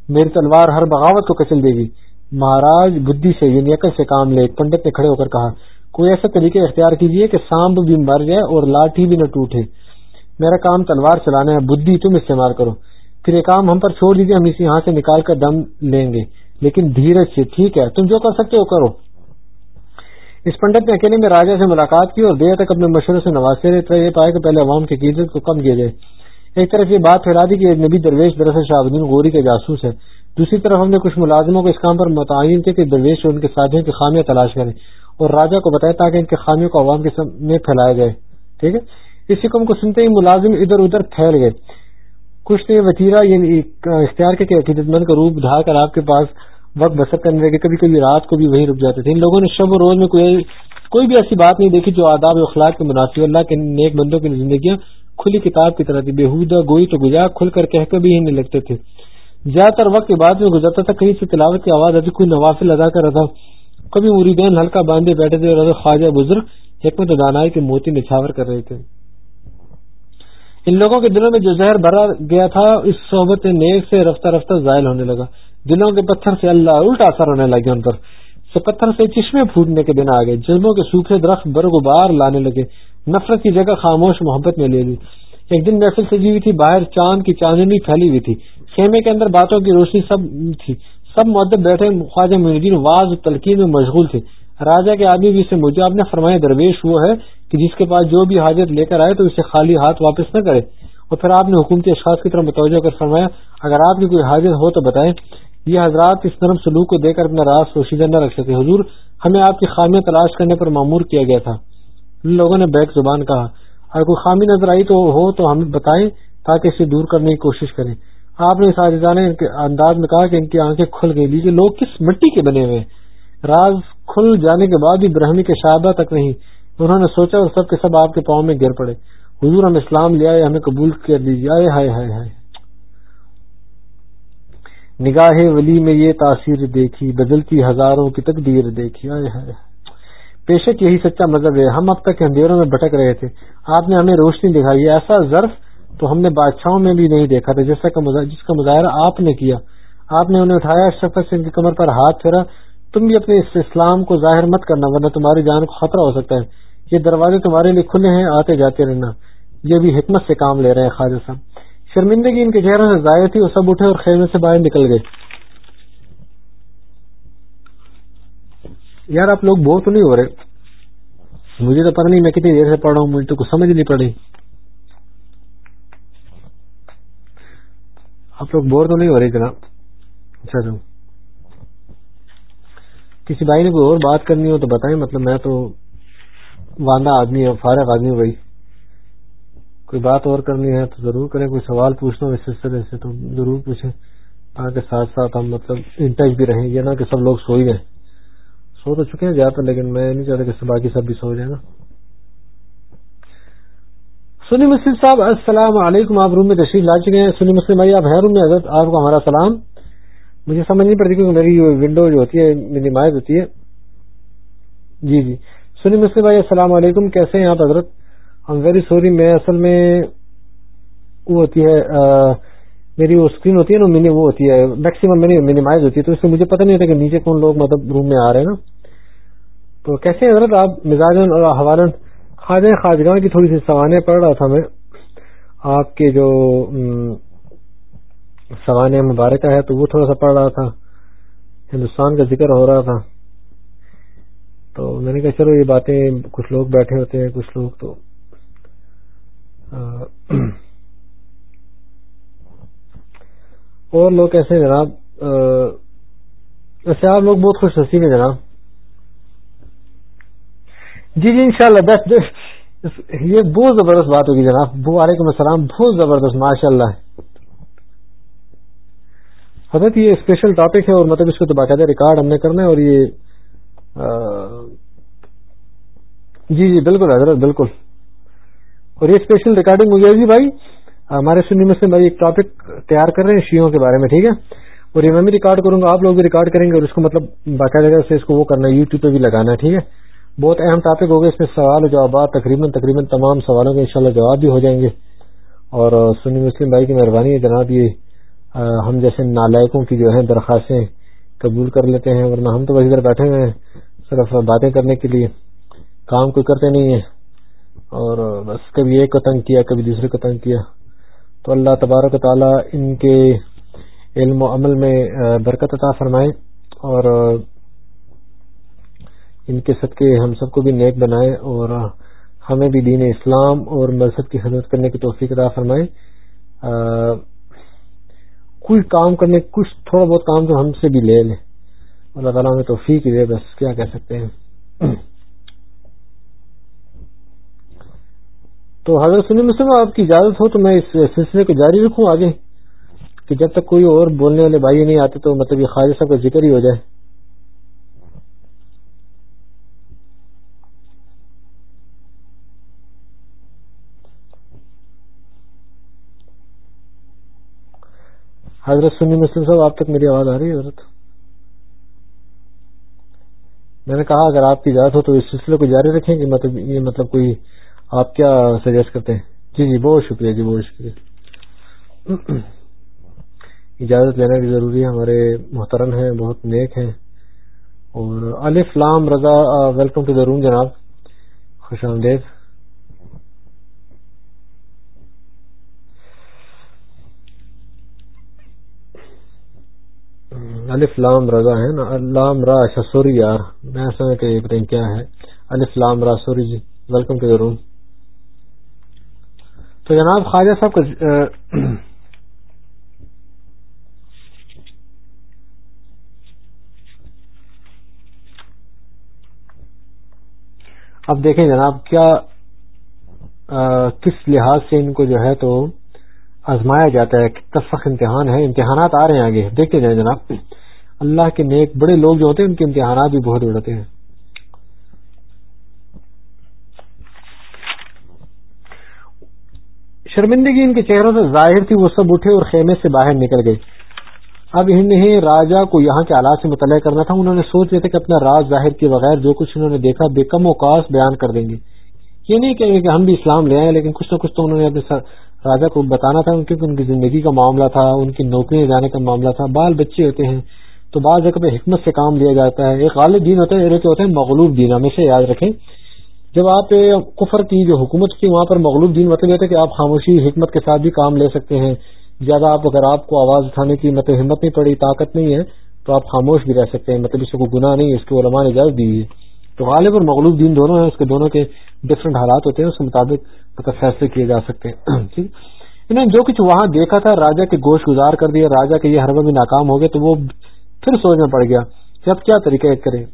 میری تلوار ہر بغاوت کو کچل دے گی۔ مہاراج بدھی سے یعنی عقل سے کام لے، پنڈت نے کھڑے ہو کر کہا، کوئی ایسا طریقے اختیار کیجیے کہ سانب بھی مر جائے اور لاٹھی بھی نہ ٹوٹے۔ میرا کام تلوار چلانا ہے، بدھی تم استعمال کرو۔ پھر یہ کام ہم پر چھوڑ دیجیے ہم اسے یہاں سے نکال کر دم لیں گے۔ لیکن دھیرج سے، ٹھیک ہے، تم جو کر سکتے ہو کرو۔ اس پنڈت نے اکیلے میں راجا سے ملاقات کی اور دیر تک اپنے مشورے سے نوازتے رہے یہ پائے کہ پہلے عوام کی عقیدت کو کم کیا جائے۔ ایک طرف یہ بات پھیلا دی کہ نبی درویش دراصل شاہ الدین غوری کے جاسوس ہے۔ دوسری طرف ہم نے کچھ ملازموں کو اس کام پر متعین کیا کہ درویش اور ان کے ساتھیوں کی خامیاں تلاش کریں اور راجا کو بتائے تاکہ ان کے خامیوں کو عوام کے سامنے پھیلایا جائے۔ ٹھیک ہے؟ اس حکم کو سنتے ہی ملازم ادھر ادھر پھیل گئے۔ کچھ نے وطیرہ یعنی اختیار کے عقیدت مند کا روپ ڈھا کر آپ کے پاس وقت بسر کرنے لگے۔ کبھی کبھی رات کو بھی وہیں رک جاتے تھے۔ ان لوگوں نے شب و روز میں کوئی کوئی بھی ایسی بات نہیں دیکھی جو آداب اخلاق کے مناسب اللہ کے نیک بندوں کی زندگیاں کھلی کتاب کی طرح تھی۔ بےحودہ گوئی تو گجا کھل کر کہہ کر بھی ہی نہیں لگتے تھے۔ زیادہ تر وقت بعد میں گزرتا تھا، کہیں سے تلاوت کی آواز آتی، کوئی نوافل ادا کر رہا۔ تھا کبھی مریدین ہلکا باندھے بیٹھے تھے اور خواجہ بزرگ حکمت دانائی کے موتی نچھاور کر رہے تھے۔ ان لوگوں کے دلوں میں جو زہر بھرا گیا تھا، اس صحبت نیک سے رفتہ رفتہ زائل ہونے لگا۔ دلوں کے پتھر سے اللہ الٹا اثر ہونے لگے ان پر۔ سے پتھر سے چشمے پھوٹنے کے دن آگے، جذبوں کے سوکھے درخت برگ بار لانے لگے۔ نفرت کی جگہ خاموش محبت میں لے لی۔ ایک دن محفل سجی ہوئی تھی، باہر چاند کی چاندنی پھیلی ہوئی تھی۔ خیمے کے اندر باتوں کی روشنی سب تھی۔ سب مدد بیٹھے، خواجہ الدین واز تلقین میں مشغول تھے۔ راجا کے آدمی بھی سے مجھے، آپ نے فرمایا درویش وہ ہے کہ جس کے پاس جو بھی حاجت لے کر آئے تو اسے خالی ہاتھ واپس نہ کرے۔ اور پھر آپ نے حکومتی اشخاص کی طرف متوجہ کر فرمایا، اگر آپ کی کوئی حاجت ہو تو بتائیں۔ یہ حضرات اس نرم سلوک کو دے کر اپنا راز پوشیدہ نہ رکھ سکے حضور، ہمیں آپ کی خامیاں تلاش کرنے پر معمور کیا گیا تھا۔ لوگوں نے بیک زبان کہا، اگر کوئی خامی نظر آئی تو ہو تو ہمیں بتائیں تاکہ اسے دور کرنے کی کوشش کریں۔ آپ نے اس انداز میں کہا کہ ان کی آنکھیں کھل گئی لیجیے لوگ کس مٹی کے بنے ہوئے راز کھل جانے کے بعد بھی برہمی کے شابہ تک نہیں۔ انہوں نے سوچا اور سب کے سب آپ کے پاؤں میں گر پڑے۔ حضور ہم اسلام لے آئے، ہمیں قبول کر لیجیے۔ آئے ہائے ہائے ہائے نگاہ ولی میں یہ تاثیر دیکھی، بدلتی ہزاروں کی تقدیر دیکھی۔ آئے ہائے بے شک یہی سچا مذہب ہے۔ ہم اب تک اندھیروں میں بھٹک رہے تھے۔ آپ نے ہمیں روشنی دکھائی۔ ایسا ظرف تو ہم نے بادشاہوں میں بھی نہیں دیکھا تھا جیسا جس کا مظاہرہ آپ نے کیا۔ آپ نے انہیں اٹھایا شفت سے ان کی کمر پر ہاتھ پھیرا۔ تم بھی اپنے اس اسلام کو ظاہر مت کرنا، ورنہ تمہاری جان کو خطرہ ہو سکتا ہے۔ یہ دروازے تمہارے لیے کھلے ہیں، آتے جاتے رہنا۔ یہ بھی حکمت سے کام لے رہے ہیں، خواجہ صاحب۔ شرمندگی ان کے چہروں سے ضائع تھی، وہ سب اٹھے اور خیمے سے باہر نکل گئے۔ یار، آپ لوگ بور تو نہیں ہو رہے؟ مجھے تو پتہ نہیں، میں کتنی دیر سے پڑھ رہا ہوں، مجھے تو کچھ سمجھ نہیں پڑی آپ لوگ بور تو نہیں ہو رہے جناب؟ اچھا کسی بھائی نے کوئی اور بات کرنی ہو تو بتائیں مطلب میں تو واندہ آدمی ہوں فارغ آدمی ہوں بھائی۔ کوئی بات اور کرنی ہے تو ضرور کریں، کوئی سوال پوچھنا ہو اس سلسلے سے تو ضرور پوچھیں۔ تاکہ ساتھ ساتھ ہم مطلب انٹچ بھی رہیں، یہ نہ کہ سب لوگ سو ہی گئے سو تو چکے ہیں زیادہ لیکن میں نہیں چاہتا کہ باقی سب بھی سو جائیں نا۔ سنی مسلم صاحب، السلام علیکم، آپ روم میں تشریف لا چکے ہیں۔ سنی مسلم بھائی، آپ ہے روم میں؟ حضرت، آپ کو ہمارا سلام۔ مجھے سمجھ نہیں پڑتی کیونکہ میری ونڈو جو ہوتی ہے منیمائز ہوتی ہے۔ جی جی۔ سنی مسلم بھائی، السلام علیکم۔ کیسے ہیں آپ حضرت؟ ہم ویری سوری میں اصل میں وہ ہوتی ہے میری وہ اسکرین ہوتی ہے نا وہ ہوتی ہے میکسیمم میری منیمائز ہوتی ہے۔ تو اس سے مجھے پتہ نہیں ہوتا کہ نیچے کون لوگ مطلب روم میں آ رہے ہیں نا۔ تو کیسے ہیں حضرت؟ آپ مزاج اور حوالن۔ خواجہ خواجگاہ کی تھوڑی سی سوانح پڑھ رہا تھا میں۔ آپ کے جو سوانح مبارکہ ہے تو وہ تھوڑا سا پڑھ رہا تھا۔ ہندوستان کا ذکر ہو رہا تھا۔ تو میں نے کہا چلو یہ باتیں کچھ لوگ بیٹھے ہوتے ہیں، کچھ لوگ تو اور لوگ کیسے جناب؟ ویسے آپ لوگ بہت خوش نصیب ہیں جناب۔ جی جی انشاءاللہ شاء اللہ یہ بہت زبردست بات ہوگی جناب۔ وعلیکم السلام، بہت زبردست ماشاء اللہ حضرت، یہ اسپیشل ٹاپک ہے اور مطلب اس کو تو باقاعدہ ریکارڈ ہم نے کرنا ہے اور یہ جی جی بالکل حضرت، بالکل۔ اور یہ اسپیشل ریکارڈنگ ہوئی ہے جی بھائی۔ ہمارے سنی میں سے بھائی ایک ٹاپک تیار کر رہے ہیں شیوں کے بارے میں، ٹھیک ہے؟ اور یہ میں بھی ریکارڈ کروں گا، آپ لوگ بھی ریکارڈ کریں گے اور اس کو مطلب باقاعدہ سے اس کو وہ کرنا ہے یوٹیوب پہ بھی لگانا ہے، ٹھیک ہے؟ بہت اہم ٹاپک ہوگا اس میں سوال و جوابات تقریباً تقریباً تمام سوالوں کے انشاءاللہ جواب بھی ہو جائیں گے۔ اور سنی مسلم بھائی کی مہربانی ہے جناب، یہ ہم جیسے نالائکوں کی جو ہے درخواستیں قبول کر لیتے ہیں، ورنہ ہم تو بس ادھر بیٹھے ہوئے ہیں صرف باتیں کرنے کے لیے۔ کام کوئی کرتے نہیں ہیں۔ اور بس کبھی ایک کو تنگ کیا، کبھی دوسرے کو تنگ کیا۔ تو اللہ تبارک و ان کے علم و عمل میں برکت عطا فرمائے۔ اور ان کے صدقے ہم سب کو بھی نیک بنائے۔ اور ہمیں بھی دین اسلام اور مذہب کی خدمت کرنے کی توفیق ادا فرمائے۔ کوئی کام کرنے، کچھ تھوڑا بہت کام تو ہم سے بھی لے لیں اللہ تعالیٰ ہمیں توفیق دے، بس کیا کہہ سکتے ہیں۔ تو حضرت سنی مسلم آپ کی اجازت ہو تو میں اس سلسلے کو جاری رکھوں آگے، کہ جب تک کوئی اور بولنے والے بھائی نہیں آتے تو مطلب یہ خواجہ صاحب کا ذکر ہی ہو جائے۔ حضرت سنی مسلم صاحب، آپ تک میری آواز آ رہی ہے حضرت؟ میں نے کہا، اگر آپ کی اجازت ہو تو اس سلسلے کو جاری رکھیں کہ مطلب یہ مطلب کوئی آپ کیا سجیسٹ کرتے ہیں؟ جی جی بہت شکریہ جی بہت شکریہ۔ اجازت لینا بھی ضروری ہے، ہمارے محترم ہیں، بہت نیک ہیں۔ اور الف لام رضا ویلکم ٹو دا روم جناب۔ خوش آمدید۔ الف لام رضا ہے نا، لام را اچھا سوری یار، میں سمجھ کہ پتہ کیا ہے۔ الف لام را، سوری جی ویلکم ٹو دا روم تو جناب خواجہ صاحب کا اب دیکھیں جناب کیا کس لحاظ سے ان کو جو ہے تو آزمایا جاتا ہے کتنا سخت امتحان ہے، امتحانات آ رہے ہیں آگے، دیکھتے جائیں جناب۔ اللہ کے نیک بڑے لوگ جو ہوتے ہیں، ان کے امتحانات بھی بہت اڑتے ہیں۔ شرمندگی ان کے چہروں سے ظاہر تھی، وہ سب اٹھے اور خیمے سے باہر نکل گئے۔ اب انہیں راجا کو یہاں کے آلات سے مطالعہ کرنا تھا۔ انہوں نے سوچ رہے تھے کہ اپنا راز ظاہر کیے بغیر جو کچھ انہوں نے دیکھا، بے کم اوقات بیان کر دیں گے۔ یہ نہیں کہیں گے کہ ہم بھی اسلام لے آئے، لیکن کچھ نہ کچھ تو انہوں نے اپنے راجا کو بتانا تھا کیونکہ ان کی زندگی کا معاملہ تھا، ان کی نوکری جانے کا معاملہ تھا۔ بال بچے ہوتے ہیں تو بعض جگہ پہ حکمت سے کام لیا جاتا ہے۔ ایک غالب دین ہوتا ہے ہوتے ہیں مغلوب دین، ہمیشہ یاد رکھیں۔ جب آپ کفر کی جو حکومت تھی، وہاں پر مغلوب دین مطلب یہ تھا کہ آپ خاموشی، حکمت کے ساتھ بھی کام لے سکتے ہیں۔ زیادہ آپ اگر آپ کو آواز اٹھانے کی مطلب ہمت نہیں پڑی، طاقت نہیں ہے، تو آپ خاموش بھی رہ سکتے ہیں۔ مطلب اس کو گناہ نہیں، اس کے علماء نے اجازت دی ہے۔ تو غالب اور مغلوب دین دونوں ہیں، اس کے دونوں کے ڈفرینٹ حالات ہوتے ہیں۔ اس کے مطابق مطلب فیصلے کیے جا سکتے ہیں۔ ٹھیک انہوں نے جو کچھ وہاں دیکھا تھا راجا کے گوشت گزار کر دیا راجا کے یہ ہر بھی ناکام ہو گئے، تو وہ پھر سوچنا پڑ گیا کہ اب کیا طریقہ کرے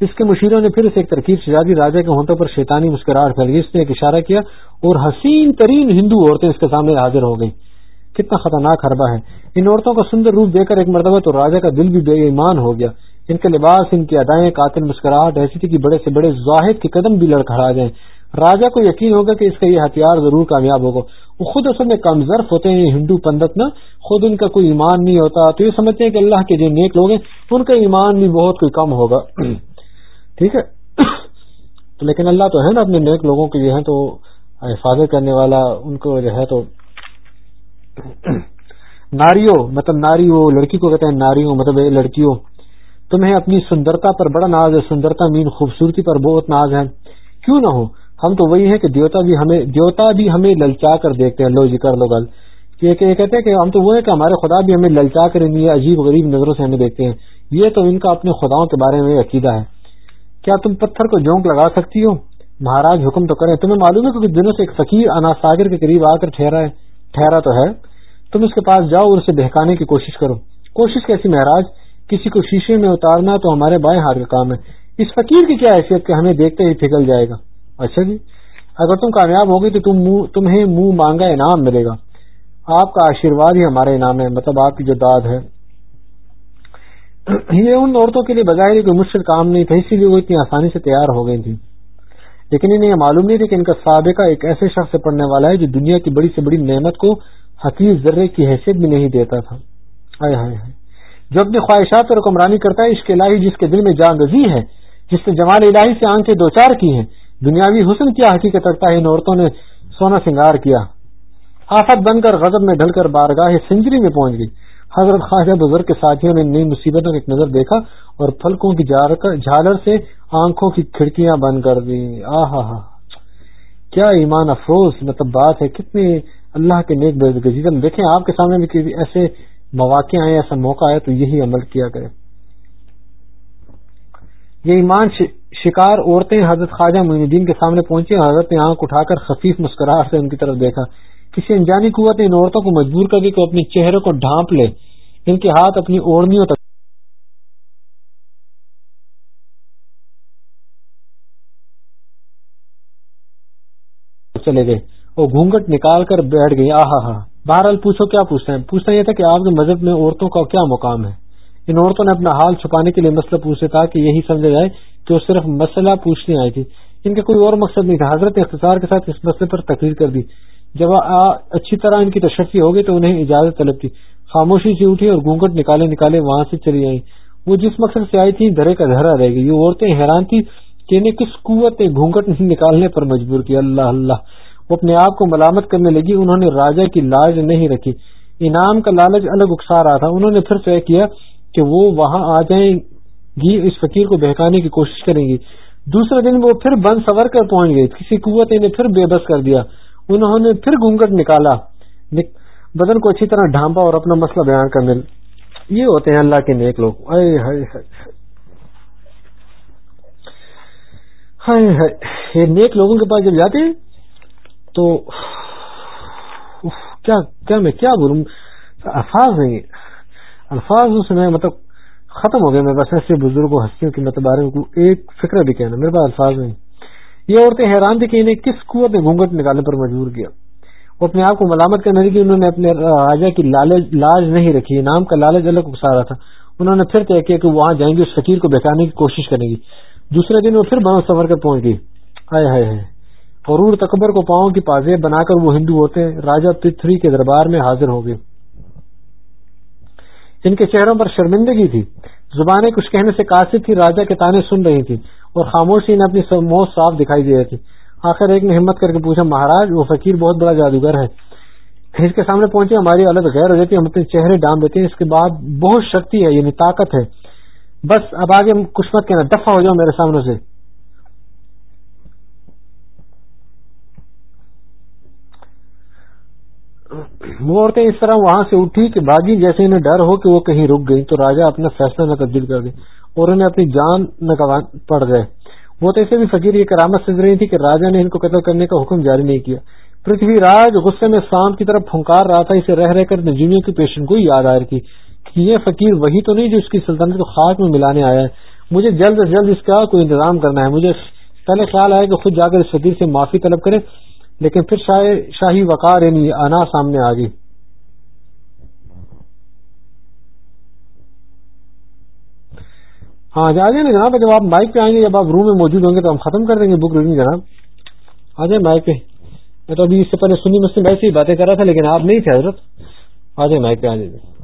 اس کے مشیروں نے پھر اسے ایک ترکیب سجا دی راجا کے ہونٹوں پر شیطانی مسکراہٹ پھیل گئی۔ اس نے ایک اشارہ کیا اور حسین ترین ہندو عورتیں اس کے سامنے حاضر ہو گئیں۔ کتنا خطرناک حربہ ہے۔ ان عورتوں کا سندر روپ دیکھ کر ایک مرتبہ تو راجا کا دل بھی بے ایمان ہو گیا۔ ان کے لباس، ان کی ادائیں قاتل مسکراہٹ، ایسی تھی کہ بڑے سے بڑے زاہد کے قدم بھی لڑکھڑا جائیں۔ راجا کو یقین ہوگا کہ اس کا یہ ہتھیار ضرور کامیاب ہوگا۔ وہ خود اصل میں کمزرف ہوتے ہیں ہندو پندت نا، خود ان کا کوئی ایمان نہیں ہوتا۔ تو یہ سمجھتے ہیں کہ اللہ کے جو نیک لوگ ہیں، ان کا ایمان بھی بہت کوئی کم ہوگا۔ ٹھیک ہے؟ تو لیکن اللہ تو ہے نا اپنے نیک لوگوں کے جو ہے تو حفاظت کرنے والا ان کو جو ہے تو ناریوں مطلب ناری وہ لڑکی کو کہتے ہیں ناریوں مطلب لڑکیوں۔ تمہیں اپنی سندرتا پر بڑا ناز ہے، سندرتا مین خوبصورتی پر بہت ناز ہے۔ کیوں نہ ہو؟ ہم تو وہی ہیں کہ دیوتا بھی ہمیں دیوتا بھی ہمیں للچا کر دیکھتے ہیں، لو جی کر لو گل۔ کہتے ہیں کہ ہم تو وہ ہیں کہ ہمارے خدا بھی ہمیں للچا کر عجیب غریب نظروں سے ہمیں دیکھتے ہیں۔ یہ تو ان کا اپنے خداؤں کے بارے میں عقیدہ ہے۔ کیا تم پتھر کو جونک لگا سکتی ہو؟ مہاراج حکم تو کریں۔ تمہیں معلوم ہے کہ کچھ دنوں سے ایک فقیر انا ساگر کے قریب آ کر ٹھہرا ہے ٹھہرا تو ہے۔ تم اس کے پاس جاؤ اور اسے بہکانے کی کوشش کرو۔ کوشش کیسی مہاراج؟ کسی کو شیشے میں اتارنا تو ہمارے بائیں ہاتھ کا کام ہے۔ اس فقیر کی کیا حیثیت کہ ہمیں دیکھتے ہی پھگل جائے گا؟ اچھا جی۔ اگر تم کامیاب ہوگی تو تم تمہیں منہ مانگا انعام ملے گا۔ آپ کا آشیرواد ہی ہمارا انعام ہے۔ مطلب آپ کی جو داد ہے۔ یہ ان عورتوں کے لیے بظاہر کوئی مشکل کام نہیں تھا، اسی لیے وہ اتنی آسانی سے تیار ہو گئی تھی لیکن انہیں یہ معلوم نہیں تھی کہ ان کا سابقہ ایک ایسے شخص سے پڑھنے والا ہے جو دنیا کی بڑی سے بڑی نعمت کو حقیق ذرے کی حیثیت بھی نہیں دیتا تھا۔ آئے ہائے ہائے۔ جو اپنی خواہشات پر حکمرانی کرتا ہے، عشق الہی جس کے دل میں جان گزی ہے، جس نے جمال الہی سے آنکھیں دو چار کی ہیں دنیاوی حسن کیا حقیقت رکھتا ہے؟ ان عورتوں نے سونا سنگار کیا۔ آفت بن کر غضب میں ڈھل کر بارگاہ سنجری میں پہنچ گئی۔ حضرت خواجہ بزرگ کے ساتھیوں نے نئی مصیبتوں ایک نظر دیکھا اور پھلکوں کی جھالر سے آنکھوں کی کھڑکیاں بند کر دی آ ہا۔ کیا ایمان افروز مطلب بات ہے کتنی اللہ کے نیک گزیدم دیکھیں آپ کے سامنے بھی ایسے مواقع آئے، ایسا موقع آئے، تو یہی عمل کیا کرے۔ یہ ایمان شکار عورتیں حضرت خواجہ معین الدین کے سامنے پہنچی حضرت نے آنکھ اٹھا کر خفیف مسکراہٹ سے ان کی طرف دیکھا۔ کسی انجانی قوت نے ان عورتوں کو مجبور کر دی کہ اپنے چہرے کو ڈھانپ لے۔ ان کے ہاتھ اپنی اوڑھنیوں تک چلے گئے۔ اور گھونگٹ نکال کر بیٹھ گئی۔ آہا ہا۔ بہرحال پوچھو کیا پوچھتے ہیں؟ پوچھنا یہ تھا کہ آپ کے مذہب میں عورتوں کا کیا مقام ہے؟ ان عورتوں نے اپنا حال چھپانے کے لیے مسئلہ پوچھے تھا کہ یہی سمجھا جائے کہ وہ صرف مسئلہ پوچھنے آئی تھی ان کا کوئی اور مقصد نہیں تھا۔ حضرت اختصار کے ساتھ اس مسئلے پر تقریر کر دی۔ جب اچھی طرح ان کی تشفی ہو گئی تو انہیں اجازت طلب تھی۔ خاموشی سے اٹھی اور گونگٹ نکالے نکالے وہاں سے چلی آئی وہ جس مقصد سے آئی تھی دھرے کا دھرا رہ گئی۔ یہ عورتیں حیران تھی کہ انہیں کس قوت نے گھونگٹ نکالنے پر مجبور کیا۔ اللہ اللہ۔ وہ اپنے آپ کو ملامت کرنے لگی۔ انہوں نے راجا کی لاج نہیں رکھی۔ انعام کا لالچ الگ اکسا رہا تھا۔ انہوں نے پھر طے کیا کہ وہ وہاں آ جائیں گی، اس فقیر کو بہکانے کی کوشش کریں گی۔ دوسرے دن وہ پھر بند سور کر پہنچ گئی کسی قوت نے پھر بے بس کر دیا۔ انہوں نے پھر گھونگٹ نکالا۔ بدن کو اچھی طرح ڈھانپا اور اپنا مسئلہ بیان کرنے یہ ہوتے ہیں اللہ کے نیک لوگ۔ یہ نیک لوگوں کے پاس جب جاتے ہیں، تو کیا میں کیا بولوں؟ الفاظ نہیں الفاظ اس میں مطلب ختم ہو گئے۔ میرے پاس ایسے بزرگوں ہستیوں کے مطلب بارے میں ایک فکر بھی کہنا، میرے پاس الفاظ نہیں۔ یہ عورتیں حیران تھی کہ انہیں کس قوت نے گھونگٹ نکالنے پر مجبور کیا۔ وہ اپنے آپ کو ملامت کرنے لگی انہوں نے اپنے راجا کی لاج نہیں رکھی۔ نام کا لالچ الگ اکسا تھا۔ انہوں نے پھر طے کیا کہ وہاں جائیں گے اس فقیر کو بہکانے کی کوشش کریں گی دوسرے دن وہ پھر بہت سفر کر پہنچ گئی ہائے ہائے ہائے۔ غرور تکبر کو پاؤں کی پازے بنا کر وہ ہندو ہوتے راجا پتھری کے دربار میں حاضر ہو گئے۔ ان کے چہروں پر شرمندگی تھی، زبانیں کچھ کہنے سے قاصد تھی راجا کے تانے سن رہی تھی اور خاموشی نے اپنی موت صاف دکھائی دے رہی تھی۔ آخر ایک نے ہمت کر کے پوچھا، مہاراج، وہ فقیر بہت بڑا جادوگر ہے۔ اس کے سامنے پہنچے ہماری عالت غیر ہو جاتی، ہم اپنے چہرے ڈام دیتے ہیں۔ اس کے بعد بہت شکتی ہے یعنی طاقت ہے۔ بس اب آگے کچھ مت کہنا دفاع ہو جاؤ میرے سامنے سے۔ وہ عورتیں اس طرح وہاں سے اٹھی کہ باغی جیسے انہیں ڈر ہو کہ وہ کہیں رک گئی تو راجا اپنا فیصلہ نہ تبدیل کر گئی اور انہیں اپنی جان نہ پڑ گئے وہ تو اسے بھی فقیر یہ کرامت سمجھ رہی تھی کہ راجا نے ان کو قتل کرنے کا حکم جاری نہیں کیا۔ پرتھوی راج غصے میں سام کی طرف پھنکار رہا تھا، اسے رہ رہ کر نجومیوں کی پیشن کو یاد آئر کی کہ یہ فقیر وہی تو نہیں جو اس کی سلطنت کو خاک میں ملانے آیا ہے۔ مجھے جلد از جلد اس کا کوئی انتظام کرنا ہے۔ مجھے پہلے خیال آیا کہ خود جا کر اس فقیر سے معافی طلب کرے۔ لیکن پھر شاہی وقار یعنی انا سامنے آ گئی۔ ہاں جی، آ جائیں نا جناب، جب آپ مائک پہ آئیں گے، جب آپ روم میں موجود ہوں گے تو ہم ختم کر دیں گے بک ریڈنگ جناب۔ آ جائیں مائک پہ۔ میں تو ابھی اس سے پہلے سنی مسلم ویسے ہی باتیں کر رہا تھا، لیکن آپ نہیں تھے، حضرت۔ آ جائیں مائک پہ، آ جائیے